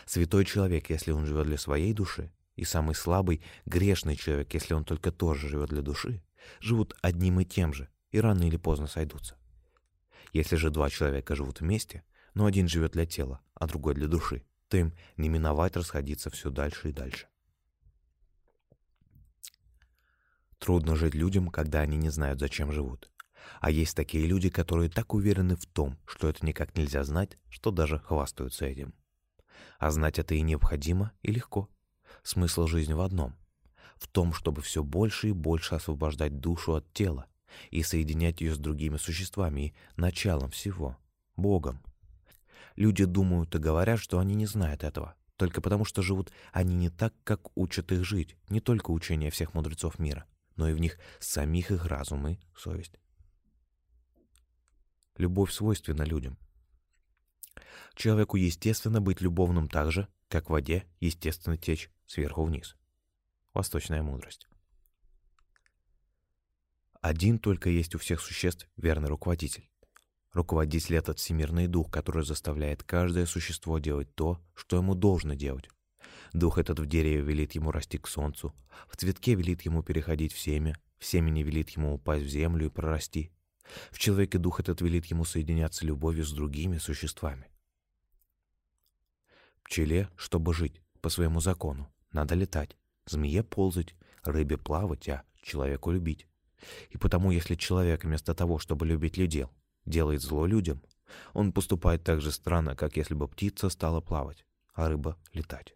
Святой человек, если он живет для своей души, и самый слабый, грешный человек, если он только тоже живет для души, живут одним и тем же, и рано или поздно сойдутся. Если же два человека живут вместе, но один живет для тела, а другой для души, то им не миновать расходиться все дальше и дальше. Трудно жить людям, когда они не знают, зачем живут. А есть такие люди, которые так уверены в том, что это никак нельзя знать, что даже хвастаются этим. А знать это и необходимо, и легко. Смысл жизни в одном. В том, чтобы все больше и больше освобождать душу от тела и соединять ее с другими существами и началом всего — Богом. Люди думают и говорят, что они не знают этого, только потому что живут они не так, как учат их жить, не только учение всех мудрецов мира, но и в них самих их разум и совесть. Любовь свойственна людям. Человеку естественно быть любовным так же, как в воде естественно течь сверху вниз. Восточная мудрость. Один только есть у всех существ верный руководитель. Руководитель — этот всемирный дух, который заставляет каждое существо делать то, что ему должно делать. Дух этот в дереве велит ему расти к солнцу, в цветке велит ему переходить в семя, в семени велит ему упасть в землю и прорасти, в человеке дух этот велит ему соединяться любовью с другими существами. Пчеле, чтобы жить по своему закону, надо летать, змее ползать, рыбе плавать, а человеку любить. И потому, если человек вместо того, чтобы любить людей, делает зло людям, он поступает так же странно, как если бы птица стала плавать, а рыба — летать.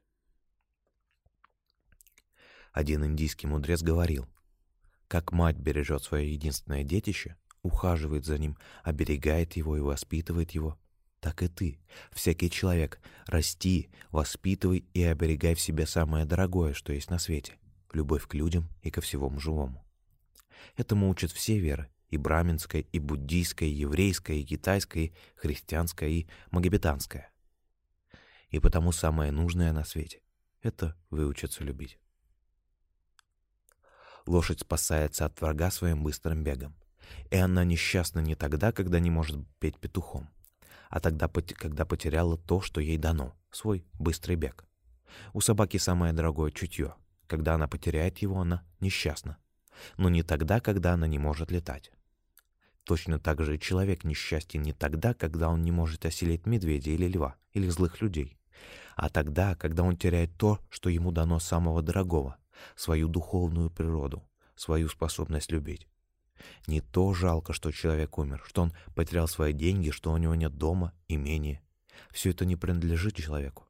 Один индийский мудрец говорил, как мать бережет свое единственное детище, ухаживает за ним, оберегает его и воспитывает его, так и ты, всякий человек, расти, воспитывай и оберегай в себе самое дорогое, что есть на свете — любовь к людям и ко всему живому. Этому учат все веры, и браминское, и буддийское, и еврейское, и китайское, и христианское, и магометанское. И потому самое нужное на свете — это выучиться любить. Лошадь спасается от врага своим быстрым бегом. И она несчастна не тогда, когда не может петь петухом, а тогда, когда потеряла то, что ей дано — свой быстрый бег. У собаки самое дорогое чутье. Когда она потеряет его, она несчастна. Но не тогда, когда она не может летать. Точно так же человек несчастен не тогда, когда он не может осилить медведя или льва, или злых людей, а тогда, когда он теряет то, что ему дано самого дорогого, свою духовную природу, свою способность любить. Не то жалко, что человек умер, что он потерял свои деньги, что у него нет дома, имения. Все это не принадлежит человеку.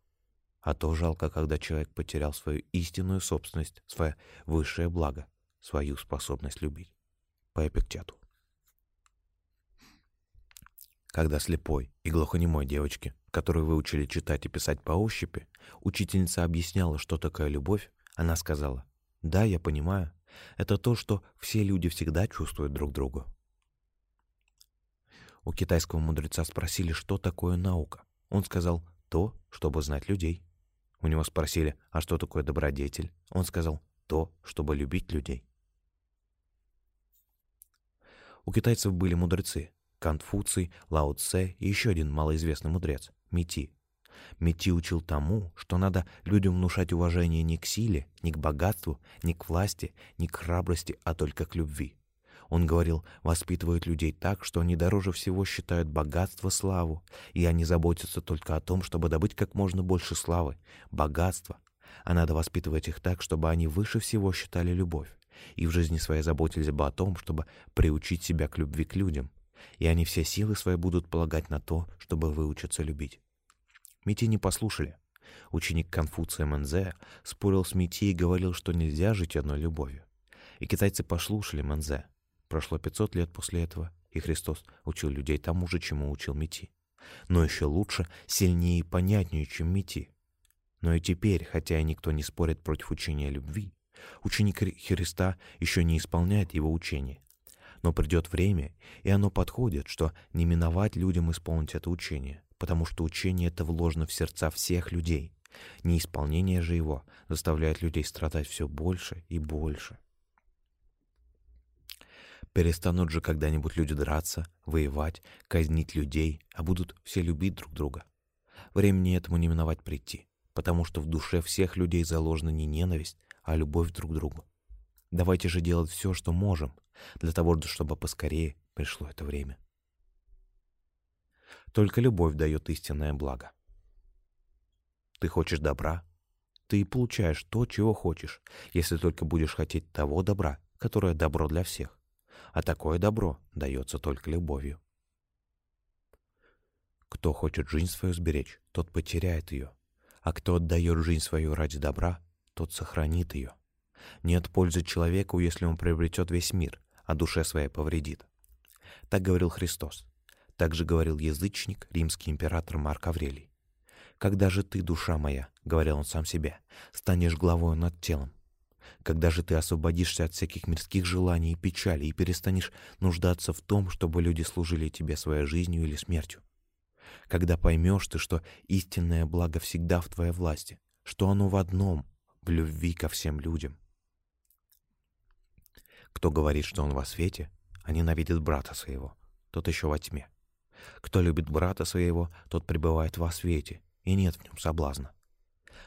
А то жалко, когда человек потерял свою истинную собственность, свое высшее благо, свою способность любить. По Эпиктету когда слепой и глухонемой девочке, которую выучили читать и писать по ощупи, учительница объясняла, что такое любовь, она сказала, «Да, я понимаю, это то, что все люди всегда чувствуют друг другу». У китайского мудреца спросили, что такое наука. Он сказал, «То, чтобы знать людей». У него спросили, а что такое добродетель? Он сказал, «То, чтобы любить людей». У китайцев были мудрецы, Конфуций, Лао Цэ и еще один малоизвестный мудрец — Мити. Мити учил тому, что надо людям внушать уважение не к силе, не к богатству, не к власти, не к храбрости, а только к любви. Он говорил, воспитывают людей так, что они дороже всего считают богатство, славу, и они заботятся только о том, чтобы добыть как можно больше славы, богатства. А надо воспитывать их так, чтобы они выше всего считали любовь, и в жизни своей заботились бы о том, чтобы приучить себя к любви к людям, и они все силы свои будут полагать на то, чтобы выучиться любить. Мити не послушали. Ученик Конфуция Мэнзе спорил с Мити и говорил, что нельзя жить одной любовью. И китайцы послушали Мэнзе. Прошло 500 лет после этого, и Христос учил людей тому же, чему учил Мити. Но еще лучше, сильнее и понятнее, чем Мити. Но и теперь, хотя никто не спорит против учения любви, ученик Христа еще не исполняет его учение, но придет время, и оно подходит, что не миновать людям исполнить это учение, потому что учение это вложено в сердца всех людей. Неисполнение же его заставляет людей страдать все больше и больше. Перестанут же когда-нибудь люди драться, воевать, казнить людей, а будут все любить друг друга. Времени этому не миновать прийти, потому что в душе всех людей заложена не ненависть, а любовь друг к другу. Давайте же делать все, что можем, для того, чтобы поскорее пришло это время. Только любовь дает истинное благо. Ты хочешь добра, ты и получаешь то, чего хочешь, если только будешь хотеть того добра, которое добро для всех. А такое добро дается только любовью. Кто хочет жизнь свою сберечь, тот потеряет ее, а кто отдает жизнь свою ради добра, тот сохранит ее. Нет пользы человеку, если он приобретет весь мир, а душе своей повредит. Так говорил Христос. Так же говорил язычник, римский император Марк Аврелий. «Когда же ты, душа моя, — говорил он сам себе, — станешь главой над телом? Когда же ты освободишься от всяких мирских желаний и печали и перестанешь нуждаться в том, чтобы люди служили тебе своей жизнью или смертью? Когда поймешь ты, что истинное благо всегда в твоей власти, что оно в одном — в любви ко всем людям, кто говорит, что он во свете, а ненавидит брата своего, тот еще во тьме. Кто любит брата своего, тот пребывает во свете, и нет в нем соблазна.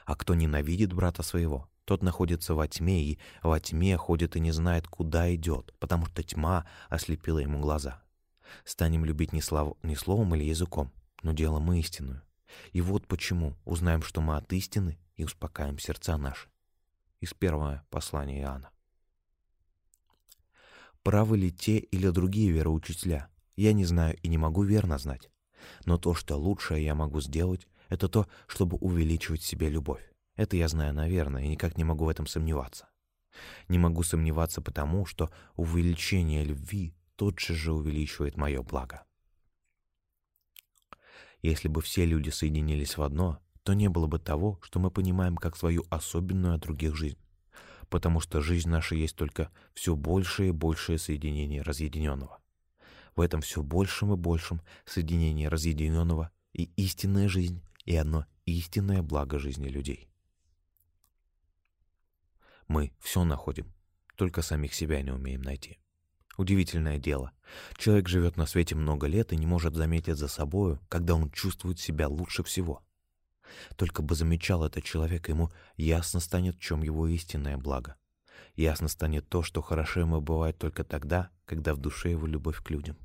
А кто ненавидит брата своего, тот находится во тьме, и во тьме ходит и не знает, куда идет, потому что тьма ослепила ему глаза. Станем любить не, слов... не словом или языком, но делом истинную. И вот почему узнаем, что мы от истины и успокаиваем сердца наши. Из первого послания Иоанна. Правы ли те или другие вероучителя, я не знаю и не могу верно знать. Но то, что лучшее я могу сделать, это то, чтобы увеличивать в себе любовь. Это я знаю, наверное, и никак не могу в этом сомневаться. Не могу сомневаться потому, что увеличение любви тотчас же увеличивает мое благо. Если бы все люди соединились в одно, то не было бы того, что мы понимаем как свою особенную от других жизнь потому что жизнь наша есть только все большее и большее соединение разъединенного. В этом все большем и большем соединении разъединенного и истинная жизнь, и одно истинное благо жизни людей. Мы все находим, только самих себя не умеем найти. Удивительное дело. Человек живет на свете много лет и не может заметить за собою, когда он чувствует себя лучше всего. Только бы замечал этот человек, ему ясно станет, в чем его истинное благо. Ясно станет то, что хорошо ему бывает только тогда, когда в душе его любовь к людям.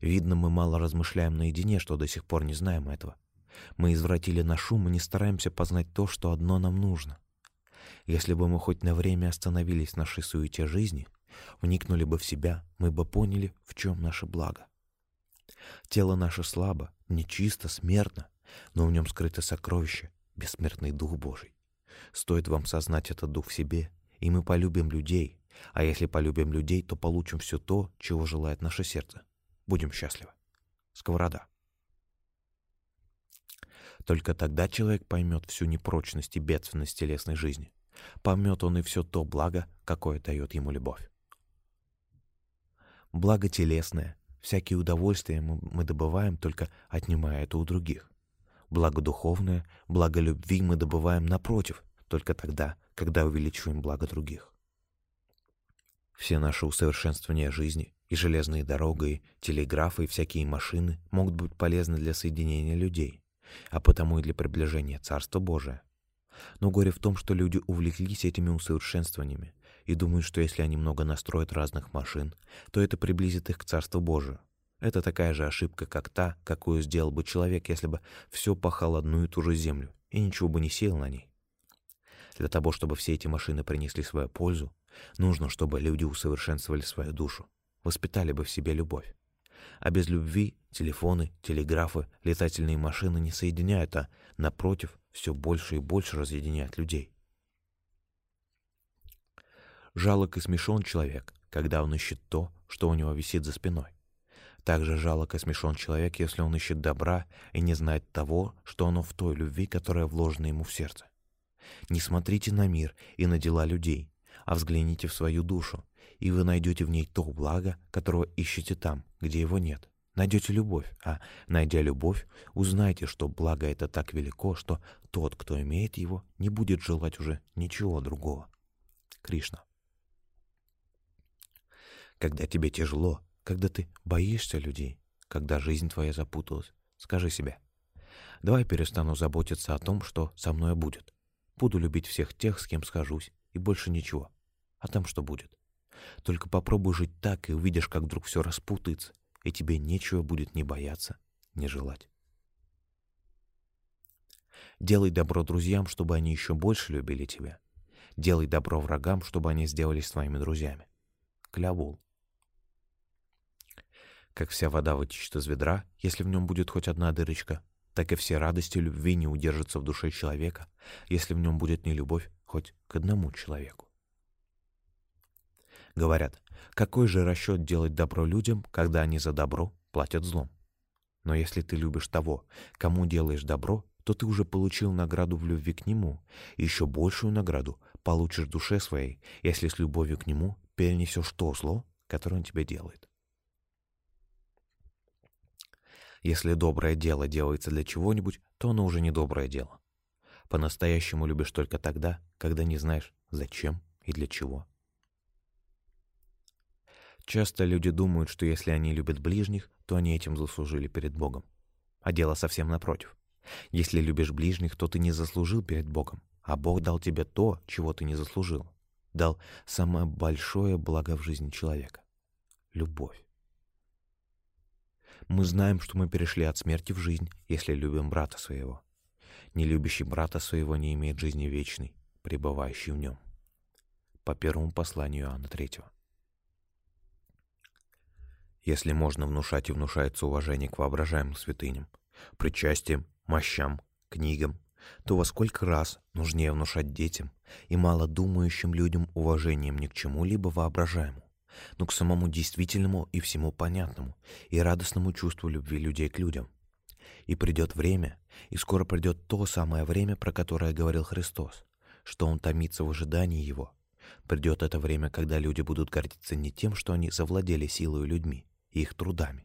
Видно, мы мало размышляем наедине, что до сих пор не знаем этого. Мы извратили на шум и не стараемся познать то, что одно нам нужно. Если бы мы хоть на время остановились в нашей суете жизни, вникнули бы в себя, мы бы поняли, в чем наше благо. Тело наше слабо, нечисто, смертно, но в нем скрыто сокровище, бессмертный Дух Божий. Стоит вам сознать этот Дух в себе, и мы полюбим людей, а если полюбим людей, то получим все то, чего желает наше сердце. Будем счастливы. Сковорода. Только тогда человек поймет всю непрочность и бедственность телесной жизни. Поймет он и все то благо, какое дает ему любовь. Благо телесное, всякие удовольствия мы добываем, только отнимая это у других. Благо духовное, благо любви мы добываем напротив, только тогда, когда увеличиваем благо других. Все наши усовершенствования жизни, и железные дороги, и телеграфы, и всякие машины могут быть полезны для соединения людей, а потому и для приближения Царства Божия. Но горе в том, что люди увлеклись этими усовершенствованиями и думают, что если они много настроят разных машин, то это приблизит их к Царству Божию. Это такая же ошибка, как та, какую сделал бы человек, если бы все пахал одну и ту же землю и ничего бы не сеял на ней. Для того, чтобы все эти машины принесли свою пользу, нужно, чтобы люди усовершенствовали свою душу, воспитали бы в себе любовь. А без любви телефоны, телеграфы, летательные машины не соединяют, а, напротив, все больше и больше разъединяют людей. Жалок и смешон человек, когда он ищет то, что у него висит за спиной. Также жалок и смешон человек, если он ищет добра и не знает того, что оно в той любви, которая вложена ему в сердце. Не смотрите на мир и на дела людей, а взгляните в свою душу, и вы найдете в ней то благо, которого ищете там, где его нет. Найдете любовь, а, найдя любовь, узнайте, что благо это так велико, что тот, кто имеет его, не будет желать уже ничего другого. Кришна. Когда тебе тяжело, когда ты боишься людей, когда жизнь твоя запуталась, скажи себе, давай перестану заботиться о том, что со мной будет. Буду любить всех тех, с кем схожусь, и больше ничего. А там что будет? Только попробуй жить так, и увидишь, как вдруг все распутается, и тебе нечего будет ни бояться, ни желать. Делай добро друзьям, чтобы они еще больше любили тебя. Делай добро врагам, чтобы они сделались твоими друзьями. Клявул. Как вся вода вытечет из ведра, если в нем будет хоть одна дырочка, так и все радости любви не удержатся в душе человека, если в нем будет не любовь хоть к одному человеку. Говорят, какой же расчет делать добро людям, когда они за добро платят злом? Но если ты любишь того, кому делаешь добро, то ты уже получил награду в любви к нему, и еще большую награду получишь душе своей, если с любовью к нему перенесешь то зло, которое он тебе делает. Если доброе дело делается для чего-нибудь, то оно уже не доброе дело. По-настоящему любишь только тогда, когда не знаешь, зачем и для чего. Часто люди думают, что если они любят ближних, то они этим заслужили перед Богом. А дело совсем напротив. Если любишь ближних, то ты не заслужил перед Богом, а Бог дал тебе то, чего ты не заслужил. Дал самое большое благо в жизни человека — любовь. Мы знаем, что мы перешли от смерти в жизнь, если любим брата своего. Не любящий брата своего не имеет жизни вечной, пребывающей в нем. По первому посланию Иоанна 3. Если можно внушать и внушается уважение к воображаемым святыням, причастиям, мощам, книгам, то во сколько раз нужнее внушать детям и мало думающим людям уважением ни к чему-либо воображаемому, но к самому действительному и всему понятному и радостному чувству любви людей к людям. И придет время, и скоро придет то самое время, про которое говорил Христос, что Он томится в ожидании Его. Придет это время, когда люди будут гордиться не тем, что они завладели силой людьми, и их трудами,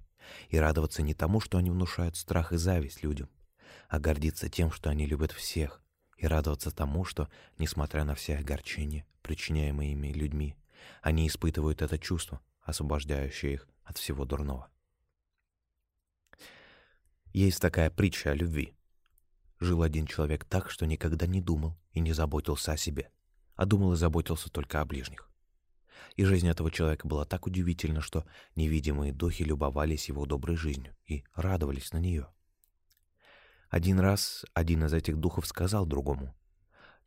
и радоваться не тому, что они внушают страх и зависть людям, а гордиться тем, что они любят всех, и радоваться тому, что, несмотря на все огорчения, причиняемые ими людьми, они испытывают это чувство, освобождающее их от всего дурного. Есть такая притча о любви. Жил один человек так, что никогда не думал и не заботился о себе, а думал и заботился только о ближних. И жизнь этого человека была так удивительна, что невидимые духи любовались его доброй жизнью и радовались на нее. Один раз один из этих духов сказал другому,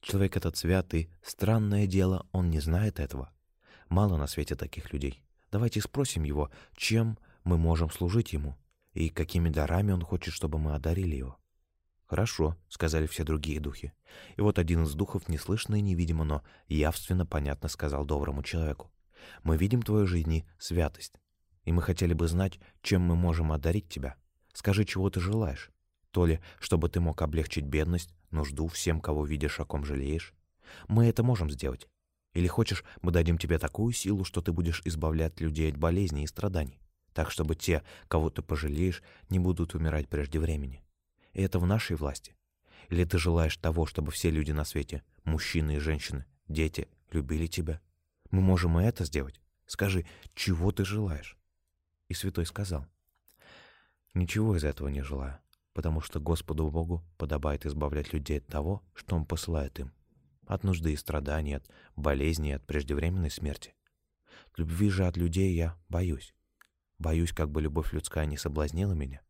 «Человек этот святый, странное дело, он не знает этого. Мало на свете таких людей. Давайте спросим его, чем мы можем служить ему и какими дарами он хочет, чтобы мы одарили его». «Хорошо», — сказали все другие духи. И вот один из духов неслышно и невидимо, но явственно понятно сказал доброму человеку. «Мы видим твою жизнь и святость, и мы хотели бы знать, чем мы можем одарить тебя. Скажи, чего ты желаешь. То ли, чтобы ты мог облегчить бедность, нужду всем, кого видишь, о ком жалеешь. Мы это можем сделать. Или хочешь, мы дадим тебе такую силу, что ты будешь избавлять людей от болезней и страданий, так чтобы те, кого ты пожалеешь, не будут умирать прежде времени. И это в нашей власти. Или ты желаешь того, чтобы все люди на свете, мужчины и женщины, дети, любили тебя? Мы можем и это сделать. Скажи, чего ты желаешь?» И святой сказал, «Ничего из этого не желаю, потому что Господу Богу подобает избавлять людей от того, что Он посылает им, от нужды и страданий, от болезней, от преждевременной смерти. Любви же от людей я боюсь. Боюсь, как бы любовь людская не соблазнила меня,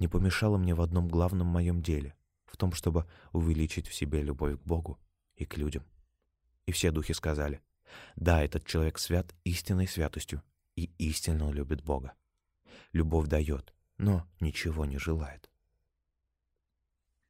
не помешало мне в одном главном моем деле, в том, чтобы увеличить в себе любовь к Богу и к людям. И все духи сказали, да, этот человек свят истинной святостью и истинно любит Бога. Любовь дает, но ничего не желает.